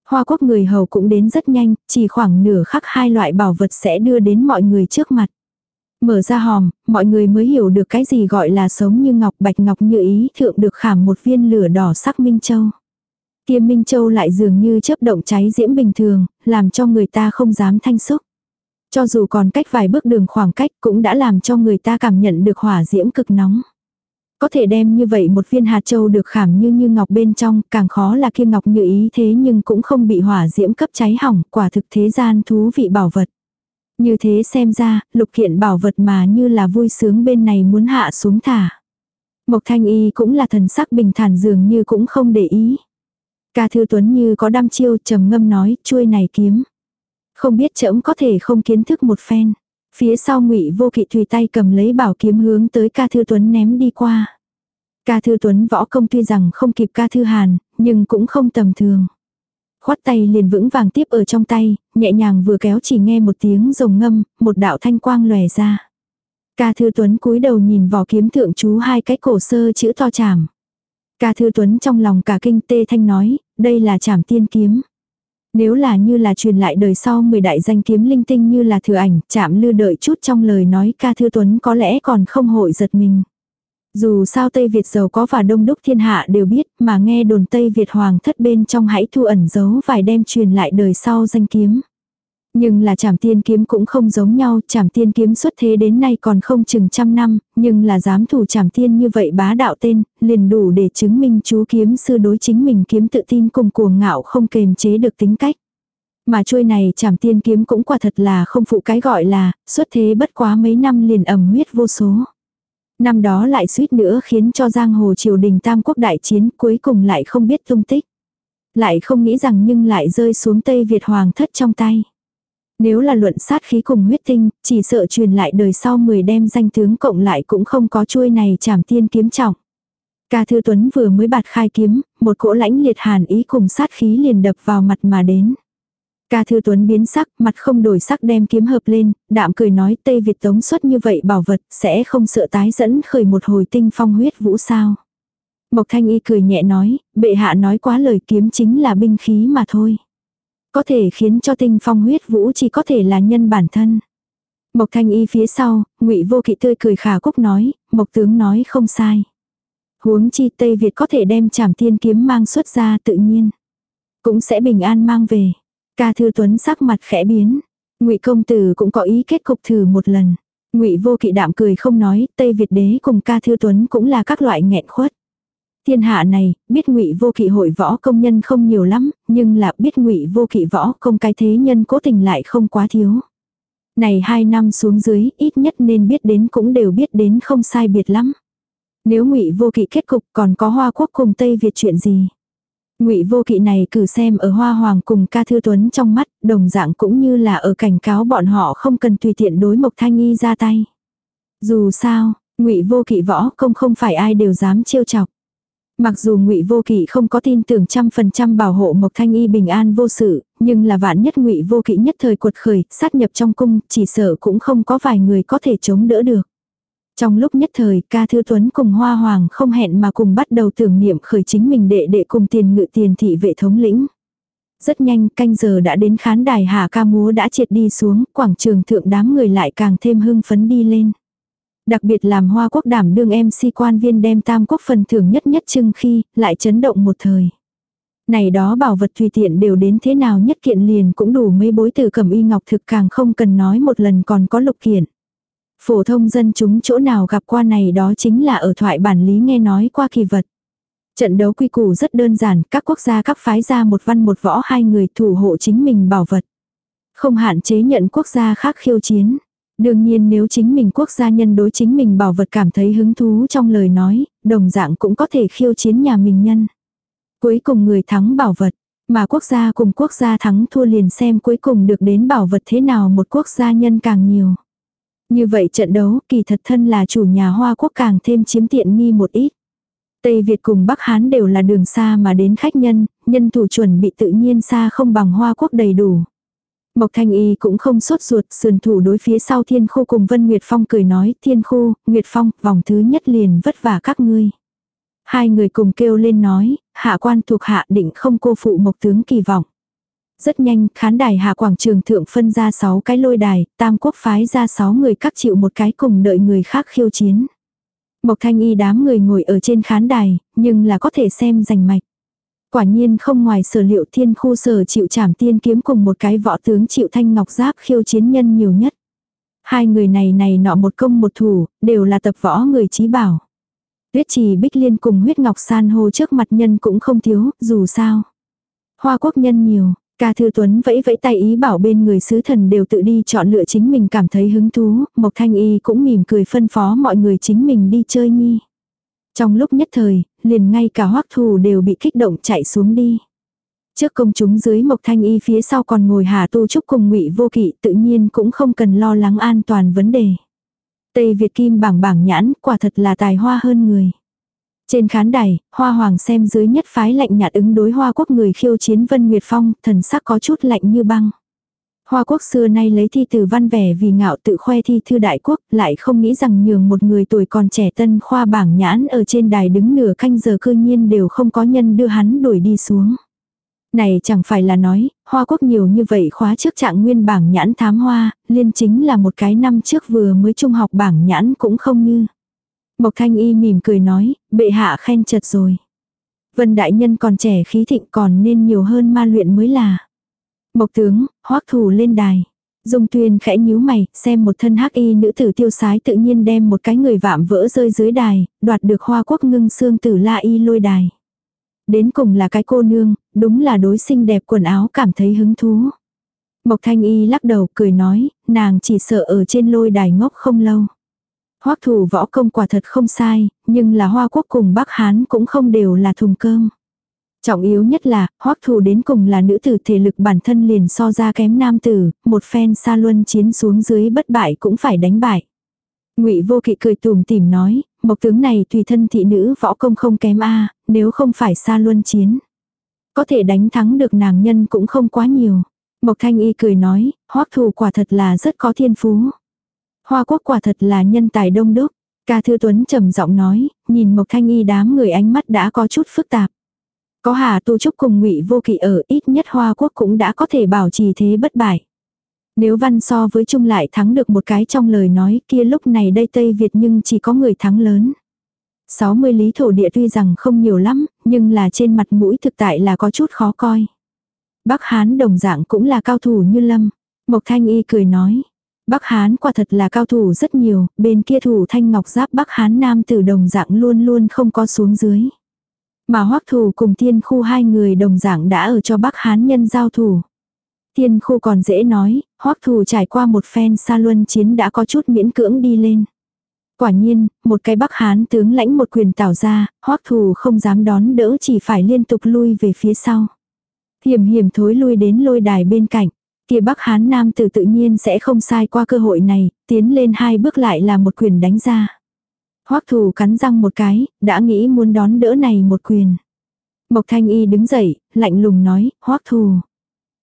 Hoa quốc người hầu cũng đến rất nhanh, chỉ khoảng nửa khắc hai loại bảo vật sẽ đưa đến mọi người trước mặt. Mở ra hòm, mọi người mới hiểu được cái gì gọi là sống như ngọc bạch ngọc như ý thượng được khảm một viên lửa đỏ sắc Minh Châu. Tiêm Minh Châu lại dường như chớp động cháy diễm bình thường, làm cho người ta không dám thanh xúc. Cho dù còn cách vài bước đường khoảng cách cũng đã làm cho người ta cảm nhận được hỏa diễm cực nóng. Có thể đem như vậy một viên hạt châu được khảm như như ngọc bên trong, càng khó là kia ngọc như ý thế nhưng cũng không bị hỏa diễm cấp cháy hỏng, quả thực thế gian thú vị bảo vật. Như thế xem ra, lục kiện bảo vật mà như là vui sướng bên này muốn hạ xuống thả. Mộc thanh y cũng là thần sắc bình thản dường như cũng không để ý. Ca thư tuấn như có đam chiêu trầm ngâm nói, chuôi này kiếm. Không biết trẫm có thể không kiến thức một phen. Phía sau ngụy vô kỵ tùy tay cầm lấy bảo kiếm hướng tới ca thư tuấn ném đi qua. Ca thư tuấn võ công tuy rằng không kịp ca thư hàn, nhưng cũng không tầm thường. Khoát tay liền vững vàng tiếp ở trong tay, nhẹ nhàng vừa kéo chỉ nghe một tiếng rồng ngâm, một đạo thanh quang lòe ra. Ca thư tuấn cúi đầu nhìn vỏ kiếm thượng chú hai cái cổ sơ chữ to chảm. Ca thư tuấn trong lòng cả kinh tê thanh nói, đây là chảm tiên kiếm. Nếu là như là truyền lại đời sau 10 đại danh kiếm linh tinh như là thừa ảnh, chạm lư đợi chút trong lời nói ca thư tuấn có lẽ còn không hội giật mình. Dù sao Tây Việt giàu có và đông đúc thiên hạ đều biết mà nghe đồn Tây Việt hoàng thất bên trong hãy thu ẩn giấu vài đem truyền lại đời sau danh kiếm. Nhưng là trảm tiên kiếm cũng không giống nhau, trảm tiên kiếm xuất thế đến nay còn không chừng trăm năm, nhưng là dám thủ trảm tiên như vậy bá đạo tên, liền đủ để chứng minh chú kiếm sư đối chính mình kiếm tự tin cùng cuồng ngạo không kềm chế được tính cách. Mà chuôi này trảm tiên kiếm cũng quả thật là không phụ cái gọi là, xuất thế bất quá mấy năm liền ẩm huyết vô số. Năm đó lại suýt nữa khiến cho giang hồ triều đình tam quốc đại chiến cuối cùng lại không biết tung tích. Lại không nghĩ rằng nhưng lại rơi xuống Tây Việt hoàng thất trong tay. Nếu là luận sát khí cùng huyết tinh, chỉ sợ truyền lại đời sau 10 đem danh tướng cộng lại cũng không có chuôi này chảm tiên kiếm trọng. Ca Thư Tuấn vừa mới bạt khai kiếm, một cỗ lãnh liệt hàn ý cùng sát khí liền đập vào mặt mà đến. Ca Thư Tuấn biến sắc, mặt không đổi sắc đem kiếm hợp lên, đạm cười nói Tây Việt tống xuất như vậy bảo vật sẽ không sợ tái dẫn khởi một hồi tinh phong huyết vũ sao. Mộc Thanh Y cười nhẹ nói, bệ hạ nói quá lời kiếm chính là binh khí mà thôi. Có thể khiến cho tinh phong huyết vũ chỉ có thể là nhân bản thân. Mộc thanh y phía sau, ngụy vô kỵ tươi cười khả cúc nói, mộc tướng nói không sai. Huống chi Tây Việt có thể đem trảm tiên kiếm mang xuất ra tự nhiên. Cũng sẽ bình an mang về. Ca thư tuấn sắc mặt khẽ biến. ngụy công tử cũng có ý kết cục thử một lần. ngụy vô kỵ đạm cười không nói, Tây Việt đế cùng ca thư tuấn cũng là các loại nghẹn khuất. Thiên hạ này, biết ngụy vô kỵ hội võ công nhân không nhiều lắm, nhưng là biết ngụy vô kỵ võ công cái thế nhân cố tình lại không quá thiếu. Này hai năm xuống dưới, ít nhất nên biết đến cũng đều biết đến không sai biệt lắm. Nếu ngụy vô kỵ kết cục còn có hoa quốc cùng Tây Việt chuyện gì? Ngụy vô kỵ này cử xem ở hoa hoàng cùng ca thư tuấn trong mắt, đồng dạng cũng như là ở cảnh cáo bọn họ không cần tùy tiện đối mộc thanh y ra tay. Dù sao, ngụy vô kỵ võ công không phải ai đều dám trêu chọc. Mặc dù ngụy Vô Kỵ không có tin tưởng trăm phần trăm bảo hộ Mộc Thanh Y bình an vô sự, nhưng là vạn nhất ngụy Vô Kỵ nhất thời cuột khởi, sát nhập trong cung, chỉ sợ cũng không có vài người có thể chống đỡ được. Trong lúc nhất thời, ca thư tuấn cùng hoa hoàng không hẹn mà cùng bắt đầu tưởng niệm khởi chính mình đệ đệ cùng tiền ngự tiền thị vệ thống lĩnh. Rất nhanh, canh giờ đã đến khán đài hạ ca múa đã triệt đi xuống, quảng trường thượng đám người lại càng thêm hưng phấn đi lên. Đặc biệt làm hoa quốc đảm đương MC quan viên đem tam quốc phần thưởng nhất nhất trưng khi, lại chấn động một thời. Này đó bảo vật tùy tiện đều đến thế nào nhất kiện liền cũng đủ mấy bối từ cầm y ngọc thực càng không cần nói một lần còn có lục kiện. Phổ thông dân chúng chỗ nào gặp qua này đó chính là ở thoại bản lý nghe nói qua kỳ vật. Trận đấu quy củ rất đơn giản, các quốc gia các phái ra một văn một võ hai người thủ hộ chính mình bảo vật. Không hạn chế nhận quốc gia khác khiêu chiến. Đương nhiên nếu chính mình quốc gia nhân đối chính mình bảo vật cảm thấy hứng thú trong lời nói, đồng dạng cũng có thể khiêu chiến nhà mình nhân. Cuối cùng người thắng bảo vật, mà quốc gia cùng quốc gia thắng thua liền xem cuối cùng được đến bảo vật thế nào một quốc gia nhân càng nhiều. Như vậy trận đấu kỳ thật thân là chủ nhà Hoa quốc càng thêm chiếm tiện nghi một ít. Tây Việt cùng Bắc Hán đều là đường xa mà đến khách nhân, nhân thủ chuẩn bị tự nhiên xa không bằng Hoa quốc đầy đủ. Mộc Thanh Y cũng không sốt ruột, sườn thủ đối phía sau Thiên Khu cùng Vân Nguyệt Phong cười nói, Thiên Khu, Nguyệt Phong, vòng thứ nhất liền vất vả các ngươi. Hai người cùng kêu lên nói, hạ quan thuộc hạ định không cô phụ Mộc tướng kỳ vọng. Rất nhanh, khán đài hạ quảng trường thượng phân ra 6 cái lôi đài, tam quốc phái ra 6 người các chịu một cái cùng đợi người khác khiêu chiến. Mộc thanh y đám người ngồi ở trên khán đài, nhưng là có thể xem rành mạch. Quả nhiên không ngoài sở liệu thiên khu sở chịu trảm tiên kiếm cùng một cái võ tướng chịu thanh ngọc giáp khiêu chiến nhân nhiều nhất. Hai người này này nọ một công một thủ, đều là tập võ người trí bảo. Tuyết trì bích liên cùng huyết ngọc san hô trước mặt nhân cũng không thiếu, dù sao. Hoa quốc nhân nhiều, Ca Thư Tuấn vẫy vẫy tay ý bảo bên người sứ thần đều tự đi chọn lựa chính mình cảm thấy hứng thú, Mộc Thanh Y cũng mỉm cười phân phó mọi người chính mình đi chơi nhi. Trong lúc nhất thời, liền ngay cả hoắc thù đều bị kích động chạy xuống đi. Trước công chúng dưới Mộc Thanh Y phía sau còn ngồi Hà Tu Trúc cùng ngụy Vô Kỵ tự nhiên cũng không cần lo lắng an toàn vấn đề. Tây Việt Kim bảng bảng nhãn quả thật là tài hoa hơn người. Trên khán đài, Hoa Hoàng xem dưới nhất phái lạnh nhạt ứng đối Hoa Quốc người khiêu chiến Vân Nguyệt Phong, thần sắc có chút lạnh như băng. Hoa Quốc xưa nay lấy thi từ văn vẻ vì ngạo tự khoe thi thư đại quốc, lại không nghĩ rằng nhường một người tuổi còn trẻ tân khoa bảng nhãn ở trên đài đứng nửa canh giờ cư nhiên đều không có nhân đưa hắn đuổi đi xuống. Này chẳng phải là nói, Hoa Quốc nhiều như vậy khóa trước trạng nguyên bảng nhãn thám hoa, liên chính là một cái năm trước vừa mới trung học bảng nhãn cũng không như. Mộc Thanh Y mỉm cười nói, bệ hạ khen chật rồi. Vân đại nhân còn trẻ khí thịnh còn nên nhiều hơn ma luyện mới là. Mộc tướng, hoắc thủ lên đài. Dung tuyên khẽ nhíu mày, xem một thân hắc y nữ tử tiêu sái tự nhiên đem một cái người vạm vỡ rơi dưới đài, đoạt được hoa quốc ngưng xương tử la y lôi đài. Đến cùng là cái cô nương, đúng là đối xinh đẹp quần áo cảm thấy hứng thú. Mộc thanh y lắc đầu cười nói, nàng chỉ sợ ở trên lôi đài ngốc không lâu. Hoắc thủ võ công quả thật không sai, nhưng là Hoa Quốc cùng Bắc Hán cũng không đều là thùng cơm. Trọng yếu nhất là, Hoắc thù đến cùng là nữ tử thể lực bản thân liền so ra kém nam tử, một phen xa luân chiến xuống dưới bất bại cũng phải đánh bại. Ngụy Vô Kỵ cười tùm tìm nói, mộc tướng này tùy thân thị nữ võ công không kém a, nếu không phải xa luân chiến, có thể đánh thắng được nàng nhân cũng không quá nhiều. Mộc Thanh Y cười nói, Hoắc thù quả thật là rất có thiên phú. Hoa quốc quả thật là nhân tài đông đúc. Ca Thư Tuấn trầm giọng nói, nhìn Mộc Thanh Y đám người ánh mắt đã có chút phức tạp. Có Hà Tu Trúc cùng Ngụy Vô Kỵ ở ít nhất Hoa quốc cũng đã có thể bảo trì thế bất bại. Nếu văn so với chung lại thắng được một cái trong lời nói kia lúc này đây Tây Việt nhưng chỉ có người thắng lớn. 60 lý thổ địa tuy rằng không nhiều lắm, nhưng là trên mặt mũi thực tại là có chút khó coi. Bắc Hán đồng dạng cũng là cao thủ như lâm. Mộc Thanh Y cười nói, Bắc Hán quả thật là cao thủ rất nhiều, bên kia thủ thanh ngọc giáp Bắc Hán nam tử đồng dạng luôn luôn không có xuống dưới. Mà hoắc thủ cùng tiên khu hai người đồng dạng đã ở cho Bắc Hán nhân giao thủ. Tiên khu còn dễ nói, hoắc thủ trải qua một phen xa luân chiến đã có chút miễn cưỡng đi lên. Quả nhiên, một cái Bắc Hán tướng lãnh một quyền tảo ra, hoắc thủ không dám đón đỡ chỉ phải liên tục lui về phía sau. Hiểm hiểm thối lui đến lôi đài bên cạnh kia Bắc Hán Nam tử tự nhiên sẽ không sai qua cơ hội này, tiến lên hai bước lại là một quyền đánh ra. Hoắc thù cắn răng một cái, đã nghĩ muốn đón đỡ này một quyền. Mộc thanh y đứng dậy, lạnh lùng nói, Hoắc thù.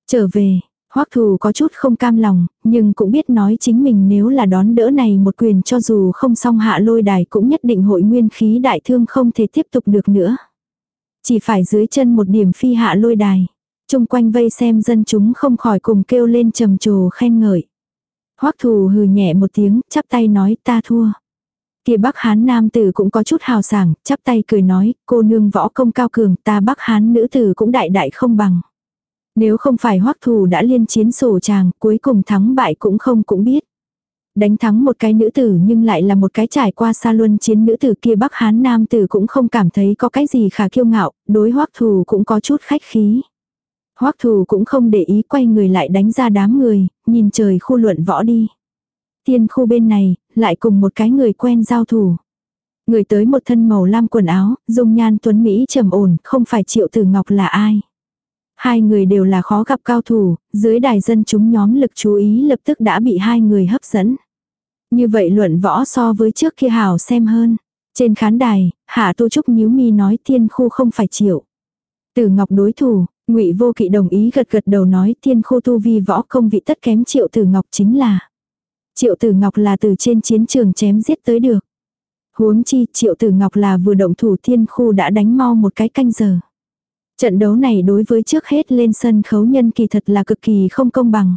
Trở về, Hoắc thù có chút không cam lòng, nhưng cũng biết nói chính mình nếu là đón đỡ này một quyền cho dù không xong hạ lôi đài cũng nhất định hội nguyên khí đại thương không thể tiếp tục được nữa. Chỉ phải dưới chân một điểm phi hạ lôi đài. Trung quanh vây xem dân chúng không khỏi cùng kêu lên trầm trồ khen ngợi. Hoắc thù hừ nhẹ một tiếng, chắp tay nói ta thua. Kia Bắc Hán nam tử cũng có chút hào sảng, chắp tay cười nói, cô nương võ công cao cường, ta Bắc Hán nữ tử cũng đại đại không bằng. Nếu không phải hoắc thù đã liên chiến sổ chàng, cuối cùng thắng bại cũng không cũng biết. Đánh thắng một cái nữ tử nhưng lại là một cái trải qua xa luân chiến nữ tử kia Bắc Hán nam tử cũng không cảm thấy có cái gì khả kiêu ngạo, đối hoắc thù cũng có chút khách khí. Hoắc thù cũng không để ý quay người lại đánh ra đám người, nhìn trời khu luận võ đi. Tiên khu bên này, lại cùng một cái người quen giao thủ. Người tới một thân màu lam quần áo, dung nhan tuấn Mỹ trầm ổn, không phải triệu tử ngọc là ai. Hai người đều là khó gặp cao thủ, dưới đài dân chúng nhóm lực chú ý lập tức đã bị hai người hấp dẫn. Như vậy luận võ so với trước kia hào xem hơn. Trên khán đài, Hạ Tô Trúc nhíu mi nói thiên khu không phải triệu. Tử Ngọc đối thủ, Ngụy Vô Kỵ đồng ý gật gật đầu nói thiên khu tu vi võ công vị tất kém triệu Tử Ngọc chính là. Triệu Tử Ngọc là từ trên chiến trường chém giết tới được. Huống chi Triệu Tử Ngọc là vừa động thủ thiên khu đã đánh mau một cái canh giờ. Trận đấu này đối với trước hết lên sân khấu nhân kỳ thật là cực kỳ không công bằng.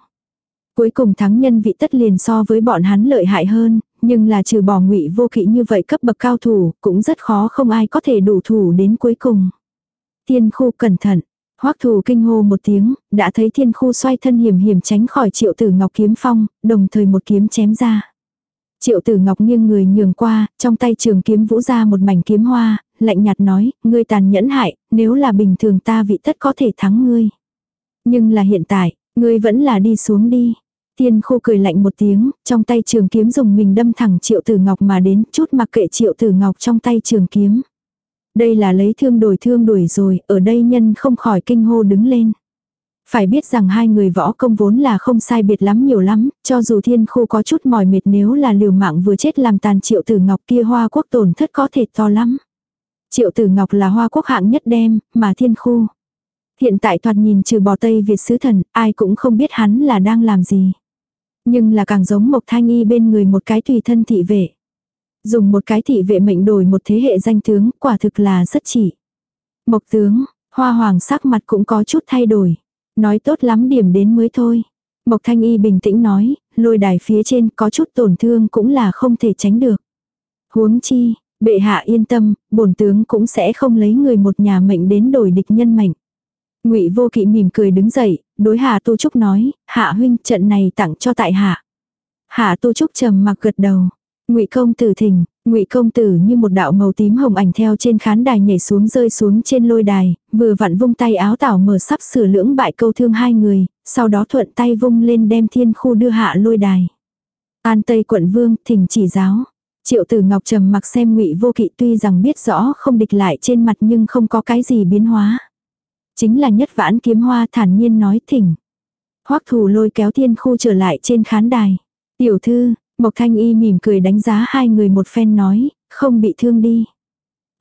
Cuối cùng thắng nhân vị tất liền so với bọn hắn lợi hại hơn, nhưng là trừ bỏ ngụy vô kỵ như vậy cấp bậc cao thủ, cũng rất khó không ai có thể đủ thủ đến cuối cùng. Tiên khu cẩn thận, hoắc thù kinh hô một tiếng, đã thấy thiên khu xoay thân hiểm hiểm tránh khỏi triệu tử ngọc kiếm phong, đồng thời một kiếm chém ra. Triệu tử ngọc nghiêng người nhường qua, trong tay trường kiếm vũ ra một mảnh kiếm hoa, lạnh nhạt nói, ngươi tàn nhẫn hại, nếu là bình thường ta vị tất có thể thắng ngươi. Nhưng là hiện tại, ngươi vẫn là đi xuống đi. Tiên khô cười lạnh một tiếng, trong tay trường kiếm dùng mình đâm thẳng triệu tử ngọc mà đến, chút mặc kệ triệu tử ngọc trong tay trường kiếm. Đây là lấy thương đổi thương đuổi rồi, ở đây nhân không khỏi kinh hô đứng lên. Phải biết rằng hai người võ công vốn là không sai biệt lắm nhiều lắm, cho dù thiên khu có chút mỏi mệt nếu là liều mạng vừa chết làm tàn triệu tử ngọc kia hoa quốc tổn thất có thể to lắm. Triệu tử ngọc là hoa quốc hạng nhất đem, mà thiên khu. Hiện tại thoạt nhìn trừ bò Tây Việt sứ thần, ai cũng không biết hắn là đang làm gì. Nhưng là càng giống Mộc Thanh Y bên người một cái tùy thân thị vệ. Dùng một cái thị vệ mệnh đổi một thế hệ danh tướng, quả thực là rất chỉ. Mộc tướng, hoa hoàng sắc mặt cũng có chút thay đổi. Nói tốt lắm điểm đến mới thôi. Mộc Thanh Y bình tĩnh nói, lôi đài phía trên có chút tổn thương cũng là không thể tránh được. Huống chi, bệ hạ yên tâm, bổn tướng cũng sẽ không lấy người một nhà mệnh đến đổi địch nhân mệnh. Ngụy Vô Kỵ mỉm cười đứng dậy, đối Hạ Tu Trúc nói, "Hạ huynh, trận này tặng cho tại hạ." Hạ Tu Trúc trầm mặc gật đầu. Ngụy công tử thỉnh, Ngụy công tử như một đạo màu tím hồng ảnh theo trên khán đài nhảy xuống rơi xuống trên lôi đài, vừa vặn vung tay áo tảo mở sắp sửa lưỡng bại câu thương hai người, sau đó thuận tay vung lên đem thiên khu đưa hạ lôi đài. An Tây quận vương, thỉnh chỉ giáo. Triệu Tử Ngọc trầm mặc xem Ngụy Vô Kỵ tuy rằng biết rõ không địch lại trên mặt nhưng không có cái gì biến hóa. Chính là nhất vãn kiếm hoa thản nhiên nói thỉnh. Hoắc Thủ lôi kéo Thiên Khu trở lại trên khán đài. "Tiểu thư, Mộc Thanh Y mỉm cười đánh giá hai người một phen nói, không bị thương đi.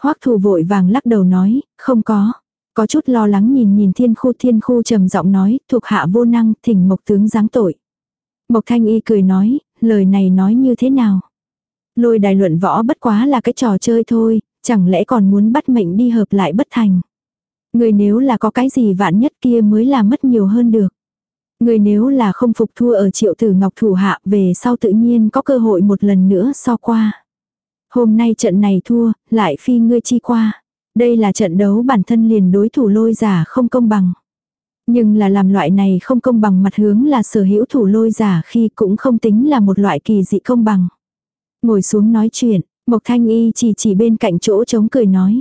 Hoắc Thù vội vàng lắc đầu nói, không có. Có chút lo lắng nhìn nhìn thiên khu thiên khu trầm giọng nói, thuộc hạ vô năng, thỉnh Mộc tướng giáng tội. Mộc Thanh Y cười nói, lời này nói như thế nào? Lôi đài luận võ bất quá là cái trò chơi thôi, chẳng lẽ còn muốn bắt mệnh đi hợp lại bất thành. Người nếu là có cái gì vạn nhất kia mới là mất nhiều hơn được. Người nếu là không phục thua ở triệu tử ngọc thủ hạ về sau tự nhiên có cơ hội một lần nữa so qua. Hôm nay trận này thua, lại phi ngươi chi qua. Đây là trận đấu bản thân liền đối thủ lôi giả không công bằng. Nhưng là làm loại này không công bằng mặt hướng là sở hữu thủ lôi giả khi cũng không tính là một loại kỳ dị công bằng. Ngồi xuống nói chuyện, Mộc Thanh Y chỉ chỉ bên cạnh chỗ chống cười nói.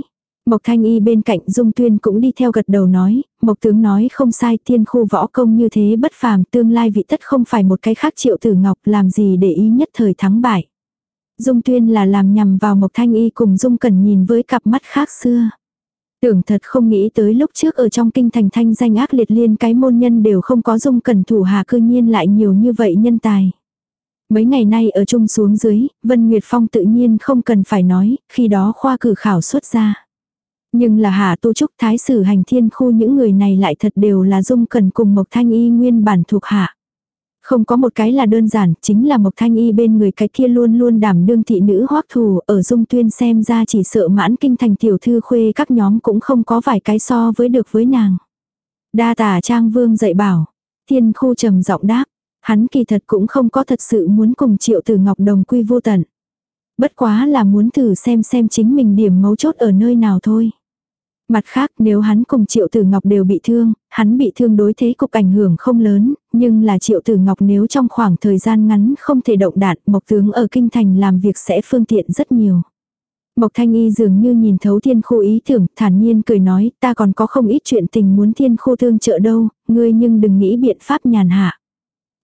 Mộc Thanh Y bên cạnh Dung Tuyên cũng đi theo gật đầu nói, Mộc tướng nói không sai tiên khu võ công như thế bất phàm tương lai vị tất không phải một cái khác triệu tử ngọc làm gì để ý nhất thời thắng bại. Dung Tuyên là làm nhằm vào Mộc Thanh Y cùng Dung Cần nhìn với cặp mắt khác xưa. Tưởng thật không nghĩ tới lúc trước ở trong kinh thành thanh danh ác liệt liên cái môn nhân đều không có Dung Cần thủ hạ cư nhiên lại nhiều như vậy nhân tài. Mấy ngày nay ở chung xuống dưới, Vân Nguyệt Phong tự nhiên không cần phải nói, khi đó khoa cử khảo xuất ra. Nhưng là Hạ Tu Trúc Thái sử hành thiên khu những người này lại thật đều là dung cần cùng Mộc Thanh Y nguyên bản thuộc hạ. Không có một cái là đơn giản, chính là Mộc Thanh Y bên người cái kia luôn luôn đảm đương thị nữ hoắc thù, ở dung tuyên xem ra chỉ sợ mãn kinh thành tiểu thư khuê các nhóm cũng không có vài cái so với được với nàng. Đa tả trang vương dạy bảo, thiên khu trầm giọng đáp, hắn kỳ thật cũng không có thật sự muốn cùng triệu từ ngọc đồng quy vô tận. Bất quá là muốn thử xem xem chính mình điểm mấu chốt ở nơi nào thôi. Mặt khác nếu hắn cùng Triệu Tử Ngọc đều bị thương, hắn bị thương đối thế cục ảnh hưởng không lớn, nhưng là Triệu Tử Ngọc nếu trong khoảng thời gian ngắn không thể động đạn, Mộc tướng ở Kinh Thành làm việc sẽ phương tiện rất nhiều. Mộc Thanh Y dường như nhìn thấu thiên khu ý tưởng, thản nhiên cười nói, ta còn có không ít chuyện tình muốn thiên khu thương trợ đâu, ngươi nhưng đừng nghĩ biện pháp nhàn hạ.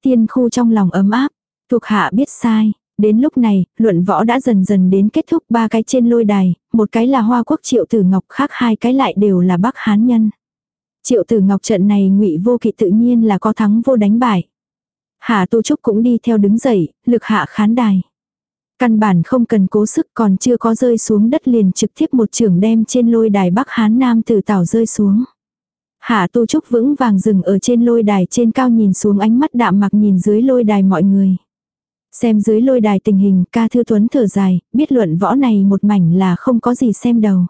Thiên khu trong lòng ấm áp, thuộc hạ biết sai, Đến lúc này, luận võ đã dần dần đến kết thúc ba cái trên lôi đài, một cái là Hoa Quốc Triệu Tử Ngọc khác hai cái lại đều là Bắc Hán Nhân. Triệu Tử Ngọc trận này ngụy vô kỵ tự nhiên là có thắng vô đánh bại. Hạ Tu Trúc cũng đi theo đứng dậy, lực hạ khán đài. Căn bản không cần cố sức còn chưa có rơi xuống đất liền trực tiếp một trường đem trên lôi đài Bắc Hán Nam từ tảo rơi xuống. Hạ Tu Trúc vững vàng dừng ở trên lôi đài trên cao nhìn xuống ánh mắt đạm mặc nhìn dưới lôi đài mọi người. Xem dưới lôi đài tình hình ca thư tuấn thở dài, biết luận võ này một mảnh là không có gì xem đầu.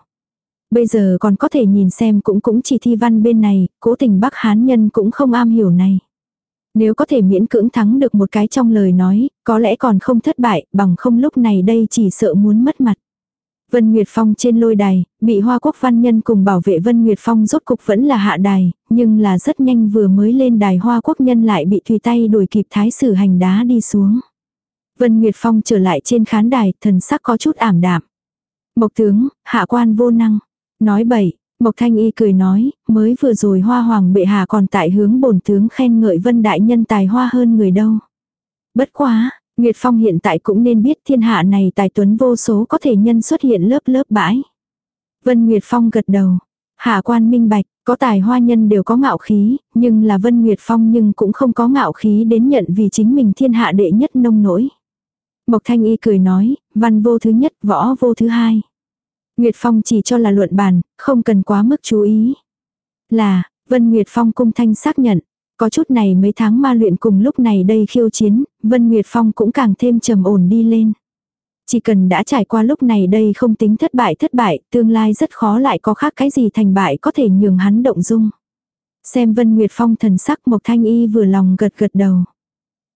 Bây giờ còn có thể nhìn xem cũng cũng chỉ thi văn bên này, cố tình Bắc Hán nhân cũng không am hiểu này. Nếu có thể miễn cưỡng thắng được một cái trong lời nói, có lẽ còn không thất bại, bằng không lúc này đây chỉ sợ muốn mất mặt. Vân Nguyệt Phong trên lôi đài, bị Hoa Quốc văn nhân cùng bảo vệ Vân Nguyệt Phong rốt cục vẫn là hạ đài, nhưng là rất nhanh vừa mới lên đài Hoa Quốc nhân lại bị tùy tay đuổi kịp thái sử hành đá đi xuống. Vân Nguyệt Phong trở lại trên khán đài, thần sắc có chút ảm đạm. Mộc tướng, hạ quan vô năng. Nói bậy, Mộc Thanh Y cười nói, mới vừa rồi hoa hoàng bệ hạ còn tại hướng bổn tướng khen ngợi vân đại nhân tài hoa hơn người đâu. Bất quá, Nguyệt Phong hiện tại cũng nên biết thiên hạ này tài tuấn vô số có thể nhân xuất hiện lớp lớp bãi. Vân Nguyệt Phong gật đầu. Hạ quan minh bạch, có tài hoa nhân đều có ngạo khí, nhưng là Vân Nguyệt Phong nhưng cũng không có ngạo khí đến nhận vì chính mình thiên hạ đệ nhất nông nỗi. Mộc Thanh Y cười nói, văn vô thứ nhất, võ vô thứ hai. Nguyệt Phong chỉ cho là luận bàn, không cần quá mức chú ý. Là, Vân Nguyệt Phong cung thanh xác nhận, có chút này mấy tháng ma luyện cùng lúc này đây khiêu chiến, Vân Nguyệt Phong cũng càng thêm trầm ổn đi lên. Chỉ cần đã trải qua lúc này đây không tính thất bại thất bại, tương lai rất khó lại có khác cái gì thành bại có thể nhường hắn động dung. Xem Vân Nguyệt Phong thần sắc Mộc Thanh Y vừa lòng gật gật đầu.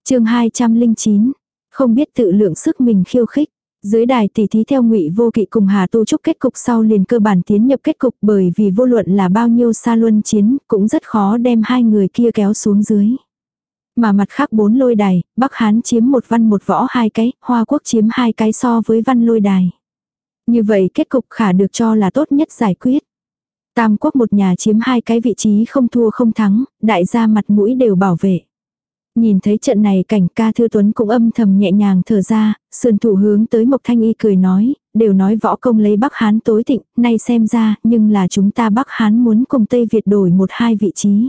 chương 209, không biết tự lượng sức mình khiêu khích. Dưới đài tỷ thí theo ngụy vô kỵ cùng Hà Tu Trúc kết cục sau liền cơ bản tiến nhập kết cục bởi vì vô luận là bao nhiêu xa luân chiến cũng rất khó đem hai người kia kéo xuống dưới. Mà mặt khác bốn lôi đài, Bắc Hán chiếm một văn một võ hai cái, Hoa Quốc chiếm hai cái so với văn lôi đài. Như vậy kết cục khả được cho là tốt nhất giải quyết. Tam quốc một nhà chiếm hai cái vị trí không thua không thắng, đại gia mặt mũi đều bảo vệ. Nhìn thấy trận này cảnh ca thư tuấn cũng âm thầm nhẹ nhàng thở ra, sườn thủ hướng tới Mộc Thanh Y cười nói, đều nói võ công lấy Bắc Hán tối thịnh, nay xem ra, nhưng là chúng ta Bắc Hán muốn cùng Tây Việt đổi một hai vị trí.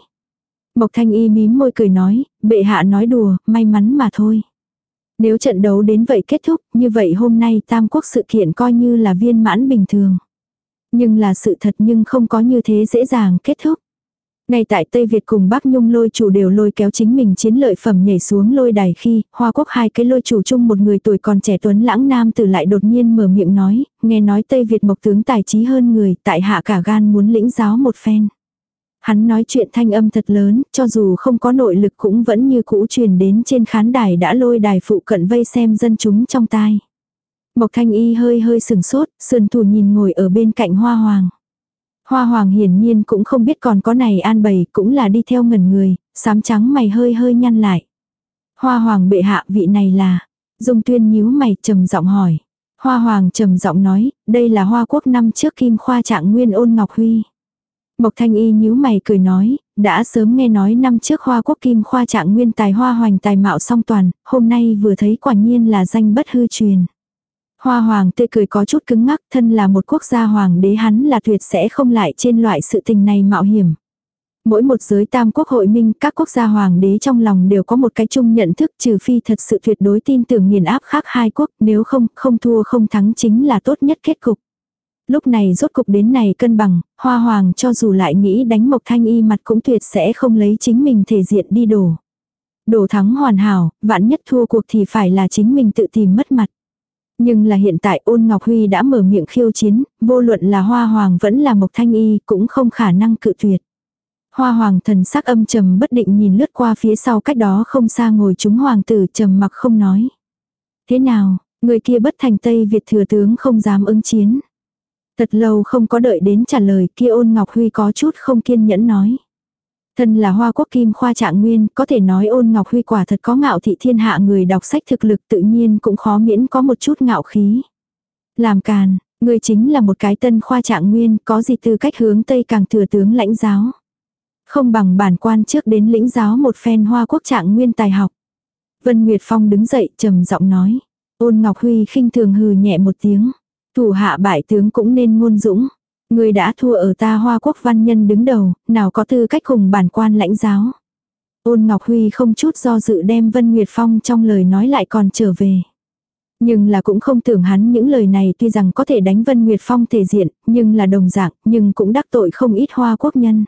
Mộc Thanh Y mím môi cười nói, bệ hạ nói đùa, may mắn mà thôi. Nếu trận đấu đến vậy kết thúc, như vậy hôm nay Tam Quốc sự kiện coi như là viên mãn bình thường. Nhưng là sự thật nhưng không có như thế dễ dàng kết thúc. Ngay tại Tây Việt cùng Bắc Nhung lôi chủ đều lôi kéo chính mình chiến lợi phẩm nhảy xuống lôi đài khi, Hoa Quốc hai cái lôi chủ chung một người tuổi còn trẻ tuấn lãng nam tử lại đột nhiên mở miệng nói, nghe nói Tây Việt mộc tướng tài trí hơn người, tại hạ cả gan muốn lĩnh giáo một phen. Hắn nói chuyện thanh âm thật lớn, cho dù không có nội lực cũng vẫn như cũ truyền đến trên khán đài đã lôi đài phụ cận vây xem dân chúng trong tai. Mộc thanh y hơi hơi sừng sốt, sườn thủ nhìn ngồi ở bên cạnh hoa hoàng. Hoa hoàng hiển nhiên cũng không biết còn có này an bày, cũng là đi theo ngẩn người, sám trắng mày hơi hơi nhăn lại. Hoa hoàng bệ hạ vị này là, dung tuyên nhíu mày trầm giọng hỏi. Hoa hoàng trầm giọng nói, đây là hoa quốc năm trước kim khoa trạng nguyên ôn ngọc huy. Mộc thanh y nhíu mày cười nói, đã sớm nghe nói năm trước hoa quốc kim khoa trạng nguyên tài hoa hoành tài mạo song toàn, hôm nay vừa thấy quả nhiên là danh bất hư truyền. Hoa hoàng tươi cười có chút cứng ngắc thân là một quốc gia hoàng đế hắn là tuyệt sẽ không lại trên loại sự tình này mạo hiểm. Mỗi một giới tam quốc hội minh, các quốc gia hoàng đế trong lòng đều có một cái chung nhận thức trừ phi thật sự tuyệt đối tin tưởng nghiền áp khác hai quốc, nếu không, không thua không thắng chính là tốt nhất kết cục. Lúc này rốt cục đến này cân bằng, hoa hoàng cho dù lại nghĩ đánh mộc thanh y mặt cũng tuyệt sẽ không lấy chính mình thể diện đi đổ. Đổ thắng hoàn hảo, vạn nhất thua cuộc thì phải là chính mình tự tìm mất mặt. Nhưng là hiện tại ôn Ngọc Huy đã mở miệng khiêu chiến, vô luận là hoa hoàng vẫn là mộc thanh y cũng không khả năng cự tuyệt. Hoa hoàng thần sắc âm trầm bất định nhìn lướt qua phía sau cách đó không xa ngồi chúng hoàng tử trầm mặc không nói. Thế nào, người kia bất thành Tây Việt thừa tướng không dám ứng chiến. Thật lâu không có đợi đến trả lời kia ôn Ngọc Huy có chút không kiên nhẫn nói. Thân là hoa quốc kim khoa trạng nguyên, có thể nói ôn Ngọc Huy quả thật có ngạo thị thiên hạ người đọc sách thực lực tự nhiên cũng khó miễn có một chút ngạo khí. Làm càn, người chính là một cái tân khoa trạng nguyên, có gì tư cách hướng Tây càng thừa tướng lãnh giáo. Không bằng bản quan trước đến lĩnh giáo một phen hoa quốc trạng nguyên tài học. Vân Nguyệt Phong đứng dậy trầm giọng nói. Ôn Ngọc Huy khinh thường hừ nhẹ một tiếng. Thủ hạ bại tướng cũng nên ngôn dũng. Người đã thua ở ta hoa quốc văn nhân đứng đầu, nào có tư cách cùng bản quan lãnh giáo. Ôn Ngọc Huy không chút do dự đem Vân Nguyệt Phong trong lời nói lại còn trở về. Nhưng là cũng không tưởng hắn những lời này tuy rằng có thể đánh Vân Nguyệt Phong thể diện, nhưng là đồng dạng, nhưng cũng đắc tội không ít hoa quốc nhân.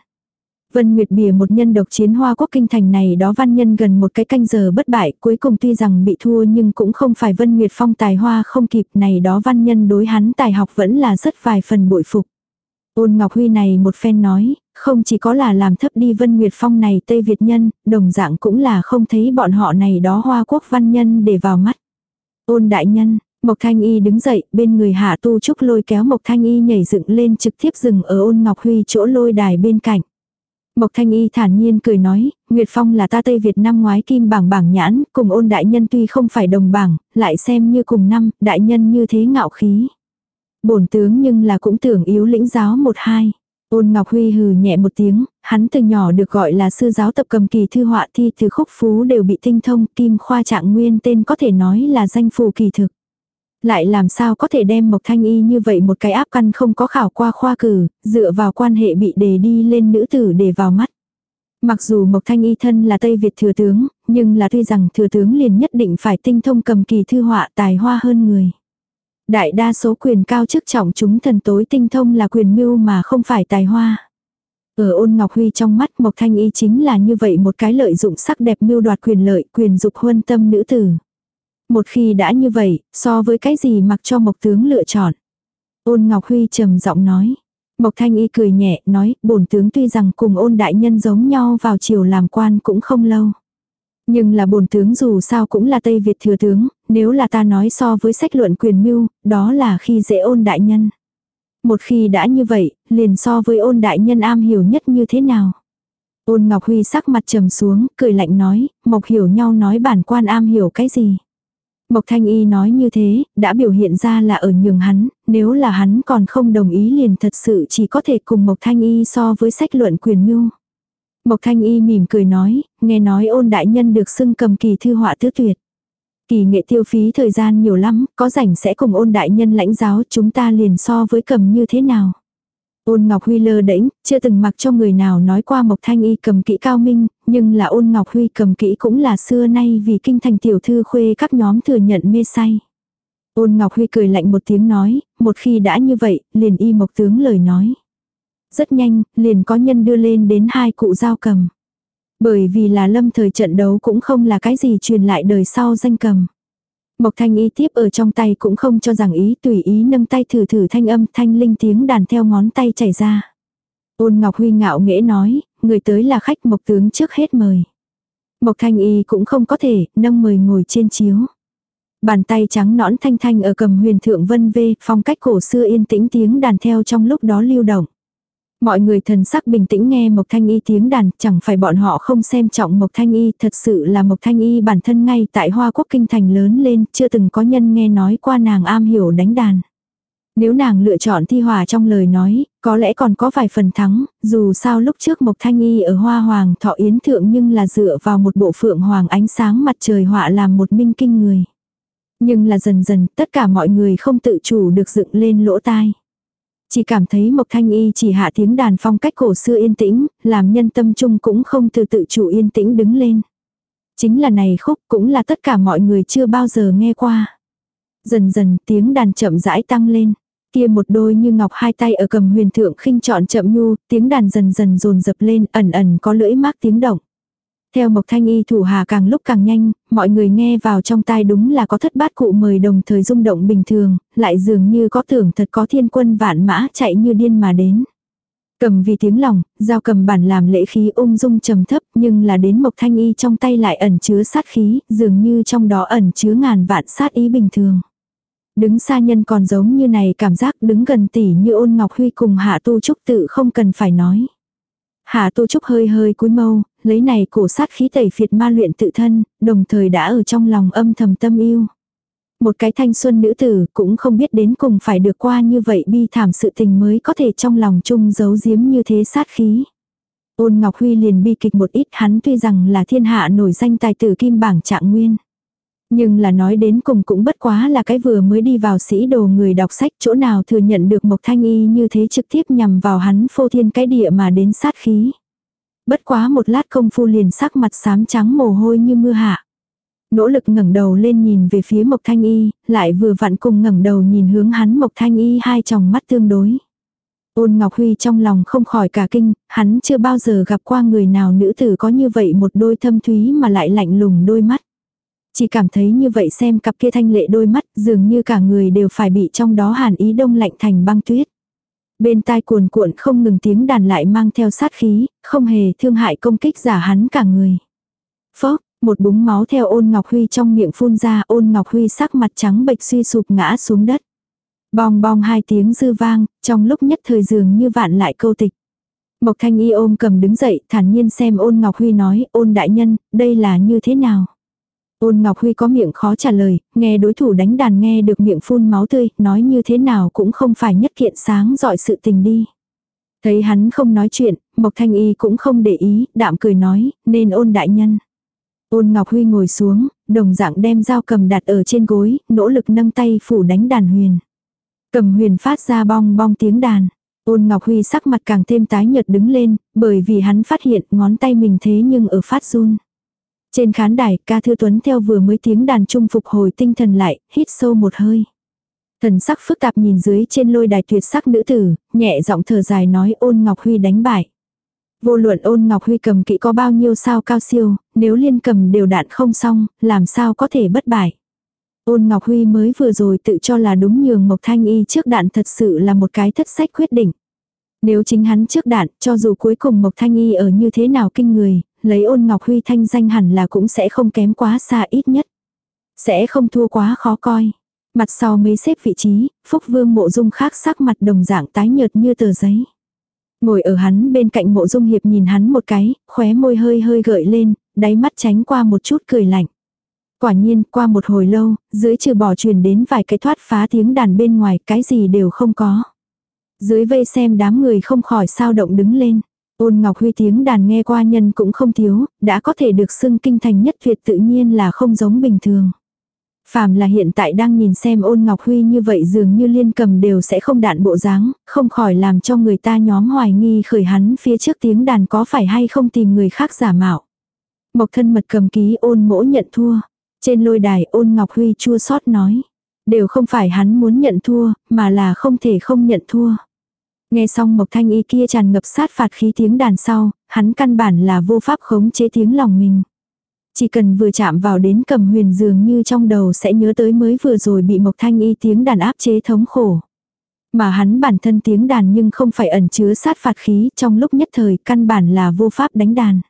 Vân Nguyệt bìa một nhân độc chiến hoa quốc kinh thành này đó văn nhân gần một cái canh giờ bất bại, cuối cùng tuy rằng bị thua nhưng cũng không phải Vân Nguyệt phong tài hoa không kịp này đó văn nhân đối hắn tài học vẫn là rất vài phần bội phục. Ôn Ngọc Huy này một phen nói, không chỉ có là làm thấp đi Vân Nguyệt Phong này Tây Việt nhân, đồng dạng cũng là không thấy bọn họ này đó hoa quốc văn nhân để vào mắt. Ôn đại nhân, Mộc Thanh Y đứng dậy, bên người Hạ Tu Trúc lôi kéo Mộc Thanh Y nhảy dựng lên trực tiếp dừng ở ôn Ngọc Huy chỗ lôi đài bên cạnh. Mộc Thanh Y thản nhiên cười nói, Nguyệt Phong là ta Tây Việt năm ngoái kim bảng bảng nhãn, cùng ôn đại nhân tuy không phải đồng bảng, lại xem như cùng năm, đại nhân như thế ngạo khí. Bổn tướng nhưng là cũng tưởng yếu lĩnh giáo một hai. Ôn Ngọc Huy hừ nhẹ một tiếng, hắn từ nhỏ được gọi là sư giáo tập cầm kỳ thư họa thi từ khúc phú đều bị tinh thông, kim khoa trạng nguyên tên có thể nói là danh phù kỳ thực. Lại làm sao có thể đem Mộc Thanh Y như vậy một cái áp căn không có khảo qua khoa cử, dựa vào quan hệ bị đề đi lên nữ tử để vào mắt. Mặc dù Mộc Thanh Y thân là Tây Việt thừa tướng, nhưng là tuy rằng thừa tướng liền nhất định phải tinh thông cầm kỳ thư họa tài hoa hơn người. Đại đa số quyền cao chức trọng chúng thần tối tinh thông là quyền mưu mà không phải tài hoa. Ở ôn Ngọc Huy trong mắt Mộc Thanh Y chính là như vậy một cái lợi dụng sắc đẹp mưu đoạt quyền lợi, quyền dục huân tâm nữ tử. Một khi đã như vậy, so với cái gì mặc cho Mộc tướng lựa chọn. Ôn Ngọc Huy trầm giọng nói. Mộc Thanh Y cười nhẹ, nói, bổn tướng tuy rằng cùng ôn đại nhân giống nhau vào chiều làm quan cũng không lâu. Nhưng là bổn tướng dù sao cũng là Tây Việt thừa tướng, nếu là ta nói so với sách luận quyền mưu, đó là khi dễ ôn đại nhân. Một khi đã như vậy, liền so với ôn đại nhân am hiểu nhất như thế nào. Ôn Ngọc Huy sắc mặt trầm xuống, cười lạnh nói, Mộc hiểu nhau nói bản quan am hiểu cái gì. Mộc Thanh Y nói như thế, đã biểu hiện ra là ở nhường hắn, nếu là hắn còn không đồng ý liền thật sự chỉ có thể cùng Mộc Thanh Y so với sách luận quyền mưu. Mộc Thanh Y mỉm cười nói, nghe nói ôn đại nhân được xưng cầm kỳ thư họa tứ tuyệt. Kỳ nghệ tiêu phí thời gian nhiều lắm, có rảnh sẽ cùng ôn đại nhân lãnh giáo chúng ta liền so với cầm như thế nào. Ôn Ngọc Huy lơ đễnh, chưa từng mặc cho người nào nói qua Mộc Thanh Y cầm kỹ cao minh, nhưng là ôn Ngọc Huy cầm kỹ cũng là xưa nay vì kinh thành tiểu thư khuê các nhóm thừa nhận mê say. Ôn Ngọc Huy cười lạnh một tiếng nói, một khi đã như vậy, liền y Mộc tướng lời nói. Rất nhanh, liền có nhân đưa lên đến hai cụ dao cầm. Bởi vì là lâm thời trận đấu cũng không là cái gì truyền lại đời sau danh cầm. Mộc thanh y tiếp ở trong tay cũng không cho rằng ý tùy ý nâng tay thử thử thanh âm thanh linh tiếng đàn theo ngón tay chảy ra. Ôn Ngọc Huy ngạo nghễ nói, người tới là khách mộc tướng trước hết mời. Mộc thanh y cũng không có thể, nâng mời ngồi trên chiếu. Bàn tay trắng nõn thanh thanh ở cầm huyền thượng vân vê, phong cách cổ xưa yên tĩnh tiếng đàn theo trong lúc đó lưu động. Mọi người thần sắc bình tĩnh nghe Mộc Thanh Y tiếng đàn, chẳng phải bọn họ không xem trọng Mộc Thanh Y, thật sự là Mộc Thanh Y bản thân ngay tại Hoa Quốc Kinh Thành lớn lên, chưa từng có nhân nghe nói qua nàng am hiểu đánh đàn. Nếu nàng lựa chọn thi hòa trong lời nói, có lẽ còn có vài phần thắng, dù sao lúc trước Mộc Thanh Y ở Hoa Hoàng thọ yến thượng nhưng là dựa vào một bộ phượng hoàng ánh sáng mặt trời họa làm một minh kinh người. Nhưng là dần dần tất cả mọi người không tự chủ được dựng lên lỗ tai. Chỉ cảm thấy Mộc Thanh Y chỉ hạ tiếng đàn phong cách cổ xưa yên tĩnh, làm nhân tâm trung cũng không từ tự chủ yên tĩnh đứng lên. Chính là này khúc cũng là tất cả mọi người chưa bao giờ nghe qua. Dần dần tiếng đàn chậm rãi tăng lên. Kia một đôi như ngọc hai tay ở cầm huyền thượng khinh chọn chậm nhu, tiếng đàn dần dần dồn dập lên, ẩn ẩn có lưỡi mác tiếng động. Theo Mộc Thanh Y thủ hà càng lúc càng nhanh, mọi người nghe vào trong tai đúng là có thất bát cụ mời đồng thời rung động bình thường, lại dường như có tưởng thật có thiên quân vạn mã chạy như điên mà đến. Cầm vì tiếng lòng, giao cầm bản làm lễ khí ung dung trầm thấp nhưng là đến Mộc Thanh Y trong tay lại ẩn chứa sát khí, dường như trong đó ẩn chứa ngàn vạn sát ý bình thường. Đứng xa nhân còn giống như này cảm giác đứng gần tỉ như ôn ngọc huy cùng hạ tu trúc tự không cần phải nói. Hạ tu trúc hơi hơi cúi mâu, lấy này cổ sát khí tẩy phiệt ma luyện tự thân, đồng thời đã ở trong lòng âm thầm tâm yêu. Một cái thanh xuân nữ tử cũng không biết đến cùng phải được qua như vậy bi thảm sự tình mới có thể trong lòng chung giấu giếm như thế sát khí. Ôn Ngọc Huy liền bi kịch một ít hắn tuy rằng là thiên hạ nổi danh tài tử kim bảng trạng nguyên. Nhưng là nói đến cùng cũng bất quá là cái vừa mới đi vào sĩ đồ người đọc sách chỗ nào thừa nhận được Mộc Thanh Y như thế trực tiếp nhằm vào hắn phô thiên cái địa mà đến sát khí. Bất quá một lát công phu liền sắc mặt xám trắng mồ hôi như mưa hạ. Nỗ lực ngẩng đầu lên nhìn về phía Mộc Thanh Y, lại vừa vặn cùng ngẩng đầu nhìn hướng hắn Mộc Thanh Y hai tròng mắt tương đối. Ôn Ngọc Huy trong lòng không khỏi cả kinh, hắn chưa bao giờ gặp qua người nào nữ tử có như vậy một đôi thâm thúy mà lại lạnh lùng đôi mắt. Chỉ cảm thấy như vậy xem cặp kia thanh lệ đôi mắt dường như cả người đều phải bị trong đó hàn ý đông lạnh thành băng tuyết. Bên tai cuồn cuộn không ngừng tiếng đàn lại mang theo sát khí, không hề thương hại công kích giả hắn cả người. Phốc, một búng máu theo ôn ngọc huy trong miệng phun ra ôn ngọc huy sắc mặt trắng bệch suy sụp ngã xuống đất. Bong bong hai tiếng dư vang, trong lúc nhất thời dường như vạn lại câu tịch. Mộc thanh y ôm cầm đứng dậy, thản nhiên xem ôn ngọc huy nói, ôn đại nhân, đây là như thế nào? Ôn Ngọc Huy có miệng khó trả lời, nghe đối thủ đánh đàn nghe được miệng phun máu tươi, nói như thế nào cũng không phải nhất kiện sáng dọi sự tình đi. Thấy hắn không nói chuyện, Mộc Thanh Y cũng không để ý, đạm cười nói, nên ôn đại nhân. Ôn Ngọc Huy ngồi xuống, đồng dạng đem dao cầm đặt ở trên gối, nỗ lực nâng tay phủ đánh đàn huyền. Cầm huyền phát ra bong bong tiếng đàn. Ôn Ngọc Huy sắc mặt càng thêm tái nhợt đứng lên, bởi vì hắn phát hiện ngón tay mình thế nhưng ở phát run. Trên khán đài, ca thư tuấn theo vừa mới tiếng đàn trung phục hồi tinh thần lại, hít sâu một hơi. Thần sắc phức tạp nhìn dưới trên lôi đài tuyệt sắc nữ tử, nhẹ giọng thở dài nói ôn Ngọc Huy đánh bại. Vô luận ôn Ngọc Huy cầm kỹ có bao nhiêu sao cao siêu, nếu liên cầm đều đạn không xong, làm sao có thể bất bại. Ôn Ngọc Huy mới vừa rồi tự cho là đúng nhường Mộc Thanh Y trước đạn thật sự là một cái thất sách quyết định. Nếu chính hắn trước đạn, cho dù cuối cùng Mộc Thanh Y ở như thế nào kinh người, lấy ôn ngọc huy thanh danh hẳn là cũng sẽ không kém quá xa ít nhất. Sẽ không thua quá khó coi. Mặt sau mấy xếp vị trí, Phúc Vương mộ dung khác sắc mặt đồng dạng tái nhợt như tờ giấy. Ngồi ở hắn bên cạnh mộ dung hiệp nhìn hắn một cái, khóe môi hơi hơi gợi lên, đáy mắt tránh qua một chút cười lạnh. Quả nhiên, qua một hồi lâu, dưới trừ bỏ truyền đến vài cái thoát phá tiếng đàn bên ngoài, cái gì đều không có. Dưới vây xem đám người không khỏi sao động đứng lên. Ôn Ngọc Huy tiếng đàn nghe qua nhân cũng không thiếu, đã có thể được xưng kinh thành nhất việt tự nhiên là không giống bình thường. Phàm là hiện tại đang nhìn xem ôn Ngọc Huy như vậy dường như liên cầm đều sẽ không đạn bộ dáng, không khỏi làm cho người ta nhóm hoài nghi khởi hắn phía trước tiếng đàn có phải hay không tìm người khác giả mạo. Mộc thân mật cầm ký ôn mỗ nhận thua. Trên lôi đài ôn Ngọc Huy chua xót nói. Đều không phải hắn muốn nhận thua, mà là không thể không nhận thua. Nghe xong Mộc Thanh Y kia tràn ngập sát phạt khí tiếng đàn sau, hắn căn bản là vô pháp khống chế tiếng lòng mình. Chỉ cần vừa chạm vào đến cầm huyền dường như trong đầu sẽ nhớ tới mới vừa rồi bị Mộc Thanh Y tiếng đàn áp chế thống khổ. Mà hắn bản thân tiếng đàn nhưng không phải ẩn chứa sát phạt khí trong lúc nhất thời căn bản là vô pháp đánh đàn.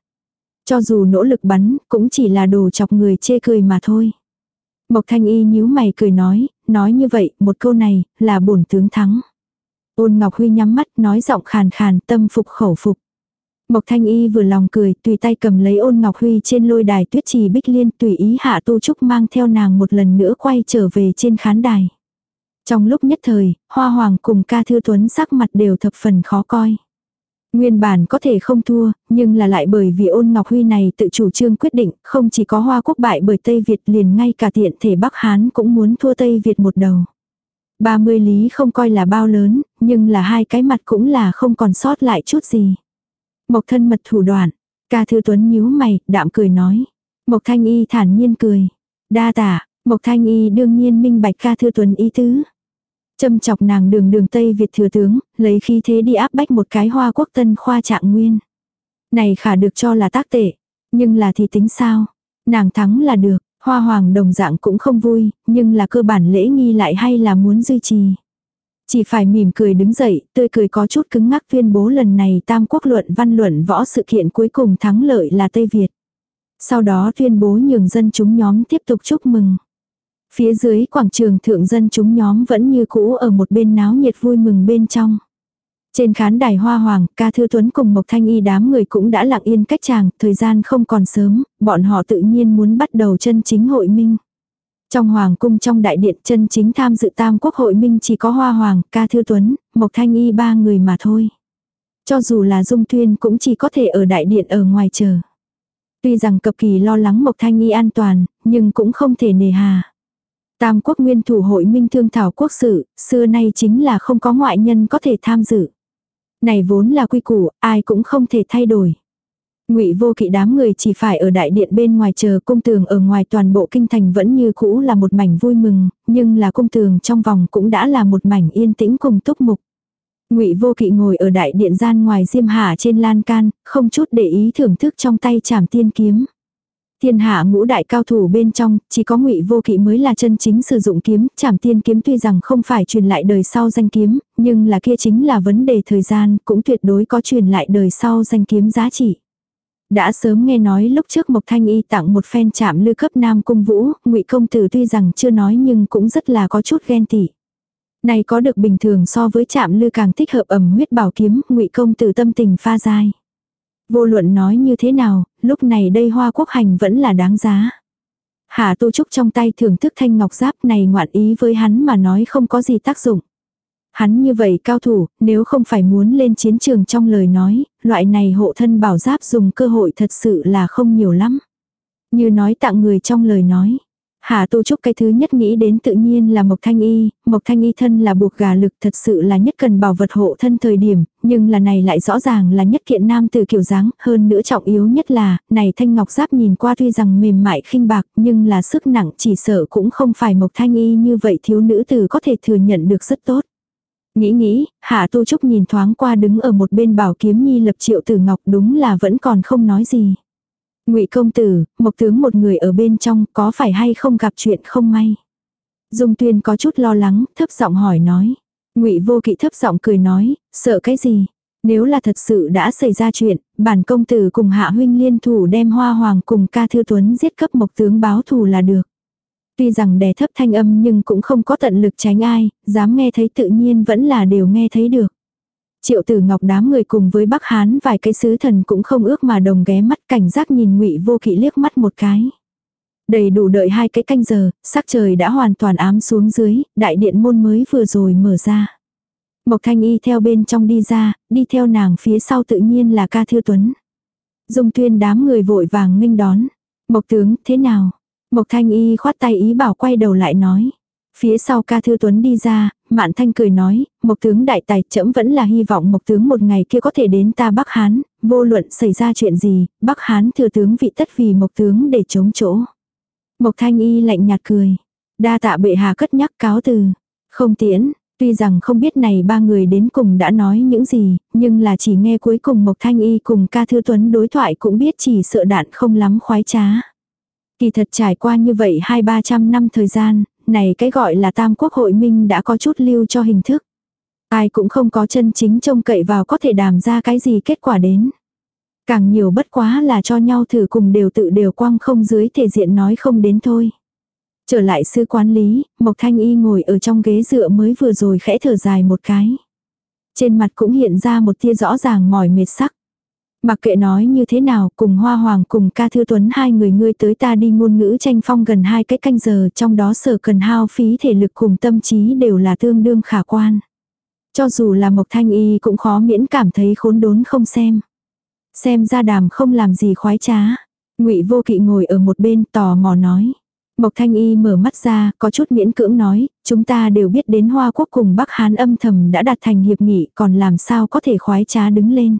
Cho dù nỗ lực bắn, cũng chỉ là đồ chọc người chê cười mà thôi. Mộc Thanh Y nhíu mày cười nói, nói như vậy, một câu này, là bổn tướng thắng. Ôn Ngọc Huy nhắm mắt nói giọng khàn khàn tâm phục khẩu phục. Mộc Thanh Y vừa lòng cười, tùy tay cầm lấy ôn Ngọc Huy trên lôi đài tuyết trì bích liên tùy ý hạ tu trúc mang theo nàng một lần nữa quay trở về trên khán đài. Trong lúc nhất thời, Hoa Hoàng cùng ca thư tuấn sắc mặt đều thập phần khó coi. Nguyên bản có thể không thua, nhưng là lại bởi vì ôn Ngọc Huy này tự chủ trương quyết định, không chỉ có Hoa Quốc bại bởi Tây Việt liền ngay cả tiện thể Bắc Hán cũng muốn thua Tây Việt một đầu. 30 lý không coi là bao lớn, nhưng là hai cái mặt cũng là không còn sót lại chút gì. Mộc thân mật thủ đoạn, ca thư tuấn nhíu mày, đạm cười nói. Mộc thanh y thản nhiên cười. Đa tả, Mộc thanh y đương nhiên minh bạch ca thư tuấn ý tứ. Châm chọc nàng đường đường Tây Việt thừa tướng, lấy khí thế đi áp bách một cái hoa quốc tân khoa trạng nguyên. Này khả được cho là tác tệ, nhưng là thì tính sao? Nàng thắng là được, hoa hoàng đồng dạng cũng không vui, nhưng là cơ bản lễ nghi lại hay là muốn duy trì. Chỉ phải mỉm cười đứng dậy, tươi cười có chút cứng ngắc tuyên bố lần này tam quốc luận văn luận võ sự kiện cuối cùng thắng lợi là Tây Việt. Sau đó tuyên bố nhường dân chúng nhóm tiếp tục chúc mừng. Phía dưới quảng trường thượng dân chúng nhóm vẫn như cũ ở một bên náo nhiệt vui mừng bên trong. Trên khán đài hoa hoàng, ca thư tuấn cùng Mộc Thanh Y đám người cũng đã lặng yên cách chàng, thời gian không còn sớm, bọn họ tự nhiên muốn bắt đầu chân chính hội minh. Trong hoàng cung trong đại điện chân chính tham dự tam quốc hội minh chỉ có hoa hoàng, ca thư tuấn, Mộc Thanh Y ba người mà thôi. Cho dù là dung tuyên cũng chỉ có thể ở đại điện ở ngoài chờ. Tuy rằng cực kỳ lo lắng Mộc Thanh Y an toàn, nhưng cũng không thể nề hà. Tam quốc nguyên thủ hội minh thương thảo quốc sự, xưa nay chính là không có ngoại nhân có thể tham dự. Này vốn là quy củ, ai cũng không thể thay đổi. Ngụy Vô Kỵ đám người chỉ phải ở đại điện bên ngoài chờ cung tường ở ngoài toàn bộ kinh thành vẫn như cũ là một mảnh vui mừng, nhưng là cung tường trong vòng cũng đã là một mảnh yên tĩnh cùng túc mục. Ngụy Vô Kỵ ngồi ở đại điện gian ngoài diêm hạ trên lan can, không chút để ý thưởng thức trong tay chảm tiên kiếm. Thiên hạ ngũ đại cao thủ bên trong, chỉ có ngụy vô kỵ mới là chân chính sử dụng kiếm, chảm tiên kiếm tuy rằng không phải truyền lại đời sau danh kiếm, nhưng là kia chính là vấn đề thời gian, cũng tuyệt đối có truyền lại đời sau danh kiếm giá trị. Đã sớm nghe nói lúc trước Mộc Thanh Y tặng một phen chạm lư cấp nam cung vũ, ngụy công tử tuy rằng chưa nói nhưng cũng rất là có chút ghen tị. Này có được bình thường so với chạm lư càng thích hợp ẩm huyết bảo kiếm, ngụy công tử tâm tình pha dai. Vô luận nói như thế nào, lúc này đây hoa quốc hành vẫn là đáng giá. Hạ tu trúc trong tay thưởng thức thanh ngọc giáp này ngoạn ý với hắn mà nói không có gì tác dụng. Hắn như vậy cao thủ, nếu không phải muốn lên chiến trường trong lời nói, loại này hộ thân bảo giáp dùng cơ hội thật sự là không nhiều lắm. Như nói tặng người trong lời nói hạ Tu Trúc cái thứ nhất nghĩ đến tự nhiên là Mộc Thanh Y, Mộc Thanh Y thân là buộc gà lực thật sự là nhất cần bảo vật hộ thân thời điểm, nhưng là này lại rõ ràng là nhất kiện nam từ kiểu dáng, hơn nữa trọng yếu nhất là, này thanh ngọc giáp nhìn qua tuy rằng mềm mại khinh bạc, nhưng là sức nặng chỉ sợ cũng không phải Mộc Thanh Y như vậy thiếu nữ từ có thể thừa nhận được rất tốt. Nghĩ nghĩ, Hạ Tu Trúc nhìn thoáng qua đứng ở một bên bảo kiếm nhi lập triệu tử ngọc đúng là vẫn còn không nói gì. Ngụy công tử, Mộc tướng một người ở bên trong, có phải hay không gặp chuyện không may? Dung Tuyên có chút lo lắng, thấp giọng hỏi nói. Ngụy Vô Kỵ thấp giọng cười nói, sợ cái gì? Nếu là thật sự đã xảy ra chuyện, bản công tử cùng Hạ huynh liên thủ đem Hoa Hoàng cùng Ca Thư Tuấn giết cấp Mộc tướng báo thù là được. Tuy rằng đè thấp thanh âm nhưng cũng không có tận lực tránh ai, dám nghe thấy tự nhiên vẫn là đều nghe thấy được. Triệu tử ngọc đám người cùng với Bắc Hán vài cái sứ thần cũng không ước mà đồng ghé mắt cảnh giác nhìn ngụy vô kỵ liếc mắt một cái. Đầy đủ đợi hai cái canh giờ, sắc trời đã hoàn toàn ám xuống dưới, đại điện môn mới vừa rồi mở ra. Mộc thanh y theo bên trong đi ra, đi theo nàng phía sau tự nhiên là ca thư tuấn. Dung tuyên đám người vội vàng nghênh đón. Mộc tướng, thế nào? Mộc thanh y khoát tay ý bảo quay đầu lại nói. Phía sau ca thư tuấn đi ra, mạn thanh cười nói, Mộc tướng đại tài trẫm vẫn là hy vọng Mộc tướng một ngày kia có thể đến ta Bắc Hán, vô luận xảy ra chuyện gì, Bắc Hán thừa tướng vị tất vì Mộc tướng để chống chỗ. Mộc thanh y lạnh nhạt cười. Đa tạ bệ hạ cất nhắc cáo từ. Không tiễn, tuy rằng không biết này ba người đến cùng đã nói những gì, nhưng là chỉ nghe cuối cùng Mộc thanh y cùng ca thư tuấn đối thoại cũng biết chỉ sợ đạn không lắm khoái trá. Kỳ thật trải qua như vậy hai ba trăm năm thời gian, này cái gọi là tam quốc hội minh đã có chút lưu cho hình thức. Ai cũng không có chân chính trông cậy vào có thể đàm ra cái gì kết quả đến. Càng nhiều bất quá là cho nhau thử cùng đều tự đều quăng không dưới thể diện nói không đến thôi. Trở lại sư quán lý, Mộc Thanh Y ngồi ở trong ghế dựa mới vừa rồi khẽ thở dài một cái. Trên mặt cũng hiện ra một tia rõ ràng mỏi mệt sắc. Mặc kệ nói như thế nào, cùng Hoa Hoàng cùng ca thư tuấn hai người ngươi tới ta đi ngôn ngữ tranh phong gần hai cái canh giờ trong đó sở cần hao phí thể lực cùng tâm trí đều là tương đương khả quan. Cho dù là Mộc Thanh Y cũng khó miễn cảm thấy khốn đốn không xem. Xem ra đàm không làm gì khoái trá. ngụy vô kỵ ngồi ở một bên tò mò nói. Mộc Thanh Y mở mắt ra, có chút miễn cưỡng nói, chúng ta đều biết đến Hoa Quốc cùng Bắc Hán âm thầm đã đạt thành hiệp nghị, còn làm sao có thể khoái trá đứng lên.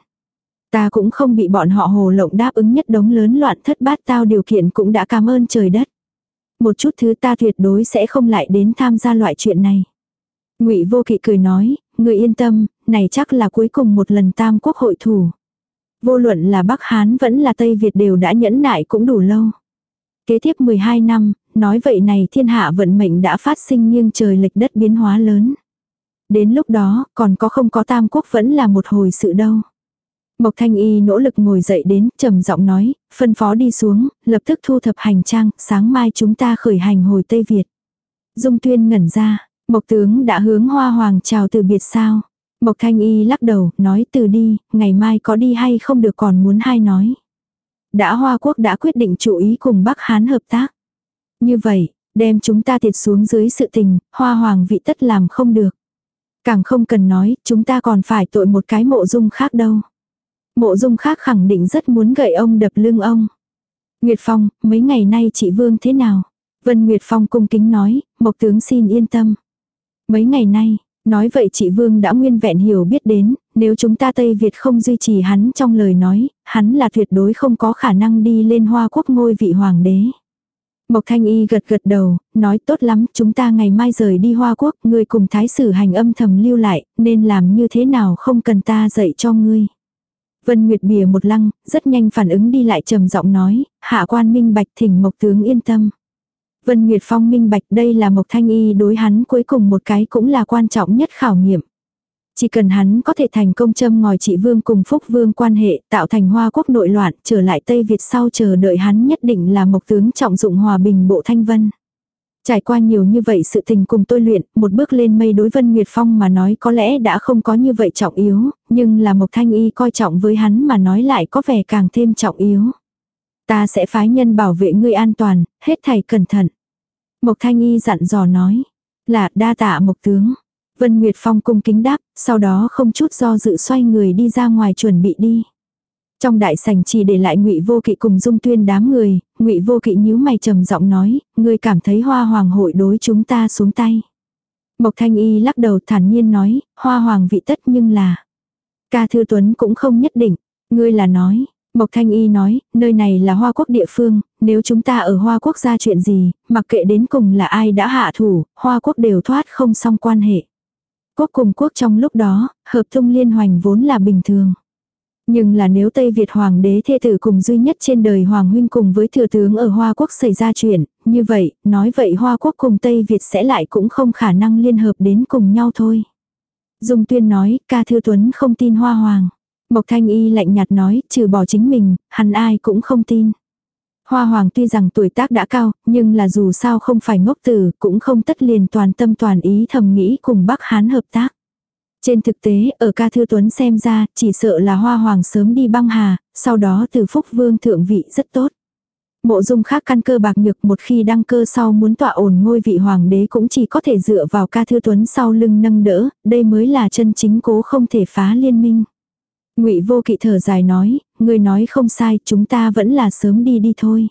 Ta cũng không bị bọn họ hồ lộng đáp ứng nhất đống lớn loạn thất bát tao điều kiện cũng đã cảm ơn trời đất. Một chút thứ ta tuyệt đối sẽ không lại đến tham gia loại chuyện này. Ngụy Vô Kỵ cười nói, người yên tâm, này chắc là cuối cùng một lần tam quốc hội thủ. Vô luận là Bắc Hán vẫn là Tây Việt đều đã nhẫn nại cũng đủ lâu. Kế tiếp 12 năm, nói vậy này thiên hạ vận mệnh đã phát sinh nghiêng trời lệch đất biến hóa lớn. Đến lúc đó, còn có không có tam quốc vẫn là một hồi sự đâu. Mộc Thanh Y nỗ lực ngồi dậy đến, trầm giọng nói, phân phó đi xuống, lập tức thu thập hành trang, sáng mai chúng ta khởi hành hồi Tây Việt. Dung Tuyên ngẩn ra, Mộc tướng đã hướng Hoa Hoàng chào từ biệt sao? Mộc Thanh Y lắc đầu, nói từ đi, ngày mai có đi hay không được còn muốn hai nói. Đã Hoa Quốc đã quyết định chủ ý cùng Bắc Hán hợp tác. Như vậy, đem chúng ta tiệt xuống dưới sự tình, Hoa Hoàng vị tất làm không được. Càng không cần nói, chúng ta còn phải tội một cái mộ dung khác đâu. Mộ dung khác khẳng định rất muốn gậy ông đập lưng ông. Nguyệt Phong, mấy ngày nay chị Vương thế nào? Vân Nguyệt Phong cung kính nói, Mộc tướng xin yên tâm. Mấy ngày nay, nói vậy chị Vương đã nguyên vẹn hiểu biết đến, nếu chúng ta Tây Việt không duy trì hắn trong lời nói, hắn là tuyệt đối không có khả năng đi lên hoa quốc ngôi vị hoàng đế. Mộc Thanh Y gật gật đầu, nói tốt lắm, chúng ta ngày mai rời đi Hoa Quốc, ngươi cùng thái sử hành âm thầm lưu lại, nên làm như thế nào không cần ta dạy cho ngươi. Vân Nguyệt bìa một lăng, rất nhanh phản ứng đi lại trầm giọng nói, hạ quan minh bạch thỉnh Mộc tướng yên tâm. Vân Nguyệt Phong minh bạch đây là Mộc Thanh Y đối hắn cuối cùng một cái cũng là quan trọng nhất khảo nghiệm. Chỉ cần hắn có thể thành công châm ngòi trị vương cùng phúc vương quan hệ, tạo thành hoa quốc nội loạn, trở lại Tây Việt sau chờ đợi hắn nhất định là mộc tướng trọng dụng hòa bình bộ thanh vân. Trải qua nhiều như vậy sự tình cùng tôi luyện, một bước lên mây đối Vân Nguyệt Phong mà nói có lẽ đã không có như vậy trọng yếu, nhưng là Mộc Thanh Y coi trọng với hắn mà nói lại có vẻ càng thêm trọng yếu. Ta sẽ phái nhân bảo vệ ngươi an toàn, hết thảy cẩn thận. Mộc Thanh Y dặn dò nói, là đa tạ Mộc Tướng. Vân Nguyệt Phong cung kính đáp, sau đó không chút do dự xoay người đi ra ngoài chuẩn bị đi. Trong đại sảnh chỉ để lại Ngụy Vô Kỵ cùng Dung Tuyên đám người, Ngụy Vô Kỵ nhíu mày trầm giọng nói, ngươi cảm thấy Hoa Hoàng hội đối chúng ta xuống tay. Mộc Thanh Y lắc đầu thản nhiên nói, Hoa Hoàng vị tất nhưng là. Ca Thư Tuấn cũng không nhất định, ngươi là nói. Mộc Thanh Y nói, nơi này là Hoa Quốc địa phương, nếu chúng ta ở Hoa Quốc ra chuyện gì, mặc kệ đến cùng là ai đã hạ thủ, Hoa Quốc đều thoát không xong quan hệ. Quốc cùng quốc trong lúc đó, hợp thông liên hoành vốn là bình thường. Nhưng là nếu Tây Việt Hoàng đế thê tử cùng duy nhất trên đời Hoàng huynh cùng với thừa tướng ở Hoa Quốc xảy ra chuyện, như vậy, nói vậy Hoa Quốc cùng Tây Việt sẽ lại cũng không khả năng liên hợp đến cùng nhau thôi. Dung Tuyên nói, ca thư tuấn không tin Hoa Hoàng. Mộc Thanh Y lạnh nhạt nói, trừ bỏ chính mình, hắn ai cũng không tin. Hoa Hoàng tuy rằng tuổi tác đã cao, nhưng là dù sao không phải ngốc tử, cũng không tất liền toàn tâm toàn ý thầm nghĩ cùng Bắc Hán hợp tác. Trên thực tế, ở ca thư tuấn xem ra, chỉ sợ là Hoa Hoàng sớm đi băng hà, sau đó từ Phúc Vương thượng vị rất tốt. Mộ dung khác căn cơ bạc nhược một khi đăng cơ sau muốn tọa ổn ngôi vị hoàng đế cũng chỉ có thể dựa vào ca thư tuấn sau lưng nâng đỡ, đây mới là chân chính cố không thể phá liên minh. Ngụy Vô Kỵ thở dài nói, người nói không sai, chúng ta vẫn là sớm đi đi thôi.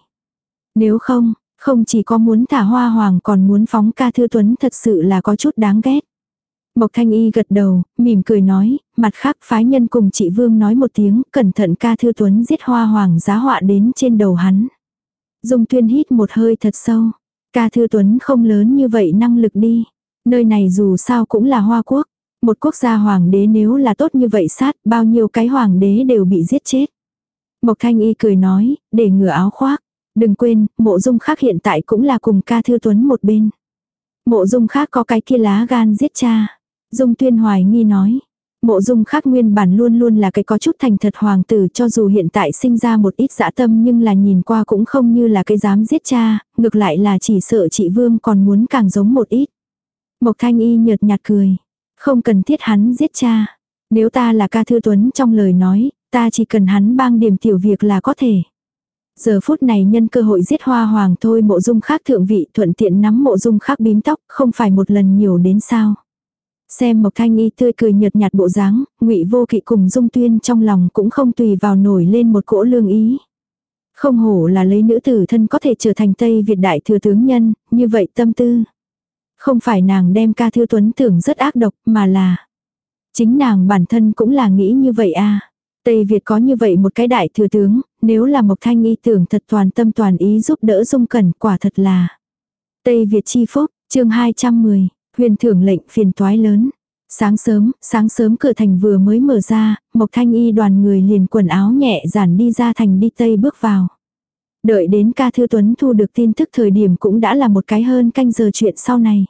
Nếu không, không chỉ có muốn thả hoa hoàng còn muốn phóng ca thư tuấn thật sự là có chút đáng ghét. Mộc Thanh Y gật đầu, mỉm cười nói, mặt khác phái nhân cùng chị Vương nói một tiếng, cẩn thận ca thư tuấn giết hoa hoàng giá họa đến trên đầu hắn. Dung tuyên hít một hơi thật sâu. Ca thư tuấn không lớn như vậy năng lực đi. Nơi này dù sao cũng là hoa quốc. Một quốc gia hoàng đế nếu là tốt như vậy sát, bao nhiêu cái hoàng đế đều bị giết chết. Mộc Thanh Y cười nói, để ngửa áo khoác. Đừng quên, mộ dung khác hiện tại cũng là cùng ca thư tuấn một bên. Mộ dung khác có cái kia lá gan giết cha. Dung tuyên hoài nghi nói. Mộ dung khác nguyên bản luôn luôn là cái có chút thành thật hoàng tử cho dù hiện tại sinh ra một ít dã tâm nhưng là nhìn qua cũng không như là cái dám giết cha, ngược lại là chỉ sợ chị Vương còn muốn càng giống một ít. Mộc thanh y nhợt nhạt cười. Không cần thiết hắn giết cha. Nếu ta là ca thư tuấn trong lời nói, ta chỉ cần hắn bang điểm tiểu việc là có thể. Giờ phút này nhân cơ hội giết hoa hoàng thôi mộ dung khác thượng vị thuận tiện nắm mộ dung khác bím tóc, không phải một lần nhiều đến sao. Xem Mộc Thanh Y tươi cười nhợt nhạt bộ dáng, Ngụy Vô Kỵ cùng Dung Tuyên trong lòng cũng không tùy vào nổi lên một cỗ lương ý. Không hổ là lấy nữ tử thân có thể trở thành Tây Việt đại thừa tướng nhân, như vậy tâm tư. Không phải nàng đem ca thư tuấn tưởng rất ác độc mà là. Chính nàng bản thân cũng là nghĩ như vậy a Tây Việt có như vậy một cái đại thừa tướng, nếu là Mộc Thanh Y tưởng thật toàn tâm toàn ý giúp đỡ dung cẩn quả thật là. Tây Việt chi phúc, chương 210, huyền thưởng lệnh phiền toái lớn. Sáng sớm, sáng sớm cửa thành vừa mới mở ra, Mộc Thanh Y đoàn người liền quần áo nhẹ giản đi ra thành đi Tây bước vào. Đợi đến ca thư tuấn thu được tin tức thời điểm cũng đã là một cái hơn canh giờ chuyện sau này.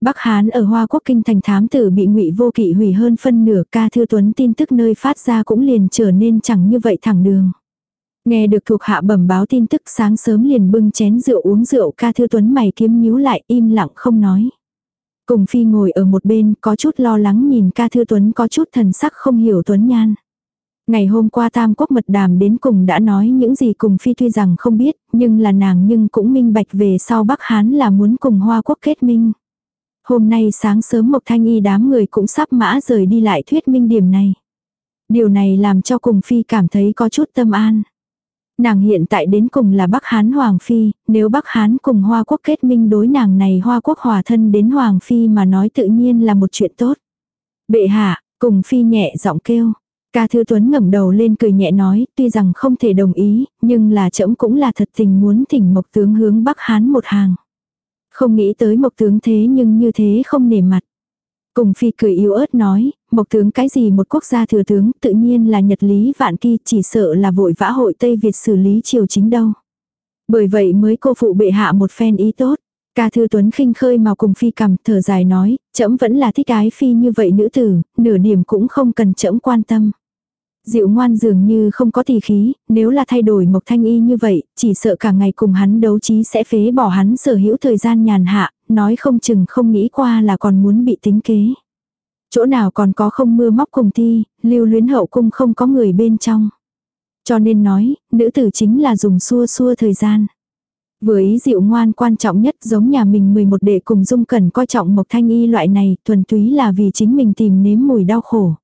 Bắc Hán ở Hoa Quốc kinh thành thám tử bị ngụy vô kỵ hủy hơn phân nửa ca thư tuấn tin tức nơi phát ra cũng liền trở nên chẳng như vậy thẳng đường. Nghe được thuộc hạ bẩm báo tin tức sáng sớm liền bưng chén rượu uống rượu ca thư tuấn mày kiếm nhíu lại im lặng không nói. Cùng phi ngồi ở một bên có chút lo lắng nhìn ca thư tuấn có chút thần sắc không hiểu tuấn nhan. Ngày hôm qua tam quốc mật đàm đến cùng đã nói những gì cùng phi tuy rằng không biết, nhưng là nàng nhưng cũng minh bạch về sau Bắc Hán là muốn cùng Hoa quốc kết minh. Hôm nay sáng sớm Mộc Thanh Y đám người cũng sắp mã rời đi lại thuyết minh điểm này. Điều này làm cho cùng phi cảm thấy có chút tâm an. Nàng hiện tại đến cùng là Bắc Hán Hoàng Phi, nếu Bắc Hán cùng Hoa Quốc kết minh đối nàng này Hoa Quốc hòa thân đến Hoàng Phi mà nói tự nhiên là một chuyện tốt. Bệ hạ, cùng Phi nhẹ giọng kêu. Ca Thư Tuấn ngẩng đầu lên cười nhẹ nói, tuy rằng không thể đồng ý, nhưng là trẫm cũng là thật tình muốn thỉnh Mộc Tướng hướng Bắc Hán một hàng. Không nghĩ tới Mộc Tướng thế nhưng như thế không nể mặt. Cùng phi cười yếu ớt nói, mộc tướng cái gì một quốc gia thừa tướng tự nhiên là nhật lý vạn kỳ chỉ sợ là vội vã hội Tây Việt xử lý triều chính đâu. Bởi vậy mới cô phụ bệ hạ một phen ý tốt. Ca thư tuấn khinh khơi mà cùng phi cầm thở dài nói, trẫm vẫn là thích ái phi như vậy nữ tử, nửa điểm cũng không cần trẫm quan tâm. Diệu ngoan dường như không có tỷ khí, nếu là thay đổi Mộc Thanh Y như vậy, chỉ sợ cả ngày cùng hắn đấu trí sẽ phế bỏ hắn sở hữu thời gian nhàn hạ, nói không chừng không nghĩ qua là còn muốn bị tính kế. Chỗ nào còn có không mưa móc cùng thi, lưu luyến hậu cung không có người bên trong. Cho nên nói, nữ tử chính là dùng xua xua thời gian. Với ý dịu ngoan quan trọng nhất giống nhà mình 11 đệ cùng dung cẩn coi trọng Mộc Thanh Y loại này thuần túy là vì chính mình tìm nếm mùi đau khổ.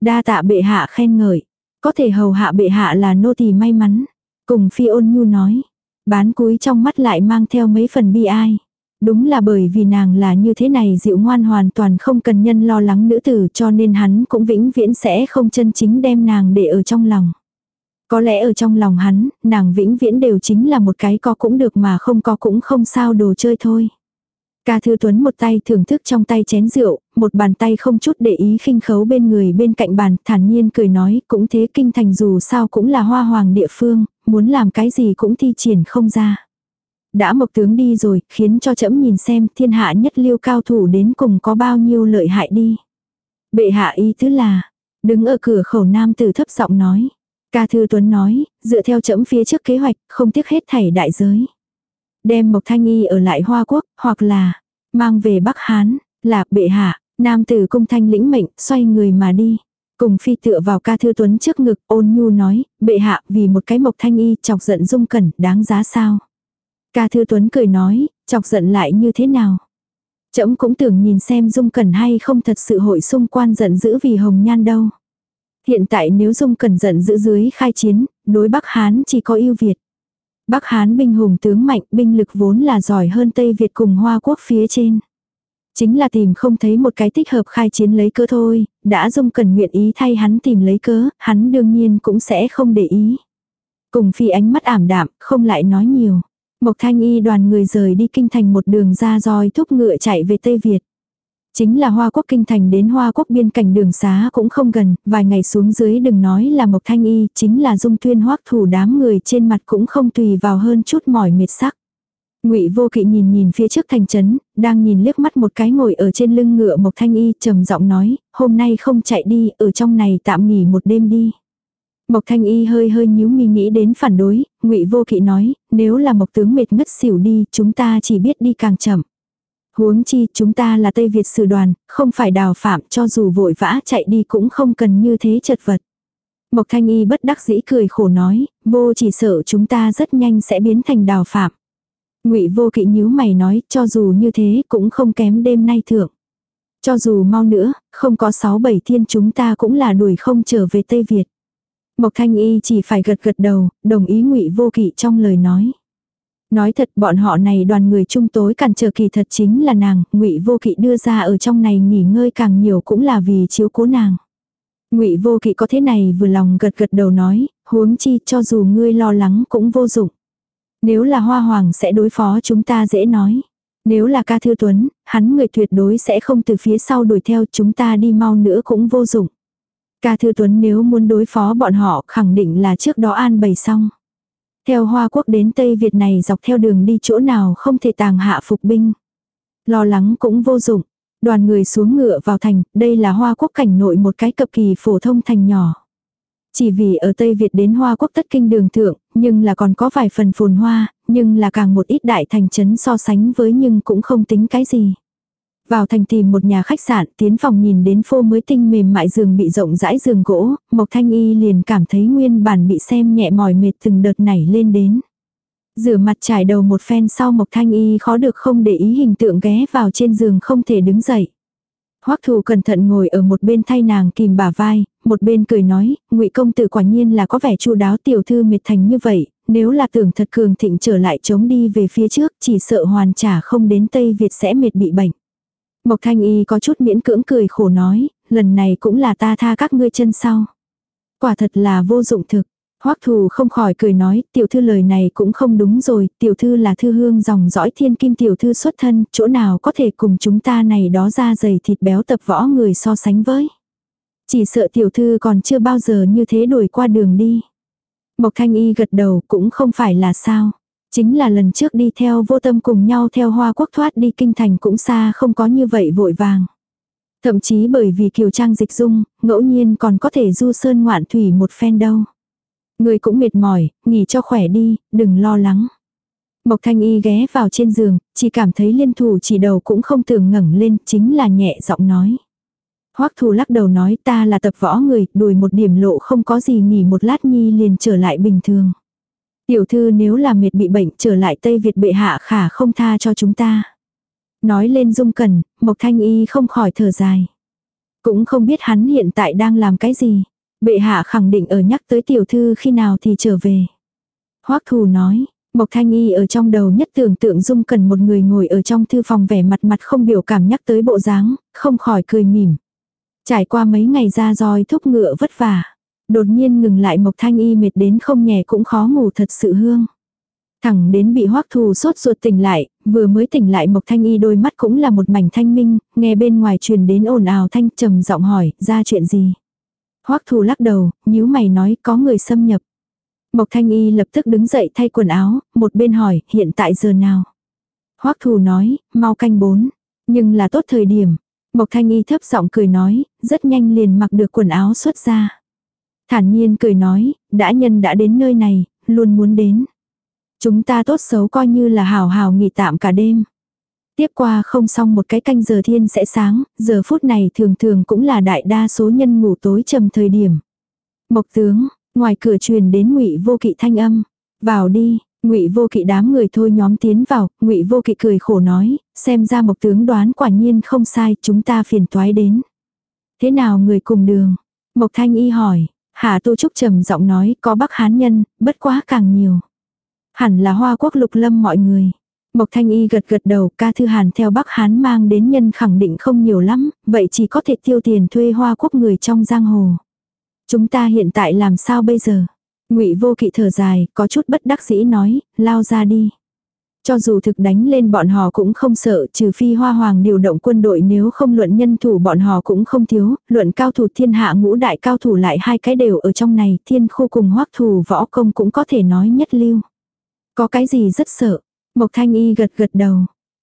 Đa tạ bệ hạ khen ngợi. Có thể hầu hạ bệ hạ là nô tỳ may mắn. Cùng phi ôn nhu nói. Bán cúi trong mắt lại mang theo mấy phần bi ai. Đúng là bởi vì nàng là như thế này dịu ngoan hoàn toàn không cần nhân lo lắng nữ tử cho nên hắn cũng vĩnh viễn sẽ không chân chính đem nàng để ở trong lòng. Có lẽ ở trong lòng hắn, nàng vĩnh viễn đều chính là một cái có cũng được mà không có cũng không sao đồ chơi thôi. Ca Thư Tuấn một tay thưởng thức trong tay chén rượu, một bàn tay không chút để ý khinh khấu bên người bên cạnh bàn, thản nhiên cười nói, cũng thế kinh thành dù sao cũng là hoa hoàng địa phương, muốn làm cái gì cũng thi triển không ra. Đã mộc tướng đi rồi, khiến cho trẫm nhìn xem thiên hạ nhất liêu cao thủ đến cùng có bao nhiêu lợi hại đi. Bệ hạ ý tứ là, đứng ở cửa khẩu nam tử thấp giọng nói. Ca Thư Tuấn nói, dựa theo trẫm phía trước kế hoạch, không tiếc hết thảy đại giới. Đem Mộc Thanh Y ở lại Hoa Quốc, hoặc là mang về Bắc Hán, là bệ hạ, nam tử cung thanh lĩnh mệnh, xoay người mà đi. Cùng phi tựa vào ca thư tuấn trước ngực, ôn nhu nói, bệ hạ vì một cái Mộc Thanh Y chọc giận dung cẩn, đáng giá sao. Ca thư tuấn cười nói, chọc giận lại như thế nào. Trẫm cũng tưởng nhìn xem dung cẩn hay không thật sự hội xung quan giận dữ vì hồng nhan đâu. Hiện tại nếu dung cẩn giận dữ dưới khai chiến, đối Bắc Hán chỉ có yêu Việt. Bắc Hán binh hùng tướng mạnh, binh lực vốn là giỏi hơn Tây Việt cùng Hoa Quốc phía trên. Chính là tìm không thấy một cái thích hợp khai chiến lấy cớ thôi, đã dung cần nguyện ý thay hắn tìm lấy cớ, hắn đương nhiên cũng sẽ không để ý. Cùng phi ánh mắt ảm đạm, không lại nói nhiều. Mộc thanh y đoàn người rời đi kinh thành một đường ra roi thúc ngựa chạy về Tây Việt. Chính là Hoa Quốc Kinh Thành đến Hoa Quốc biên cảnh đường xá cũng không gần, vài ngày xuống dưới đừng nói là Mộc Thanh Y, chính là dung tuyên hoắc thủ đám người trên mặt cũng không tùy vào hơn chút mỏi mệt sắc. Ngụy Vô Kỵ nhìn nhìn phía trước thành trấn, đang nhìn liếc mắt một cái ngồi ở trên lưng ngựa Mộc Thanh Y, trầm giọng nói, hôm nay không chạy đi, ở trong này tạm nghỉ một đêm đi. Mộc Thanh Y hơi hơi nhíu mi nghĩ đến phản đối, Ngụy Vô Kỵ nói, nếu là Mộc tướng mệt ngất xỉu đi, chúng ta chỉ biết đi càng chậm. Huống chi chúng ta là Tây Việt sử đoàn, không phải đào phạm cho dù vội vã chạy đi cũng không cần như thế chật vật. Mộc Thanh Y bất đắc dĩ cười khổ nói, vô chỉ sợ chúng ta rất nhanh sẽ biến thành đào phạm. Ngụy vô kỵ nhíu mày nói, cho dù như thế cũng không kém đêm nay thượng. Cho dù mau nữa, không có sáu bảy thiên chúng ta cũng là đuổi không trở về Tây Việt. Mộc Thanh Y chỉ phải gật gật đầu, đồng ý Ngụy Vô Kỵ trong lời nói. Nói thật bọn họ này đoàn người chung tối cản trở kỳ thật chính là nàng, Ngụy Vô Kỵ đưa ra ở trong này nghỉ ngơi càng nhiều cũng là vì chiếu cố nàng. Ngụy Vô Kỵ có thế này vừa lòng gật gật đầu nói, huống chi cho dù ngươi lo lắng cũng vô dụng. Nếu là Hoa Hoàng sẽ đối phó chúng ta dễ nói. Nếu là ca thư tuấn, hắn người tuyệt đối sẽ không từ phía sau đuổi theo chúng ta đi mau nữa cũng vô dụng. Ca thư tuấn nếu muốn đối phó bọn họ khẳng định là trước đó an bày xong. Theo Hoa Quốc đến Tây Việt này dọc theo đường đi chỗ nào không thể tàng hạ phục binh. Lo lắng cũng vô dụng. Đoàn người xuống ngựa vào thành, đây là Hoa Quốc cảnh nội một cái cực kỳ phổ thông thành nhỏ. Chỉ vì ở Tây Việt đến Hoa Quốc tất kinh đường thượng, nhưng là còn có vài phần phồn hoa, nhưng là càng một ít đại thành trấn so sánh với nhưng cũng không tính cái gì. Vào thành tìm một nhà khách sạn, tiến phòng nhìn đến phô mới tinh mềm mại giường bị rộng rãi giường gỗ, Mộc Thanh Y liền cảm thấy nguyên bản bị xem nhẹ mỏi mệt từng đợt nảy lên đến. Rửa mặt trải đầu một phen sau Mộc Thanh Y khó được không để ý hình tượng ghé vào trên giường không thể đứng dậy. Hoắc Thù cẩn thận ngồi ở một bên thay nàng kìm bả vai, một bên cười nói, Ngụy công tử quả nhiên là có vẻ chu đáo tiểu thư miệt thành như vậy, nếu là tưởng thật cường thịnh trở lại chống đi về phía trước, chỉ sợ hoàn trả không đến Tây Việt sẽ mệt bị bệnh. Mộc Thanh Y có chút miễn cưỡng cười khổ nói, lần này cũng là ta tha các ngươi chân sau. Quả thật là vô dụng thực. Hoắc thù không khỏi cười nói, tiểu thư lời này cũng không đúng rồi, tiểu thư là thư hương dòng dõi thiên kim tiểu thư xuất thân, chỗ nào có thể cùng chúng ta này đó ra dày thịt béo tập võ người so sánh với. Chỉ sợ tiểu thư còn chưa bao giờ như thế đuổi qua đường đi. Mộc thanh y gật đầu cũng không phải là sao. Chính là lần trước đi theo vô tâm cùng nhau theo hoa quốc thoát đi kinh thành cũng xa không có như vậy vội vàng. Thậm chí bởi vì kiều trang dịch dung, ngẫu nhiên còn có thể du sơn ngoạn thủy một phen đâu. Người cũng mệt mỏi, nghỉ cho khỏe đi, đừng lo lắng. Mộc thanh y ghé vào trên giường, chỉ cảm thấy liên thủ chỉ đầu cũng không tưởng ngẩng lên, chính là nhẹ giọng nói. Hoắc thù lắc đầu nói ta là tập võ người, đùi một điểm lộ không có gì nghỉ một lát nhi liền trở lại bình thường. Tiểu thư nếu là mệt bị bệnh trở lại Tây Việt bệ hạ khả không tha cho chúng ta. Nói lên dung cần, Mộc Thanh Y không khỏi thở dài. Cũng không biết hắn hiện tại đang làm cái gì. Bệ hạ khẳng định ở nhắc tới tiểu thư khi nào thì trở về. Hoắc thù nói, Mộc Thanh Y ở trong đầu nhất tưởng tượng dung cần một người ngồi ở trong thư phòng vẻ mặt mặt không biểu cảm nhắc tới bộ dáng, không khỏi cười mỉm. Trải qua mấy ngày ra roi thúc ngựa vất vả. Đột nhiên ngừng lại Mộc Thanh Y mệt đến không nhẹ cũng khó ngủ thật sự hương. Thẳng đến bị hoắc thù sốt ruột tỉnh lại, vừa mới tỉnh lại Mộc Thanh Y đôi mắt cũng là một mảnh thanh minh, nghe bên ngoài truyền đến ồn ào thanh trầm giọng hỏi, ra chuyện gì. hoắc thù lắc đầu, nhíu mày nói có người xâm nhập. Mộc Thanh Y lập tức đứng dậy thay quần áo, một bên hỏi, hiện tại giờ nào. hoắc thù nói, mau canh bốn, nhưng là tốt thời điểm. Mộc Thanh Y thấp giọng cười nói, rất nhanh liền mặc được quần áo xuất ra. Thản nhiên cười nói, đã nhân đã đến nơi này, luôn muốn đến. Chúng ta tốt xấu coi như là hào hào nghỉ tạm cả đêm. Tiếp qua không xong một cái canh giờ thiên sẽ sáng, giờ phút này thường thường cũng là đại đa số nhân ngủ tối trầm thời điểm. Mộc tướng, ngoài cửa truyền đến ngụy vô kỵ thanh âm. Vào đi, ngụy vô kỵ đám người thôi nhóm tiến vào, ngụy vô kỵ cười khổ nói, xem ra mộc tướng đoán quả nhiên không sai, chúng ta phiền toái đến. Thế nào người cùng đường? Mộc thanh y hỏi, Hạ Tu Trúc trầm giọng nói, có Bắc Hán nhân, bất quá càng nhiều. Hẳn là Hoa Quốc lục lâm mọi người. Mộc Thanh Y gật gật đầu, ca thư hàn theo Bắc Hán mang đến nhân khẳng định không nhiều lắm, vậy chỉ có thể tiêu tiền thuê Hoa Quốc người trong giang hồ. Chúng ta hiện tại làm sao bây giờ? Ngụy Vô Kỵ thở dài, có chút bất đắc dĩ nói, lao ra đi. Cho dù thực đánh lên bọn họ cũng không sợ, trừ phi hoa hoàng điều động quân đội nếu không luận nhân thủ bọn họ cũng không thiếu, luận cao thủ thiên hạ ngũ đại cao thủ lại hai cái đều ở trong này, thiên khu cùng hoắc thủ võ công cũng có thể nói nhất lưu. Có cái gì rất sợ, Mộc Thanh Y gật gật đầu.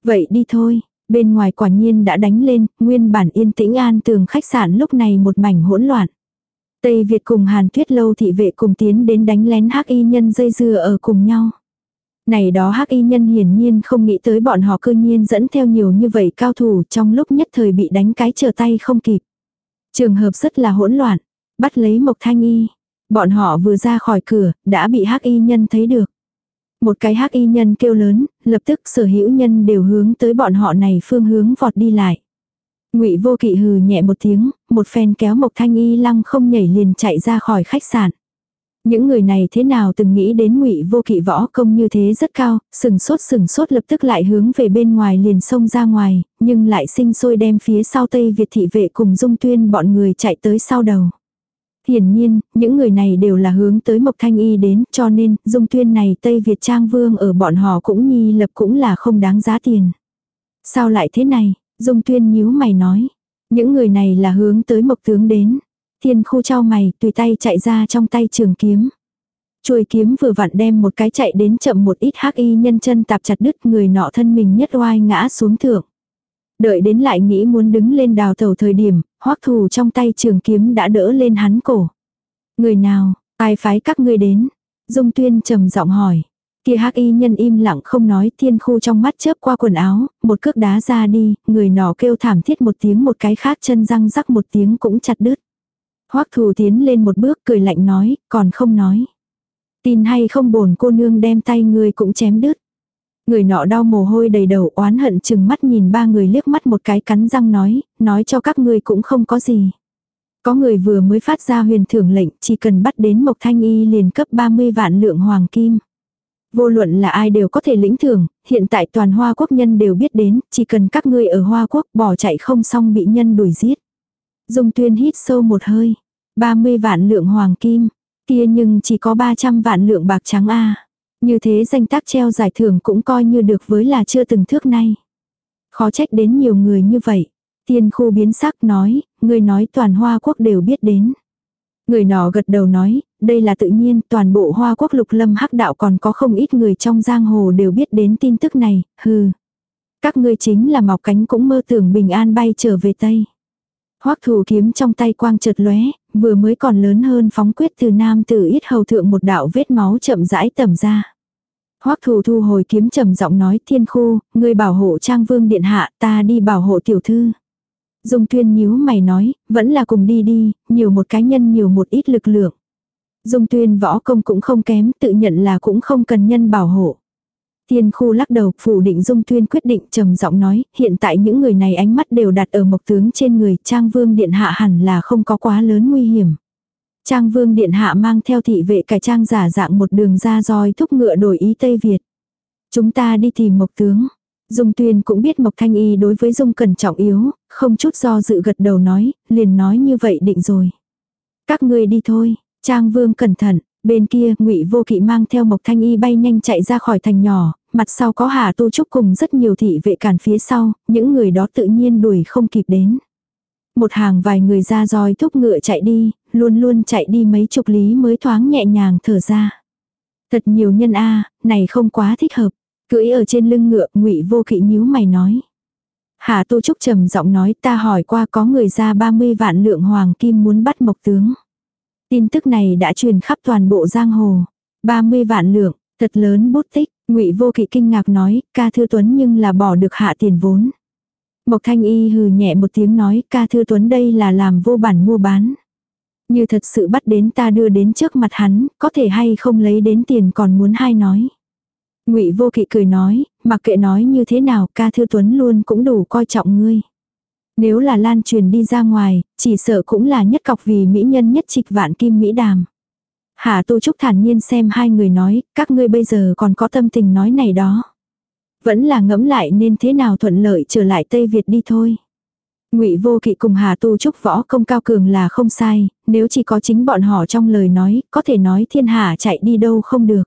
Vậy đi thôi, bên ngoài quả nhiên đã đánh lên, nguyên bản yên tĩnh an tường khách sạn lúc này một mảnh hỗn loạn. Tây Việt cùng Hàn Tuyết Lâu thị vệ cùng tiến đến đánh lén hắc y nhân dây dưa ở cùng nhau. Này đó hắc y nhân hiển nhiên không nghĩ tới bọn họ cơ nhiên dẫn theo nhiều như vậy cao thủ trong lúc nhất thời bị đánh cái trở tay không kịp. Trường hợp rất là hỗn loạn, bắt lấy Mộc Thanh Y. Bọn họ vừa ra khỏi cửa, đã bị hắc y nhân thấy được. Một cái hắc y nhân kêu lớn, lập tức sở hữu nhân đều hướng tới bọn họ này phương hướng vọt đi lại. Ngụy Vô Kỵ hừ nhẹ một tiếng, một phen kéo Mộc Thanh Y lăng không nhảy liền chạy ra khỏi khách sạn. Những người này thế nào từng nghĩ đến ngụy vô kỵ võ công như thế rất cao, sừng sốt sừng sốt lập tức lại hướng về bên ngoài liền xông ra ngoài, nhưng lại sinh sôi đem phía sau Tây Việt thị vệ cùng dung tuyên bọn người chạy tới sau đầu. Hiển nhiên, những người này đều là hướng tới Mộc Thanh Y đến, cho nên, dung tuyên này Tây Việt Trang Vương ở bọn họ cũng nhi lập cũng là không đáng giá tiền. Sao lại thế này? Dung tuyên nhíu mày nói. Những người này là hướng tới Mộc Tướng đến. Thiên khu trao mày, tùy tay chạy ra trong tay trường kiếm. Chuôi kiếm vừa vặn đem một cái chạy đến chậm một ít hắc y nhân chân tạp chặt đứt người nọ thân mình nhất oai ngã xuống thượng. Đợi đến lại nghĩ muốn đứng lên đào tàu thời điểm, hoắc thù trong tay trường kiếm đã đỡ lên hắn cổ. Người nào, ai phái các ngươi đến? Dung tuyên trầm giọng hỏi. Kia hắc y nhân im lặng không nói thiên khu trong mắt chớp qua quần áo, một cước đá ra đi, người nọ kêu thảm thiết một tiếng một cái khác chân răng rắc một tiếng cũng chặt đứt. Hoắc thù tiến lên một bước cười lạnh nói, còn không nói. Tin hay không bổn cô nương đem tay người cũng chém đứt. Người nọ đau mồ hôi đầy đầu oán hận chừng mắt nhìn ba người liếc mắt một cái cắn răng nói, nói cho các ngươi cũng không có gì. Có người vừa mới phát ra huyền thưởng lệnh, chỉ cần bắt đến Mộc Thanh Y liền cấp 30 vạn lượng hoàng kim. Vô luận là ai đều có thể lĩnh thưởng, hiện tại toàn Hoa Quốc nhân đều biết đến, chỉ cần các ngươi ở Hoa Quốc bỏ chạy không xong bị nhân đuổi giết. Dung tuyên hít sâu một hơi. 30 vạn lượng hoàng kim. Kia nhưng chỉ có 300 vạn lượng bạc trắng a Như thế danh tác treo giải thưởng cũng coi như được với là chưa từng thước nay. Khó trách đến nhiều người như vậy. Tiên khu biến sắc nói, người nói toàn Hoa Quốc đều biết đến. Người nọ gật đầu nói, đây là tự nhiên, toàn bộ Hoa Quốc lục lâm hắc đạo còn có không ít người trong giang hồ đều biết đến tin tức này, hừ. Các ngươi chính là mọc cánh cũng mơ tưởng bình an bay trở về Tây. Hoắc thủ kiếm trong tay quang chợt lóe, vừa mới còn lớn hơn phóng quyết từ nam tử ít hầu thượng một đạo vết máu chậm rãi tẩm ra. Hoắc thủ thu hồi kiếm trầm giọng nói thiên khu, người bảo hộ trang vương điện hạ ta đi bảo hộ tiểu thư. Dung tuyên nhíu mày nói, vẫn là cùng đi đi, nhiều một cá nhân nhiều một ít lực lượng. Dung tuyên võ công cũng không kém, tự nhận là cũng không cần nhân bảo hộ. Tiên khu lắc đầu, phủ định Dung Tuyên quyết định trầm giọng nói, hiện tại những người này ánh mắt đều đặt ở mộc tướng trên người, Trang Vương Điện Hạ hẳn là không có quá lớn nguy hiểm. Trang Vương Điện Hạ mang theo thị vệ cải trang giả dạng một đường ra roi thúc ngựa đổi ý Tây Việt. Chúng ta đi tìm mộc tướng. Dung Tuyên cũng biết Mộc Thanh Y đối với Dung Cần trọng yếu, không chút do dự gật đầu nói, liền nói như vậy định rồi. Các ngươi đi thôi, Trang Vương cẩn thận, bên kia ngụy Vô Kỵ mang theo Mộc Thanh Y bay nhanh chạy ra khỏi thành nhỏ, mặt sau có Hà Tu Trúc cùng rất nhiều thị vệ cản phía sau, những người đó tự nhiên đuổi không kịp đến. Một hàng vài người ra roi thúc ngựa chạy đi, luôn luôn chạy đi mấy chục lý mới thoáng nhẹ nhàng thở ra. Thật nhiều nhân a này không quá thích hợp. Cưỡi ở trên lưng ngựa, ngụy vô kỵ nhíu mày nói. Hà Tu Trúc trầm giọng nói ta hỏi qua có người ra 30 vạn lượng hoàng kim muốn bắt mộc tướng. Tin tức này đã truyền khắp toàn bộ giang hồ. 30 vạn lượng, thật lớn bút tích, ngụy vô kỵ kinh ngạc nói, ca thư tuấn nhưng là bỏ được hạ tiền vốn. Mộc thanh y hừ nhẹ một tiếng nói, ca thư tuấn đây là làm vô bản mua bán. Như thật sự bắt đến ta đưa đến trước mặt hắn, có thể hay không lấy đến tiền còn muốn hai nói. Ngụy Vô Kỵ cười nói, mặc kệ nói như thế nào, ca thư tuấn luôn cũng đủ coi trọng ngươi. Nếu là lan truyền đi ra ngoài, chỉ sợ cũng là nhất cọc vì mỹ nhân nhất trịch vạn kim mỹ đàm. Hà Tu Trúc thản nhiên xem hai người nói, các ngươi bây giờ còn có tâm tình nói này đó. Vẫn là ngẫm lại nên thế nào thuận lợi trở lại Tây Việt đi thôi. Ngụy Vô Kỵ cùng Hà Tu Trúc võ công cao cường là không sai, nếu chỉ có chính bọn họ trong lời nói, có thể nói thiên hạ chạy đi đâu không được.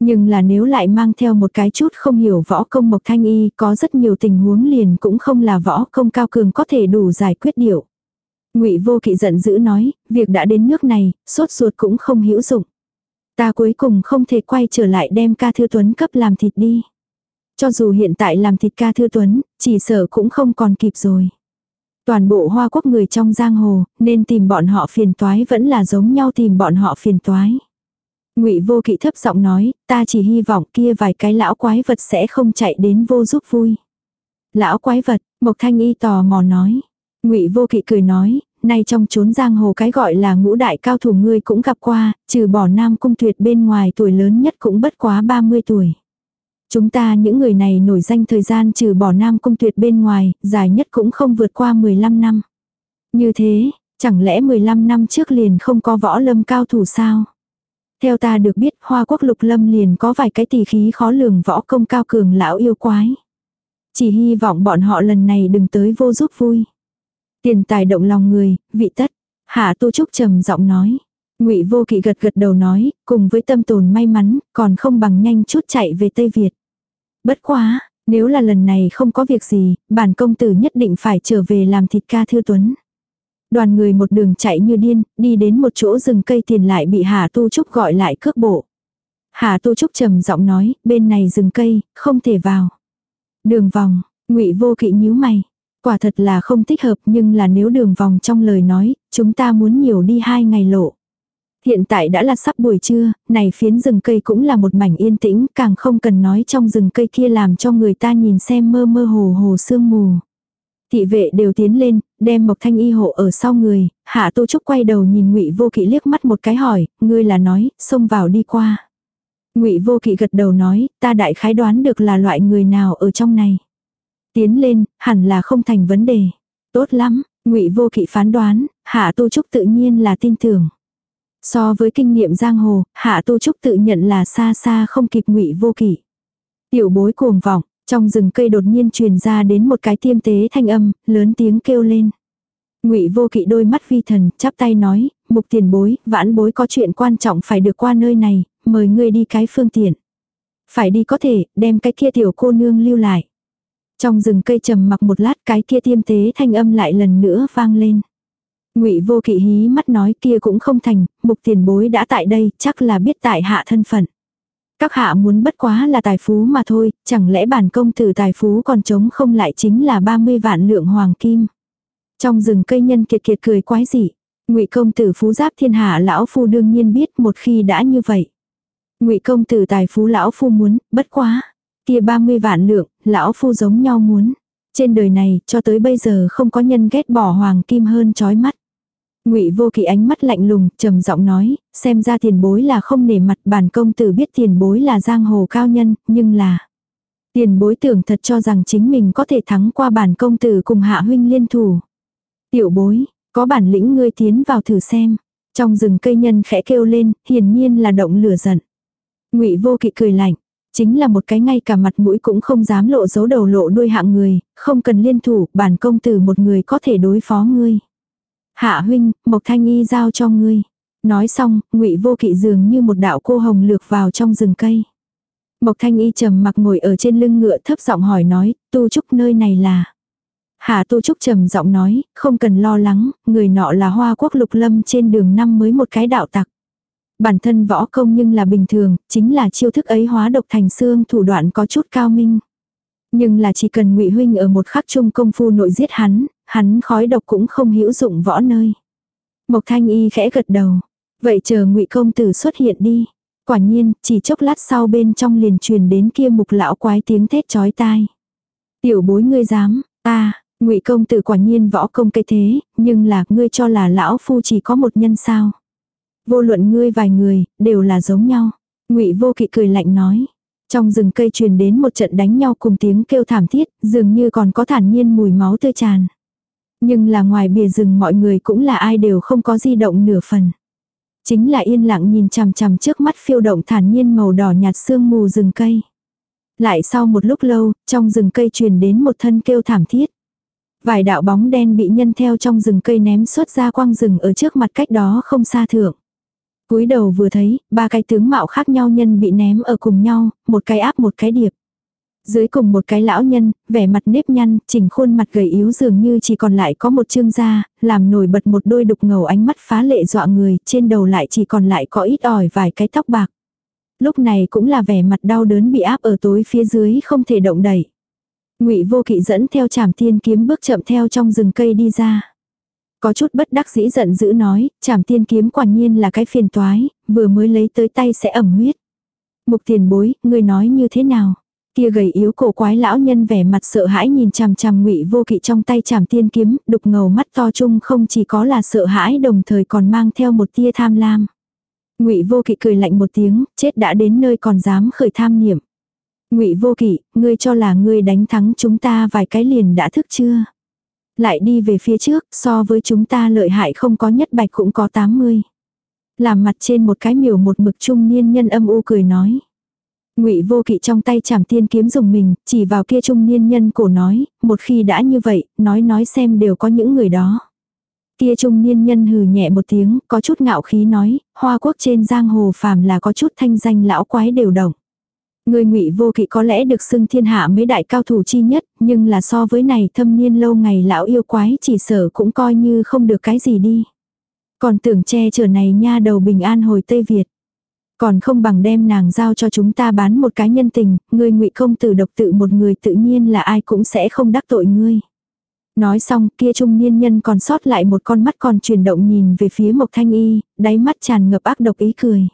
Nhưng là nếu lại mang theo một cái chút không hiểu võ công Mộc Thanh Y, có rất nhiều tình huống liền cũng không là võ công cao cường có thể đủ giải quyết điệu. Ngụy Vô Kỵ giận dữ nói, việc đã đến nước này, sốt ruột cũng không hữu dụng. Ta cuối cùng không thể quay trở lại đem ca thư tuấn cấp làm thịt đi. Cho dù hiện tại làm thịt ca thư tuấn, chỉ sợ cũng không còn kịp rồi. Toàn bộ hoa quốc người trong giang hồ, nên tìm bọn họ phiền toái vẫn là giống nhau tìm bọn họ phiền toái. Ngụy Vô Kỵ thấp giọng nói, ta chỉ hy vọng kia vài cái lão quái vật sẽ không chạy đến vô giúp vui. Lão quái vật, Mộc Thanh Y tò mò nói. Ngụy Vô Kỵ cười nói, nay trong chốn giang hồ cái gọi là ngũ đại cao thủ ngươi cũng gặp qua, trừ bỏ Nam Cung Tuyệt bên ngoài tuổi lớn nhất cũng bất quá 30 tuổi. Chúng ta những người này nổi danh thời gian trừ bỏ Nam Cung Tuyệt bên ngoài, dài nhất cũng không vượt qua 15 năm. Như thế, chẳng lẽ 15 năm trước liền không có võ lâm cao thủ sao? Theo ta được biết, Hoa Quốc Lục Lâm liền có vài cái tỷ khí khó lường võ công cao cường lão yêu quái. Chỉ hy vọng bọn họ lần này đừng tới vô giúp vui. Tiền tài động lòng người, vị tất. Hạ Tu Trúc trầm giọng nói. Ngụy Vô Kỵ gật gật đầu nói, cùng với tâm tồn may mắn, còn không bằng nhanh chút chạy về Tây Việt. Bất quá, nếu là lần này không có việc gì, bản công tử nhất định phải trở về làm thịt ca thư tuấn. Đoàn người một đường chạy như điên, đi đến một chỗ rừng cây tiền lại bị Hà Tu Trúc gọi lại cước bộ. Hà Tu Trúc trầm giọng nói, bên này rừng cây, không thể vào. Đường vòng, ngụy vô kỵ nhíu mày. Quả thật là không thích hợp nhưng là nếu đường vòng trong lời nói, chúng ta muốn nhiều đi hai ngày lộ. Hiện tại đã là sắp buổi trưa, này phiến rừng cây cũng là một mảnh yên tĩnh, càng không cần nói trong rừng cây kia làm cho người ta nhìn xem mơ mơ hồ hồ sương mù. Thị vệ đều tiến lên, đem Mộc Thanh Y hộ ở sau người, Hạ Tô Trúc quay đầu nhìn Ngụy Vô Kỵ liếc mắt một cái hỏi, ngươi là nói, xông vào đi qua. Ngụy Vô Kỵ gật đầu nói, ta đại khái đoán được là loại người nào ở trong này. Tiến lên, hẳn là không thành vấn đề. Tốt lắm, Ngụy Vô Kỵ phán đoán, Hạ Tô Trúc tự nhiên là tin tưởng. So với kinh nghiệm giang hồ, Hạ Tô Trúc tự nhận là xa xa không kịp Ngụy Vô Kỵ. Tiểu bối cuồng vọng, trong rừng cây đột nhiên truyền ra đến một cái tiêm tế thanh âm, lớn tiếng kêu lên. Ngụy Vô Kỵ đôi mắt vi thần, chắp tay nói, "Mục tiền bối, vãn bối có chuyện quan trọng phải được qua nơi này, mời ngươi đi cái phương tiện." Phải đi có thể, đem cái kia tiểu cô nương lưu lại. Trong rừng cây trầm mặc một lát cái kia tiêm tế thanh âm lại lần nữa vang lên. Ngụy Vô Kỵ hí mắt nói kia cũng không thành, mục tiền bối đã tại đây, chắc là biết tại hạ thân phận. Các hạ muốn bất quá là tài phú mà thôi, chẳng lẽ bản công tử tài phú còn chống không lại chính là 30 vạn lượng hoàng kim. Trong rừng cây nhân kiệt kiệt cười quái dị. Ngụy công tử phú giáp thiên hạ lão phu đương nhiên biết một khi đã như vậy. Ngụy công tử tài phú lão phu muốn, bất quá. Kia 30 vạn lượng, lão phu giống nhau muốn. Trên đời này, cho tới bây giờ không có nhân ghét bỏ hoàng kim hơn chói mắt. Ngụy Vô Kỵ ánh mắt lạnh lùng, trầm giọng nói, xem ra tiền bối là không nể mặt, bản công tử biết tiền bối là giang hồ cao nhân, nhưng là tiền bối tưởng thật cho rằng chính mình có thể thắng qua bản công tử cùng hạ huynh liên thủ. Tiểu bối, có bản lĩnh ngươi tiến vào thử xem. Trong rừng cây nhân khẽ kêu lên, hiển nhiên là động lửa giận. Ngụy Vô Kỵ cười lạnh, chính là một cái ngay cả mặt mũi cũng không dám lộ dấu đầu lộ đuôi hạng người, không cần liên thủ, bản công tử một người có thể đối phó ngươi. Hạ huynh, Mộc Thanh Y giao cho ngươi. Nói xong, Ngụy Vô Kỵ dường như một đạo cô hồng lược vào trong rừng cây. Mộc Thanh Y trầm mặc ngồi ở trên lưng ngựa thấp giọng hỏi nói, tu trúc nơi này là. Hạ tu trúc trầm giọng nói, không cần lo lắng, người nọ là hoa quốc lục lâm trên đường năm mới một cái đạo tặc. Bản thân võ công nhưng là bình thường, chính là chiêu thức ấy hóa độc thành xương thủ đoạn có chút cao minh. Nhưng là chỉ cần ngụy huynh ở một khắc chung công phu nội giết hắn, hắn khói độc cũng không hữu dụng võ nơi. Mộc thanh y khẽ gật đầu. Vậy chờ ngụy công tử xuất hiện đi. Quả nhiên, chỉ chốc lát sau bên trong liền truyền đến kia mục lão quái tiếng thét chói tai. Tiểu bối ngươi dám, ta, ngụy công tử quả nhiên võ công cây thế, nhưng là ngươi cho là lão phu chỉ có một nhân sao. Vô luận ngươi vài người, đều là giống nhau. ngụy vô kỵ cười lạnh nói. Trong rừng cây truyền đến một trận đánh nhau cùng tiếng kêu thảm thiết, dường như còn có thản nhiên mùi máu tươi tràn. Nhưng là ngoài bìa rừng mọi người cũng là ai đều không có di động nửa phần. Chính là yên lặng nhìn chằm chằm trước mắt phiêu động thản nhiên màu đỏ nhạt sương mù rừng cây. Lại sau một lúc lâu, trong rừng cây truyền đến một thân kêu thảm thiết. Vài đạo bóng đen bị nhân theo trong rừng cây ném xuất ra quang rừng ở trước mặt cách đó không xa thượng cúi đầu vừa thấy, ba cái tướng mạo khác nhau nhân bị ném ở cùng nhau, một cái áp một cái điệp. Dưới cùng một cái lão nhân, vẻ mặt nếp nhăn, chỉnh khuôn mặt gầy yếu dường như chỉ còn lại có một chương da, làm nổi bật một đôi đục ngầu ánh mắt phá lệ dọa người, trên đầu lại chỉ còn lại có ít ỏi vài cái tóc bạc. Lúc này cũng là vẻ mặt đau đớn bị áp ở tối phía dưới không thể động đẩy. Ngụy Vô Kỵ dẫn theo Trảm Tiên kiếm bước chậm theo trong rừng cây đi ra. Có chút bất đắc dĩ giận dữ nói, chảm tiên kiếm quả nhiên là cái phiền toái, vừa mới lấy tới tay sẽ ẩm huyết. Mục tiền bối, người nói như thế nào? Kia gầy yếu cổ quái lão nhân vẻ mặt sợ hãi nhìn chằm chằm ngụy vô kỵ trong tay chảm tiên kiếm, đục ngầu mắt to chung không chỉ có là sợ hãi đồng thời còn mang theo một tia tham lam. Ngụy Vô Kỵ cười lạnh một tiếng, chết đã đến nơi còn dám khởi tham niệm. Ngụy Vô Kỵ, ngươi cho là ngươi đánh thắng chúng ta vài cái liền đã thức chưa? Lại đi về phía trước, so với chúng ta lợi hại không có nhất bạch cũng có 80. làm mặt trên một cái miểu một mực trung niên nhân âm u cười nói. Ngụy Vô Kỵ trong tay chảm tiên kiếm dùng mình, chỉ vào kia trung niên nhân cổ nói, một khi đã như vậy, nói nói xem đều có những người đó. Kia trung niên nhân hừ nhẹ một tiếng, có chút ngạo khí nói, hoa quốc trên giang hồ phàm là có chút thanh danh lão quái đều động. Người ngụy vô kỵ có lẽ được xưng thiên hạ mấy đại cao thủ chi nhất, nhưng là so với này thâm niên lâu ngày lão yêu quái chỉ sở cũng coi như không được cái gì đi. Còn tưởng che chở này nha đầu bình an hồi Tây Việt. Còn không bằng đem nàng giao cho chúng ta bán một cái nhân tình, người ngụy công tử độc tự một người tự nhiên là ai cũng sẽ không đắc tội ngươi. Nói xong kia trung niên nhân còn sót lại một con mắt còn chuyển động nhìn về phía Mộc Thanh Y, đáy mắt tràn ngập ác độc ý cười.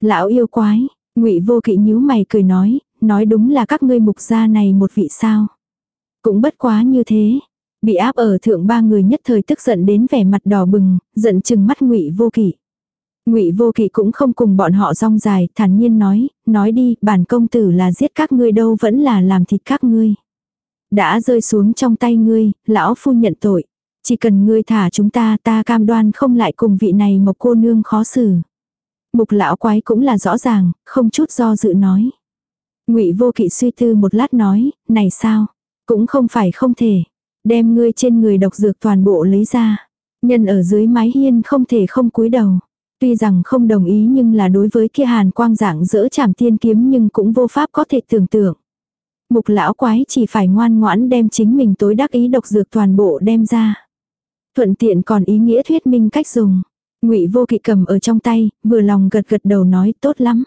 Lão yêu quái, ngụy vô kỵ nhíu mày cười nói, nói đúng là các ngươi mục gia này một vị sao. Cũng bất quá như thế. Bị áp ở thượng ba người nhất thời tức giận đến vẻ mặt đỏ bừng, giận chừng mắt ngụy vô kỵ. Ngụy Vô Kỵ cũng không cùng bọn họ rong dài, thản nhiên nói, nói đi, bản công tử là giết các ngươi đâu vẫn là làm thịt các ngươi. Đã rơi xuống trong tay ngươi, lão phu nhận tội. Chỉ cần ngươi thả chúng ta ta cam đoan không lại cùng vị này một cô nương khó xử. Mục lão quái cũng là rõ ràng, không chút do dự nói. Ngụy Vô Kỵ suy tư một lát nói, này sao, cũng không phải không thể, đem ngươi trên người độc dược toàn bộ lấy ra. Nhân ở dưới mái hiên không thể không cúi đầu. Tuy rằng không đồng ý nhưng là đối với kia hàn quang dạng dỡ chảm tiên kiếm nhưng cũng vô pháp có thể tưởng tượng. Mục lão quái chỉ phải ngoan ngoãn đem chính mình tối đắc ý độc dược toàn bộ đem ra. Thuận tiện còn ý nghĩa thuyết minh cách dùng. Ngụy Vô Kỵ cầm ở trong tay, vừa lòng gật gật đầu nói tốt lắm.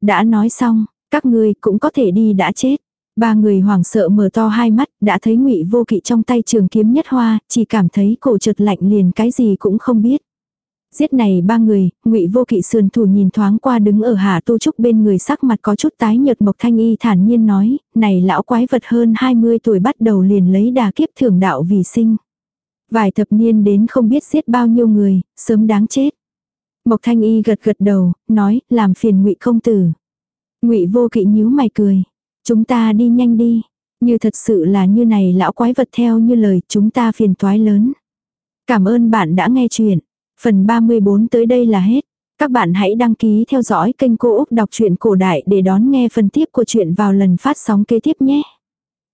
Đã nói xong, các ngươi cũng có thể đi đã chết. Ba người hoảng sợ mở to hai mắt, đã thấy Ngụy Vô Kỵ trong tay trường kiếm nhất hoa, chỉ cảm thấy cổ chợt lạnh liền cái gì cũng không biết. Giết này ba người, ngụy vô kỵ sườn thủ nhìn thoáng qua đứng ở Hà Tu Trúc bên người sắc mặt có chút tái nhợt Mộc Thanh Y thản nhiên nói, này lão quái vật hơn 20 tuổi bắt đầu liền lấy đà kiếp thưởng đạo vì sinh. Vài thập niên đến không biết giết bao nhiêu người, sớm đáng chết. Mộc Thanh Y gật gật đầu, nói, làm phiền ngụy công tử. ngụy vô kỵ nhíu mày cười. Chúng ta đi nhanh đi. Như thật sự là như này lão quái vật theo như lời chúng ta phiền toái lớn. Cảm ơn bạn đã nghe chuyện. Phần 34 tới đây là hết. Các bạn hãy đăng ký theo dõi kênh Cô Úc Đọc truyện Cổ Đại để đón nghe phần tiếp của chuyện vào lần phát sóng kế tiếp nhé.